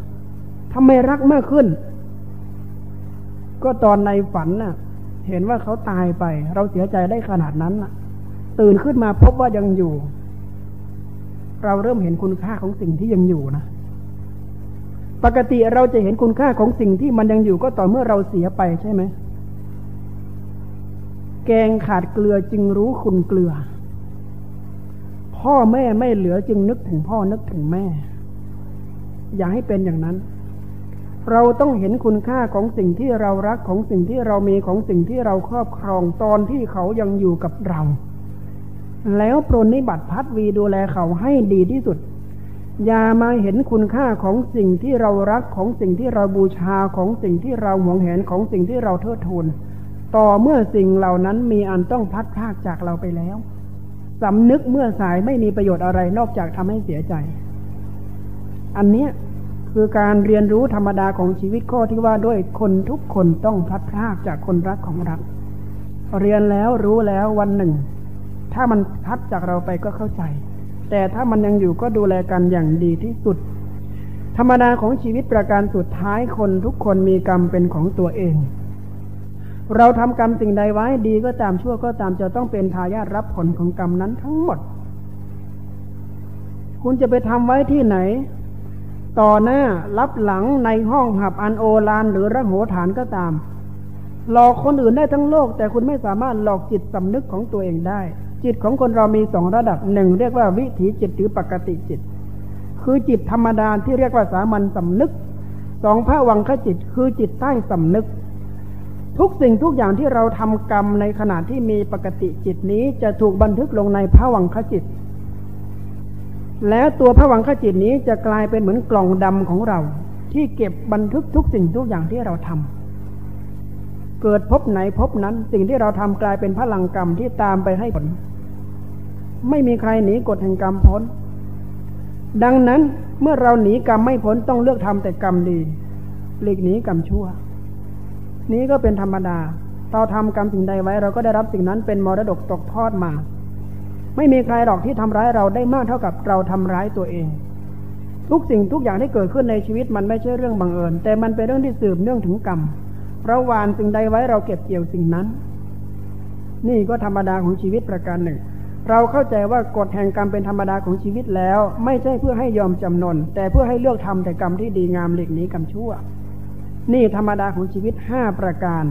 ทำไมรักมากขึ้น ก็ตอนในฝันน่ะ เห็นว่าเขาตายไป เราเสียใจได้ขนาดนั้นน่ะ ตื่นขึ้นมาพบว่ายังอยู่ เราเริ่มเห็นคุณค่าของสิ่งที่ยังอยู่นะ ปกติเราจะเห็นคุณค่าของสิ่งที่มันยังอยู่ก็ต่อเมื่อเราเสียไปใช่ไหม แกงขาดเกลือจึงรู้คุณเกลือ พ่อแม่ไม่เหลือจึงนึกถึงพ่อนึกถึงแม่ อย่าให้เป็นอย่างนั้น เราต้องเห็นคุณค่าของสิ่งที่เรารักของสิ่งที่เรามีของสิ่งที่เราครอบครองตอนที่เขายังอยู่กับเรา แล้วปรนนิบัติพัดวีดูแลเขาให้ดีที่สุด อย่ามาเห็นคุณค่าของสิ่งที่เรารักของสิ่งที่เราบูชาของสิ่งที่เราหวงแหนของสิ่งที่เราเทิดทูนต่อเมื่อสิ่งเหล่านั้นมีอันต้องพัดพากจากเราไปแล้วสำนึกเมื่อสายไม่มีประโยชน์อะไรนอกจากทำให้เสียใจ อันเนี้ยคือการเรียนรู้ธรรมดาของชีวิตข้อที่ว่าด้วยคนทุกคนต้องพัดพากจากคนรักของรัก เรียนแล้วรู้แล้ววันหนึ่ง ถ้ามันพัดจากเราไปก็เข้าใจ แต่ถ้ามันยังอยู่ก็ดูแลกันอย่างดีที่สุด ธรรมดาของชีวิตประการสุดท้ายคนทุกคนมีกรรมเป็นของตัวเอง เราทำกรรมสิ่งใดไว้ดีก็ตามชั่วก็ตามจะต้องเป็นทายาทรับผลของกรรมนั้นทั้งหมด คุณจะไปทำไว้ที่ไหน ต่อหน้ารับหลังในห้องหับอันโอลานหรือระโหฐานก็ตาม หลอกคนอื่นได้ทั้งโลก แต่คุณไม่สามารถหลอกจิตสำนึกของตัวเองได้ จิตของคนเรามีสองระดับหนึ่งเรียกว่าวิถีจิตหรือปกติจิต คือจิตธรรมดาที่เรียกว่าสามัญสำนึกสองพระวังคจิตคือจิตใต้สำนึก ทุกสิ่งทุกอย่างที่เราทำกรรมในขณะที่มีปกติจิตนี้จะถูกบันทึกลงในพระวังคจิต แล้วตัวพระวังคจิตนี้จะกลายเป็นเหมือนกล่องดำของเรา ที่เก็บบันทึกทุกสิ่งทุกอย่างที่เราทำเกิดพบไหนพบนั้นสิ่งที่เราทำกลายเป็นพลังกรรมที่ตามไปให้ผล ไม่มีใครหนีกฎแห่งกรรมพ้น ดังนั้นเมื่อเราหนีกรรมไม่พ้นต้องเลือกทำแต่กรรมดีหลีกหนีกรรมชั่ว นี้ก็เป็นธรรมดา เราทำกรรมสิ่งใดไว้ เราก็ได้รับสิ่งนั้นเป็นมรดกตกทอดมา ไม่มีใครหรอกที่ทำร้ายเราได้มากเท่ากับเราทำร้ายตัวเอง ทุกสิ่งทุกอย่างที่เกิดขึ้นในชีวิตมันไม่ใช่เรื่องบังเอิญ แต่มันเป็นเรื่องที่สืบเนื่องถึงกรรมเราหวานสิ่งใดไว้เราเก็บเกี่ยวสิ่งนั้น นี่ก็ธรรมดาของชีวิตประการหนึ่ง เราเข้าใจว่ากฎแห่งกรรมเป็นธรรมดาของชีวิตแล้ว ไม่ใช่เพื่อให้ยอมจำนน แต่เพื่อให้เลือกทำแต่กรรมที่ดีงามหลีกนี้กรรมชั่ว นี่ธรรมดาของชีวิตห้าประการ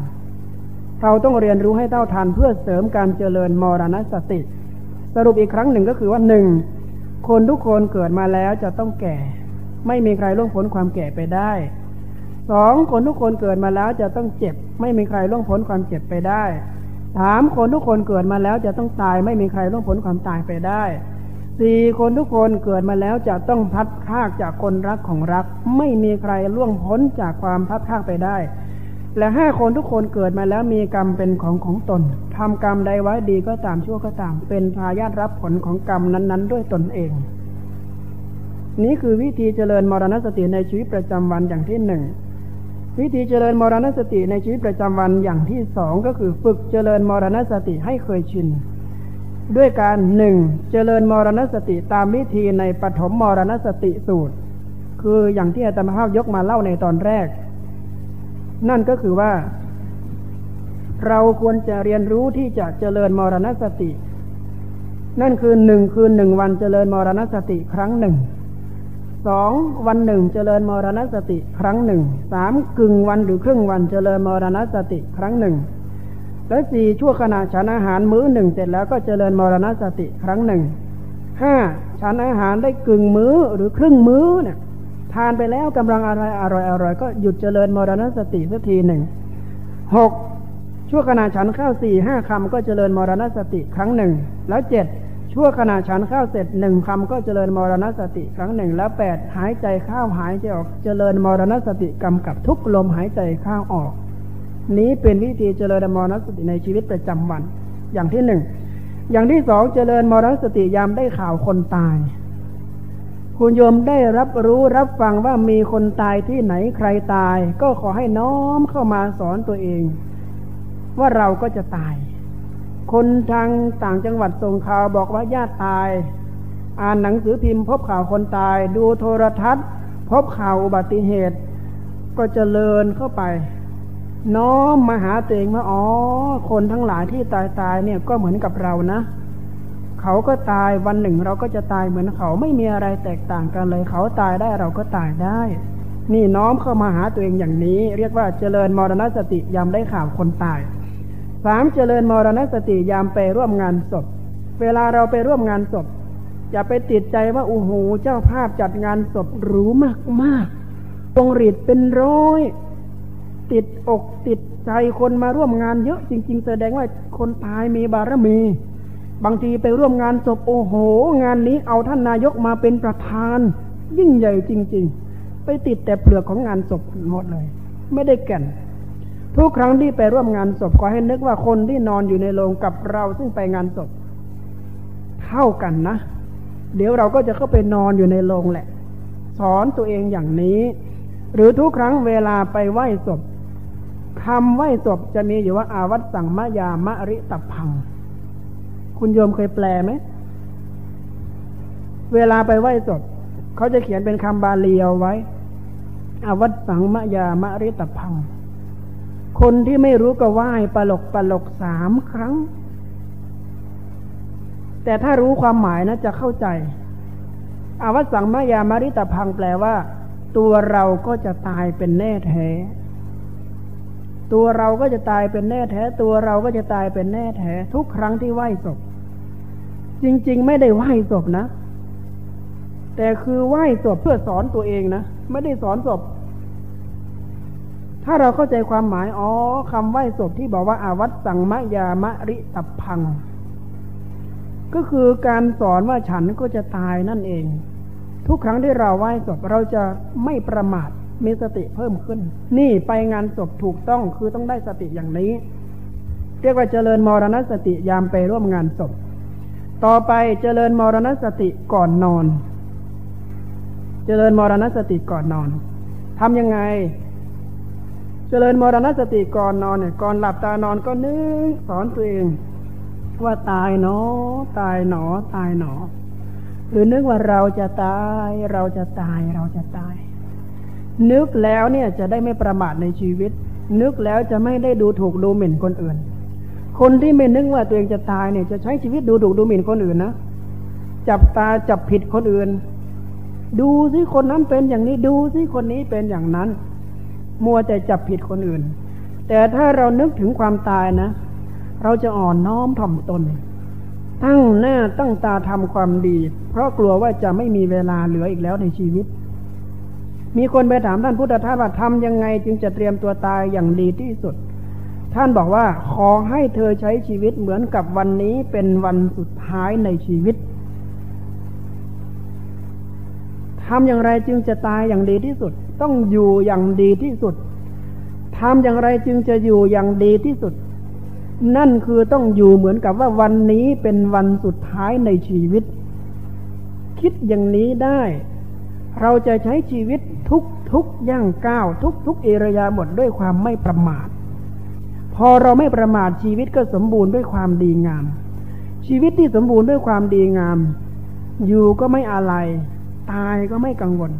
เราต้องเรียนรู้ให้เต้าทันเพื่อเสริมการเจริญมรณสติ สรุปอีกครั้งหนึ่งก็คือว่าหนึ่งคนทุกคนเกิดมาแล้วจะต้องแก่ ไม่มีใครล่วงพ้นความแก่ไปได้สองคนทุกคนเกิดมาแล้วจะต้องเจ็บ ไม่มีใครล่วงพ้นความเจ็บไปได้ สามคนทุกคนเกิดมาแล้วจะต้องตายไม่มีใครล่วงพ้นความตายไปได้สี่คนทุกคนเกิดมาแล้วจะต้องพัดพากจากคนรักของรัก ไม่มีใครล่วงพ้นจากความพัดพากไปได้ และห้าคนทุกคนเกิดมาแล้วมีกรรมเป็นของของตนทำกรรมใดไว้ดีก็ตามชั่วก็ตาม เป็นทายาทรับผลของกรรมนั้น ๆ ด้วยตนเอง นี้คือวิธีเจริญมรณสติในชีวิตประจำวันอย่างที่หนึ่ง วิธีเจริญมรณสติในชีวิตประจำวันอย่างที่สองก็คือฝึกเจริญมรณสติให้เคยชิน ด้วยการหนึ่งเจริญมรณสติตามวิธีในปฐมมรณสติสูตร คืออย่างที่อาจารย์ภาพยกมาเล่าในตอนแรก นั่นก็คือว่า เราควรจะเรียนรู้ที่จะเจริญมรณสติ นั่นคือหนึ่งคืนหนึ่งวันเจริญมรณสติครั้งหนึ่ง สองวันหนึ่งเจริญมรณสติครั้งหนึ่งสามกึ่งวันหรือครึ่งวันเจริญมรณสติครั้งหนึ่งและสี่ชั่วขณะฉันอาหารมื้อหนึ่งเสร็จแล้วก็เจริญมรณสติครั้งหนึ่งห้าฉันอาหารได้กึ่งมื้อหรือครึ่งมื้อเนี่ยทานไปแล้วกำลังอะไรอร่อยอร่อยก็หยุดเจริญมรณสติสักทีหนึ่งหกชั่วขณะฉันข้าวสี่ห้าคำก็เจริญมรณสติครั้งหนึ่งแล้วเจ็ด ชั่วขณะฉันข้าวเสร็จหนึ่งคำก็เจริญมรณสติครั้งหนึ่งแล้วแปดหายใจเข้าหายใจออกเจริญมรณสติกำกับทุกลมหายใจเข้าออก นี้เป็นวิธีเจริญมรณสติในชีวิตประจำวัน อย่างที่หนึ่งอย่างที่สองเจริญมรณสติยามได้ข่าวคนตาย คุณโยมได้รับรู้รับฟังว่ามีคนตายที่ไหนใครตาย ก็ขอให้น้อมเข้ามาสอนตัวเอง ว่าเราก็จะตาย คนทางต่างจังหวัดส่งข่าวบอกว่าญาติตาย อ่านหนังสือพิมพ์ พบข่าวคนตาย ดูโทรทัศน์ พบข่าวอุบัติเหตุ ก็จเจริญเข้าไป น้อมมาหาตัวเองว่าอ๋อ คนทั้งหลายที่ตายตายเนี่ยก็เหมือนกับเรานะ เขาก็ตายวันหนึ่งเราก็จะตายเหมือนเขาไม่มีอะไรแตกต่างกันเลย เขาตายได้เราก็ตายได้ นี่น้อมเข้ามาหาตัวเองอย่างนี้ เรียกว่าเจริญมรณสติยามได้ข่าวคนตาย สามเจริญมรณสติยามไปร่วมงานศพ เวลาเราไปร่วมงานศพอย่าไปติดใจว่าโอ้โหเจ้าภาพจัดงานศพหรูมากมากตรงรีดเป็นร้อย ติดอกติดใจคนมาร่วมงานเยอะจริง ๆ แสดงว่าคนตายมีบารมี บางทีไปร่วมงานศพโอ้โห งานนี้เอาท่านนายกมาเป็นประธาน ยิ่งใหญ่จริง ๆ ไปติดแต่เปลือกของงานศพหมดเลย ไม่ได้แก่น ทุกครั้งที่ไปร่วมงานศพขอให้นึกว่าคนที่นอนอยู่ในโรงกับเราซึ่งไปงานศพเท่ากันนะ เดี๋ยวเราก็จะเข้าไปนอนอยู่ในโรงแหละ สอนตัวเองอย่างนี้ หรือทุกครั้งเวลาไปไหว้ศพคำไหว้ศพจะมีอยู่ว่าอาวัตสังมะยามะริตับพัง คุณโยมเคยแปลไหม เวลาไปไหว้ศพเขาจะเขียนเป็นคำบาลีเอาไว้อาวัตสังมะยามะริตับพัง คนที่ไม่รู้ก็ไหว้ปลกปลกสามครั้ง แต่ถ้ารู้ความหมายนะจะเข้าใจ อาวสังมายามาริตพังแปลว่า ตัวเราก็จะตายเป็นแน่แท้ ตัวเราก็จะตายเป็นแน่แท้ ตัวเราก็จะตายเป็นแน่แท้ ทุกครั้งที่ไหว้ศพ จริง ๆ ไม่ได้ไหว้ศพนะ แต่คือไหว้ศพเพื่อสอนตัวเองนะ ไม่ได้สอนศพ ถ้าเราเข้าใจความหมาย อ๋อคำไหว้ศพที่บอกว่าอาวัตสังมะยามะริตับพัง ก็คือการสอนว่าฉันก็จะตายนั่นเอง ทุกครั้งที่เราไหว้ศพเราจะไม่ประมาทมีสติเพิ่มขึ้น นี่ไปงานศพถูกต้องคือต้องได้สติอย่างนี้ เรียกว่าเจริญมรณสติยามไปร่วมงานศพ ต่อไปเจริญมรณสติก่อนนอน เจริญมรณสติก่อนนอนทำยังไง เจริญมรณสติก่อนนอนเนี่ยก่อนหลับตานอนก็นึกสอนตัวเอง ว่าตายเนอตายหนอ ตายหนอ หรือนึกว่าเราจะตายเราจะตายเราจะตาย นึกแล้วเนี่ยจะได้ไม่ประมาทในชีวิต นึกแล้วจะไม่ได้ดูถูกดูหมิ่นคนอื่น คนที่ไม่นึกว่าตัวเองจะตายเนี่ยจะใช้ชีวิตดูถูกดูหมิ่นคนอื่นนะจับตาจับผิดคนอื่น ดูสิคนนั้นเป็นอย่างนี้ดูสิคนนี้เป็นอย่างนั้น มัวแต่จับผิดคนอื่น แต่ถ้าเรานึกถึงความตายนะ เราจะอ่อนน้อมถ่อมตน ตั้งหน้าตั้งตาทำความดี เพราะกลัวว่าจะไม่มีเวลาเหลืออีกแล้วในชีวิต มีคนไปถามท่านพุทธทาสว่าทำยังไงจึงจะเตรียมตัวตายอย่างดีที่สุด ท่านบอกว่าขอให้เธอใช้ชีวิตเหมือนกับวันนี้เป็นวันสุดท้ายในชีวิต ทำอย่างไรจึงจะตายอย่างดีที่สุด ต้องอยู่อย่างดีที่สุดทำอย่างไรจึงจะอยู่อย่างดีที่สุด นั่นคือต้องอยู่เหมือนกับว่าวันนี้เป็นวันสุดท้ายในชีวิต คิดอย่างนี้ได้ เราจะใช้ชีวิตทุกทุกย่างก้าวทุกทุกเอรยาหมดด้วยความไม่ประมาท พอเราไม่ประมาทชีวิตก็สมบูรณ์ด้วยความดีงาม ชีวิตที่สมบูรณ์ด้วยความดีงาม อยู่ก็ไม่อะไร ตายก็ไม่กังวล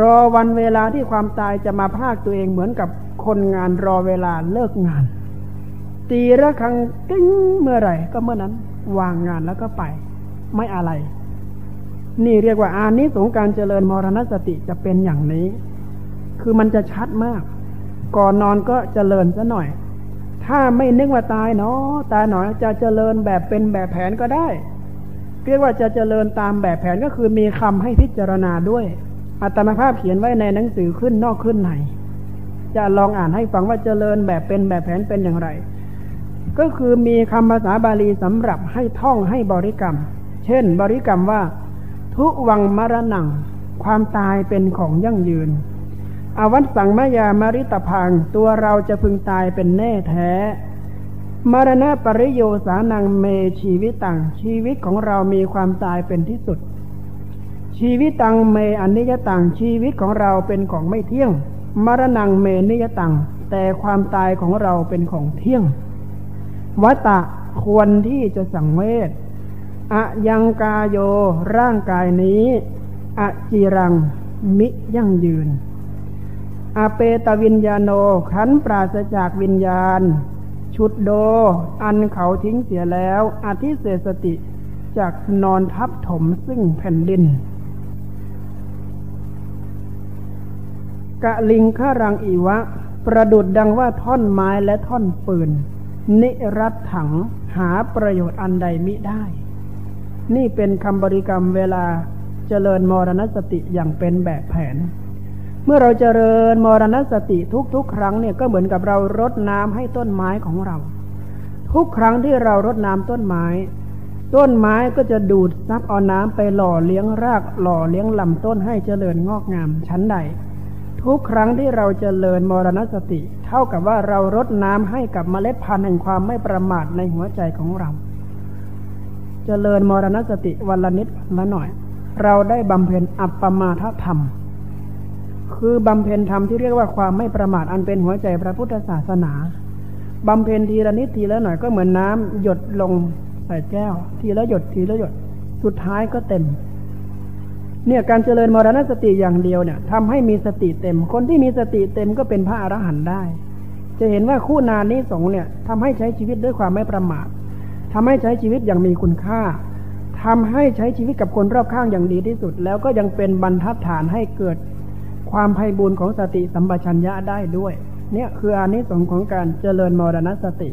รอวันเวลาที่ความตายจะมาพากตัวเองเหมือนกับคนงานรอเวลาเลิกงาน ตีระฆังกิ้งเมื่อไหร่ ก็เมื่อนั้นวางงานแล้วก็ไป ไม่อะไร นี่เรียกว่าอานิสงการเจริญมรณสติจะเป็นอย่างนี้ คือมันจะชัดมาก ก่อนนอนก็เจริญซะหน่อย ถ้าไม่นึกว่าตายเนาะตายหน่อยจะเจริญแบบเป็นแบบแผนก็ได้ เรียกว่าจะเจริญตามแบบแผนก็คือมีคำให้พิจารณาด้วย อัตมาภาพเขียนไว้ในหนังสือขึ้นนอกขึ้นในจะลองอ่านให้ฟังว่าเจริญแบบเป็นแบบแผนเป็นอย่างไร ก็คือมีคำภาษาบาลีสำหรับให้ท่องให้บริกรรม เช่น บริกรรมว่า ทุวังมรณัง ความตายเป็นของยั่งยืนอวัตสังมายามาริตพัง ตัวเราจะพึงตายเป็นแน่แท้ มรณะปริโยสานังเมชีวิตตังชีวิตของเรามีความตายเป็นที่สุด ชีวิตตังเมอนิยตังชีวิตของเราเป็นของไม่เที่ยง มรณงเมนิยตังแต่ความตายของเราเป็นของเที่ยงวัตะควรที่จะสังเวชอะยังกายโยร่างกายนี้อะจีรังมิยั่งยืนอาเปตวิญญาโนขันปราศจากวิญญาณ ชุดโด อันเขาทิ้งเสียแล้วอธิเสสติจากนอนทับถมซึ่งแผ่นดิน กะลิงข้ารังอีวะ ประดุดดังว่าท่อนไม้และท่อนปืน นิรัตถังหาประโยชน์อันใดมิได้ นี่เป็นคำบริกรรมเวลาเจริญมรณสติอย่างเป็นแบบแผน เมื่อเราเจริญมรณสติทุกๆ ครั้งเนี่ยก็เหมือนกับเรารดน้ำให้ต้นไม้ของเรา ทุกครั้งที่เรารดน้ำต้นไม้ ต้นไม้ก็จะดูดซับเอาน้ำไปหล่อเลี้ยงรากหล่อเลี้ยงลำต้นให้เจริญงอกงามชั้นใด ทุกครั้งที่เราเจริญมรณสติ เท่ากับว่าเรารดน้ำให้กับเมล็ดพันธุ์แห่งความไม่ประมาทในหัวใจของเรา เจริญมรณสติวันละนิดละหน่อย เราได้บำเพ็ญอัปปมาทธรรม คือบำเพ็ญธรรมที่เรียกว่าความไม่ประมาทอันเป็นหัวใจพระพุทธศาสนาบำเพ็ญทีละนิดทีละหน่อยก็เหมือนน้ำหยดลงใส่แก้ว ทีละหยดทีละหยด สุดท้ายก็เต็ม เนี่ยการเจริญมรณสติอย่างเดียวเนี่ยทำให้มีสติเต็ม คนที่มีสติเต็มก็เป็นพระอรหันต์ได้ จะเห็นว่าคู่นานนี้สงเนี่ยทำให้ใช้ชีวิตด้วยความไม่ประมาททำให้ใช้ชีวิตอย่างมีคุณค่าทำให้ใช้ชีวิตกับคนรอบข้างอย่างดีที่สุด แล้วก็ยังเป็นบรรทัดฐานให้เกิด ความไพ่บุญของสติสัมปชัญญะได้ด้วย เนี่ยคืออานิสงส์ของการเจริญมรณสติ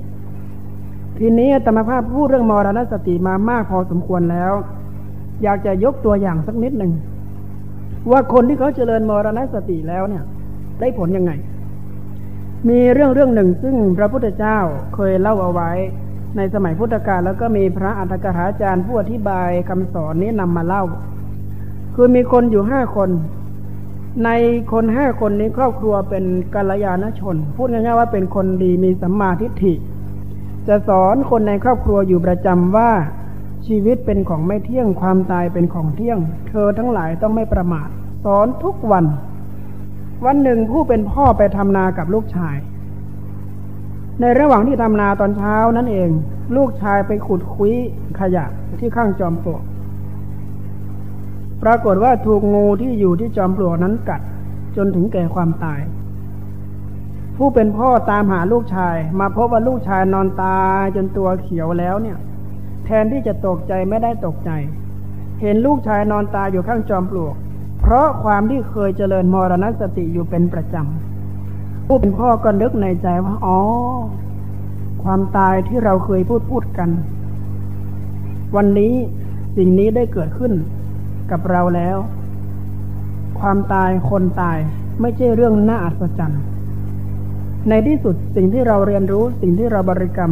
ทีนี้ธรรมภาพพูดเรื่องมรณสติมามากพอสมควรแล้ว อยากจะยกตัวอย่างสักนิดหนึ่งว่าคนที่เขาเจริญมรณสติแล้วเนี่ย ได้ผลยังไง มีเรื่องเรื่องหนึ่งซึ่งพระพุทธเจ้าเคยเล่าเอาไว้ในสมัยพุทธกาลแล้วก็มีพระอัฏฐกถาจารย์ผู้อธิบายคำสอนนี้นำมาเล่า คือมีคนอยู่ห้าคน ในคนห้าคนนี้ครอบครัวเป็นกัลยาณชน พูดง่ายๆว่าเป็นคนดีมีสัมมาทิฏฐิ จะสอนคนในครอบครัวอยู่ประจำว่าชีวิตเป็นของไม่เที่ยงความตายเป็นของเที่ยง เธอทั้งหลายต้องไม่ประมาท สอนทุกวัน วันหนึ่งผู้เป็นพ่อไปทำนากับลูกชาย ในระหว่างที่ทำนาตอนเช้านั่นเอง ลูกชายไปขุดคุยขยะที่ข้างจอมปลวก ปรากฏว่าถูกงูที่อยู่ที่จอมปลวกนั้นกัดจนถึงแก่ความตาย ผู้เป็นพ่อตามหาลูกชาย มาพบว่าลูกชายนอนตายจนตัวเขียวแล้วเนี่ย แทนที่จะตกใจไม่ได้ตกใจ เห็นลูกชายนอนตายอยู่ข้างจอมปลวก เพราะความที่เคยเจริญมรณสติอยู่เป็นประจำผู้เป็นพ่อก็นึกในใจว่าอ๋อ ความตายที่เราเคยพูดพูดกัน วันนี้สิ่งนี้ได้เกิดขึ้น กับเราแล้ว ความตายคนตายไม่ใช่เรื่องน่าอัศจรรย์ ในที่สุดสิ่งที่เราเรียนรู้สิ่งที่เราบริกรรม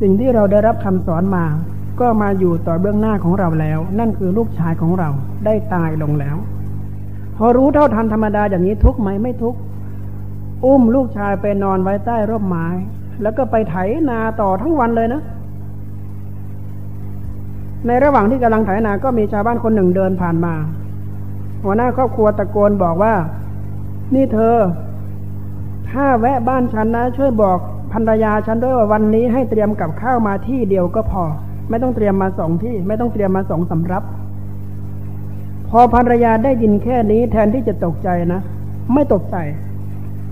สิ่งที่เราได้รับคำสอนมา ก็มาอยู่ต่อเบื้องหน้าของเราแล้ว นั่นคือลูกชายของเราได้ตายลงแล้ว พอรู้เท่าทันธรรมดาอย่างนี้ทุกไหมไม่ทุกอุ้มลูกชายไปนอนไว้ใต้ร่มไม้ แล้วก็ไปไถนาต่อทั้งวันเลยนะ ในระหว่างที่กำลังไถนาก็มีชาวบ้านคนหนึ่งเดินผ่านมา หัวหน้าครอบครัวตะโกนบอกว่า นี่เธอ ถ้าแวะบ้านฉันนะ ช่วยบอกภรรยาฉันด้วยว่าวันนี้ให้เตรียมกับข้าวมาที่เดียวก็พอ ไม่ต้องเตรียมมาสองที่ ไม่ต้องเตรียมมาสองสำรับ พอภรรยาได้ยินแค่นี้แทนที่จะตกใจนะ ไม่ตกใจ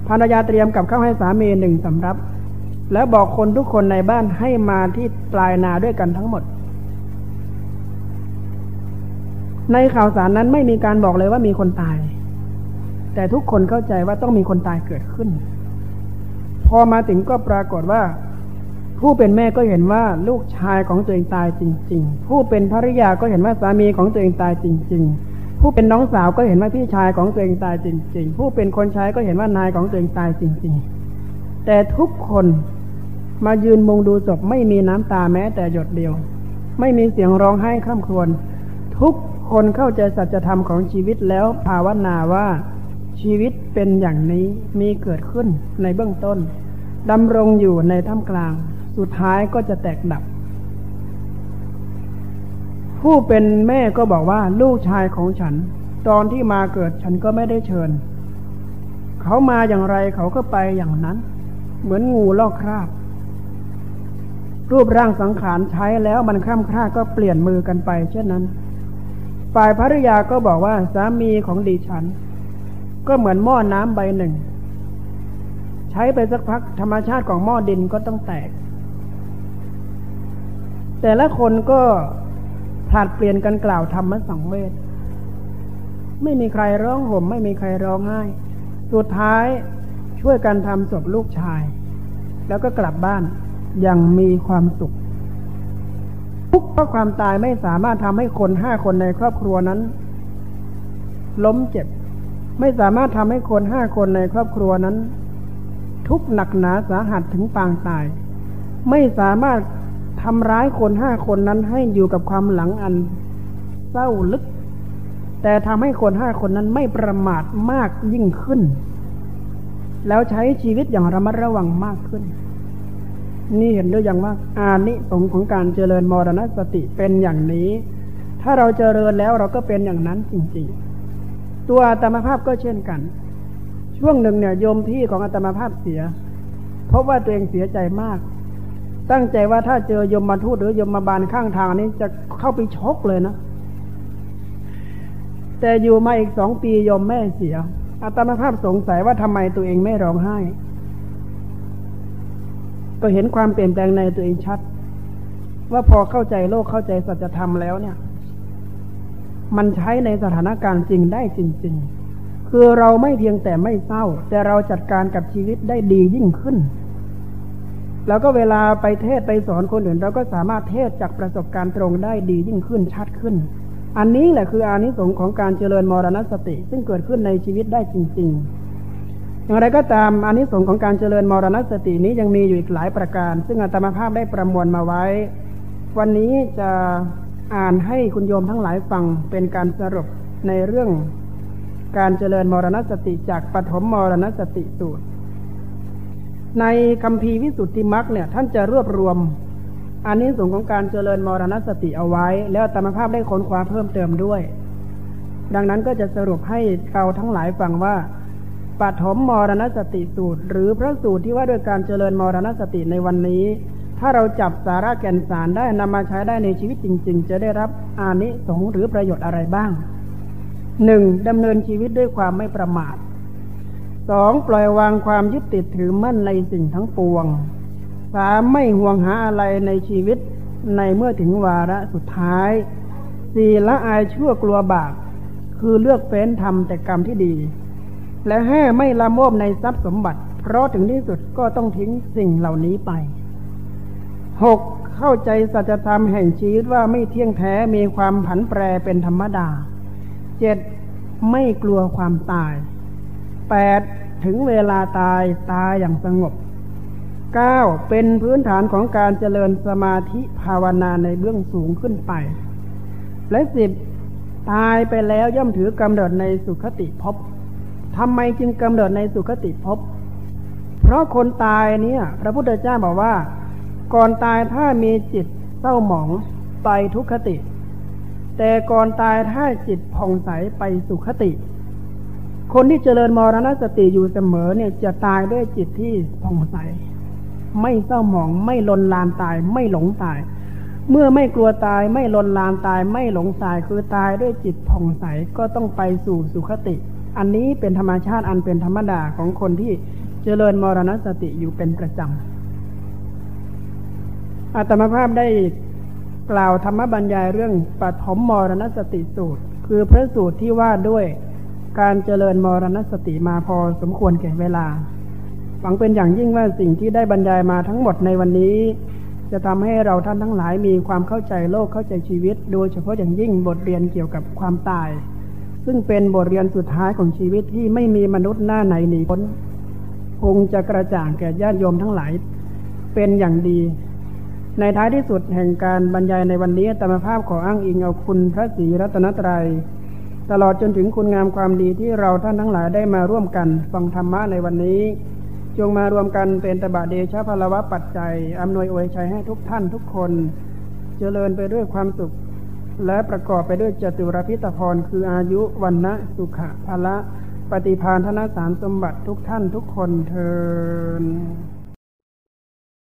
ภรรยาเตรียมกับข้าวให้สามีหนึ่งสำรับ แล้วบอกคนทุกคนในบ้านให้มาที่ปลายนาด้วยกันทั้งหมด ในข่าวสารนั้นไม่มีการบอกเลยว่ามีคนตาย แต่ทุกคนเข้าใจว่าต้องมีคนตายเกิดขึ้น พอมาถึงก็ปรากฏว่า ผู้เป็นแม่ก็เห็นว่าลูกชายของตัวเองตายจริง ๆ ผู้เป็นภริยาก็เห็นว่าสามีของตัวเองตายจริง ๆผู้เป็นน้องสาวก็เห็นว่าพี่ชายของตัวเองตายจริง ๆ ผู้เป็นคนใช้ก็เห็นว่านายของตัวเองตายจริง ๆ แต่ทุกคนมายืนมองดูศพไม่มีน้ำตาแม้แต่หยดเดียว ไม่มีเสียงร้องไห้ข้ามครวญทุก คนเข้าใจสัจธรรมของชีวิตแล้วภาวนาว่าชีวิตเป็นอย่างนี้มีเกิดขึ้นในเบื้องต้นดำรงอยู่ในท่ามกลาง สุดท้ายก็จะแตกดับ ผู้เป็นแม่ก็บอกว่าลูกชายของฉัน ตอนที่มาเกิดฉันก็ไม่ได้เชิญ เขามาอย่างไรเขาก็ไปอย่างนั้น เหมือนงูลอกคราบ รูปร่างสังขารใช้แล้วมันข้ามคราก็เปลี่ยนมือกันไปเช่นนั้น ฝ่ายภริยาก็บอกว่าสามีของดิฉัน ก็เหมือนหม้อน้ำใบหนึ่ง ใช้ไปสักพักธรรมชาติของหม้อดินก็ต้องแตก แต่ละคนก็ผลัดเปลี่ยนกันกล่าวธรรมสังเวชไม่มีใครร้องห่ม ไม่มีใครร้องไห้ สุดท้ายช่วยกันทำศพลูกชาย แล้วก็กลับบ้านอย่างมีความสุข เพราะความตายไม่สามารถทำให้คนห้าคนในครอบครัวนั้น ล้มเจ็บ ไม่สามารถทำให้คนห้าคนในครอบครัวนั้น ทุกหนักหนาสาหัสถึงปางตาย ไม่สามารถทำร้ายคนห้าคนนั้นให้อยู่กับความหลังอัน เศร้าลึก แต่ทำให้คนห้าคนนั้นไม่ประมาทมากยิ่งขึ้น แล้วใช้ชีวิตอย่างระมัดระวังมากขึ้น นี่เห็นด้วยอย่างว่าอานิสงของการเจริญมรณสติเป็นอย่างนี้ ถ้าเราเจริญแล้วเราก็เป็นอย่างนั้นจริงๆ ตัวอาตมาภาพก็เช่นกัน ช่วงหนึ่งเนี่ยโยมพี่ของอาตมาภาพเสีย เพราะว่าตัวเองเสียใจมาก ตั้งใจว่าถ้าเจอยมมาทูตหรือยมมาบานข้างทางนี้จะเข้าไปชกเลยนะแต่อยู่มาอีกสองปียมแม่เสียอาตมาภาพสงสัยว่าทำไมตัวเองไม่ร้องไห้ ก็เห็นความเปลี่ยนแปลงในตัวเองชัด ว่าพอเข้าใจโลกเข้าใจสัจธรรมแล้วเนี่ย มันใช้ในสถานการณ์จริงได้จริง ๆ คือเราไม่เพียงแต่ไม่เศร้า แต่เราจัดการกับชีวิตได้ดียิ่งขึ้น แล้วก็เวลาไปเทศไปสอนคนอื่น เราก็สามารถเทศจากประสบการณ์ตรงได้ดียิ่งขึ้นชัดขึ้น อันนี้แหละคืออานิสงส์ของการเจริญมรณสติ ซึ่งเกิดขึ้นในชีวิตได้จริง ๆ อย่างไรก็ตามอานิสงส์ของการเจริญมรณสตินี้ยังมีอยู่อีกหลายประการ ซึ่งอาตมาภาพได้ประมวลมาไว้ วันนี้จะอ่านให้คุณโยมทั้งหลายฟังเป็นการสรุปในเรื่องการเจริญมรณสติจากปฐมมรณสติสูตร ในคำพีวิสุทธิมรรคเนี่ยท่านจะรวบรวมอันนี้ส่งของการเจริญมรณสติเอาไว้ แล้วธรรมภาพได้ค้นคว้าเพิ่มเติมด้วย ดังนั้นก็จะสรุปให้เราทั้งหลายฟังว่า ปฐมมรณสติสูตร หรือพระสูตรที่ว่าด้วยการเจริญมรณสติในวันนี้ ถ้าเราจับสาระแก่นสารได้นำมาใช้ได้ในชีวิตจริง ๆ จะได้รับอานิสงส์หรือประโยชน์อะไรบ้างหนึ่งดำเนินชีวิตด้วยความไม่ประมาทสองปล่อยวางความยึดติดถือมั่นในสิ่งทั้งปวงสามไม่ห่วงหาอะไรในชีวิตในเมื่อถึงวาระสุดท้ายสี่ละอายชั่วกลัวบาปคือเลือกเฟ้นทำแต่กรรมที่ดี และห้าไม่ละโมบในทรัพย์สมบัติ เพราะถึงที่สุดก็ต้องทิ้งสิ่งเหล่านี้ไปหกเข้าใจสัจธรรมแห่งชีวิตว่าไม่เที่ยงแท้มีความผันแปรเป็นธรรมดาเจ็ดไม่กลัวความตายแปดถึงเวลาตายตายอย่างสงบเก้าเป็นพื้นฐานของการเจริญสมาธิภาวนาในเบื้องสูงขึ้นไป และสิบตายไปแล้วย่อมถือกำเนิดในสุขติภพ ทำไมจึงกำเนิดในสุขติภพ เพราะคนตายเนี่ย พระพุทธเจ้าบอกว่า ก่อนตายถ้ามีจิตเศร้าหมองไปทุกขติ แต่ก่อนตายถ้าจิตผ่องใสไปสุขติ คนที่เจริญมรณสติอยู่เสมอเนี่ยจะตายด้วยจิตที่ผ่องใส ไม่เศร้าหมอง ไม่ลนลานตาย ไม่หลงตาย เมื่อไม่กลัวตายไม่ลนลานตาย ไม่หลงตายคือตายด้วยจิตผ่องใสก็ต้องไปสู่สุขติ อันนี้เป็นธรรมชาติอันเป็นธรรมดาของคนที่เจริญมรณสติอยู่เป็นประจำอาตมาภาพได้กล่าวธรรมบรรยายเรื่องปฐมมรณสติสูตร คือพระสูตรที่ว่าด้วยการเจริญมรณสติมาพอสมควรแก่เวลา หวังเป็นอย่างยิ่งว่าสิ่งที่ได้บรรยายมาทั้งหมดในวันนี้ จะทำให้เราท่านทั้งหลายมีความเข้าใจโลกเข้าใจชีวิต โดยเฉพาะอย่างยิ่งบทเรียนเกี่ยวกับความตาย ซึ่งเป็นบทเรียนสุดท้ายของชีวิตที่ไม่มีมนุษย์หน้าไหนหนีพ้นคงจะกระจ่างแก่ญาติโยมทั้งหลาย เป็นอย่างดี ในท้ายที่สุดแห่งการบรรยายในวันนี้ตามภาพขออ้างอิงเอาคุณพระศรีรัตนตรยัย ตลอดจนถึงคุณงามความดีที่เราท่านทั้งหลายได้มาร่วมกันฟังธรรมะในวันนี้ จงมารวมกันเป็นตบะเดชะพลวะปัจจัยอำนวยอวยชัยให้ทุกท่านทุกคน เจริญไปด้วยความสุข และประกอบไปด้วยจตุรพิตพรคืออายุวันนะสุขะพละ ปฏิพานธนสารสมบัติทุกท่านทุกคนเทอ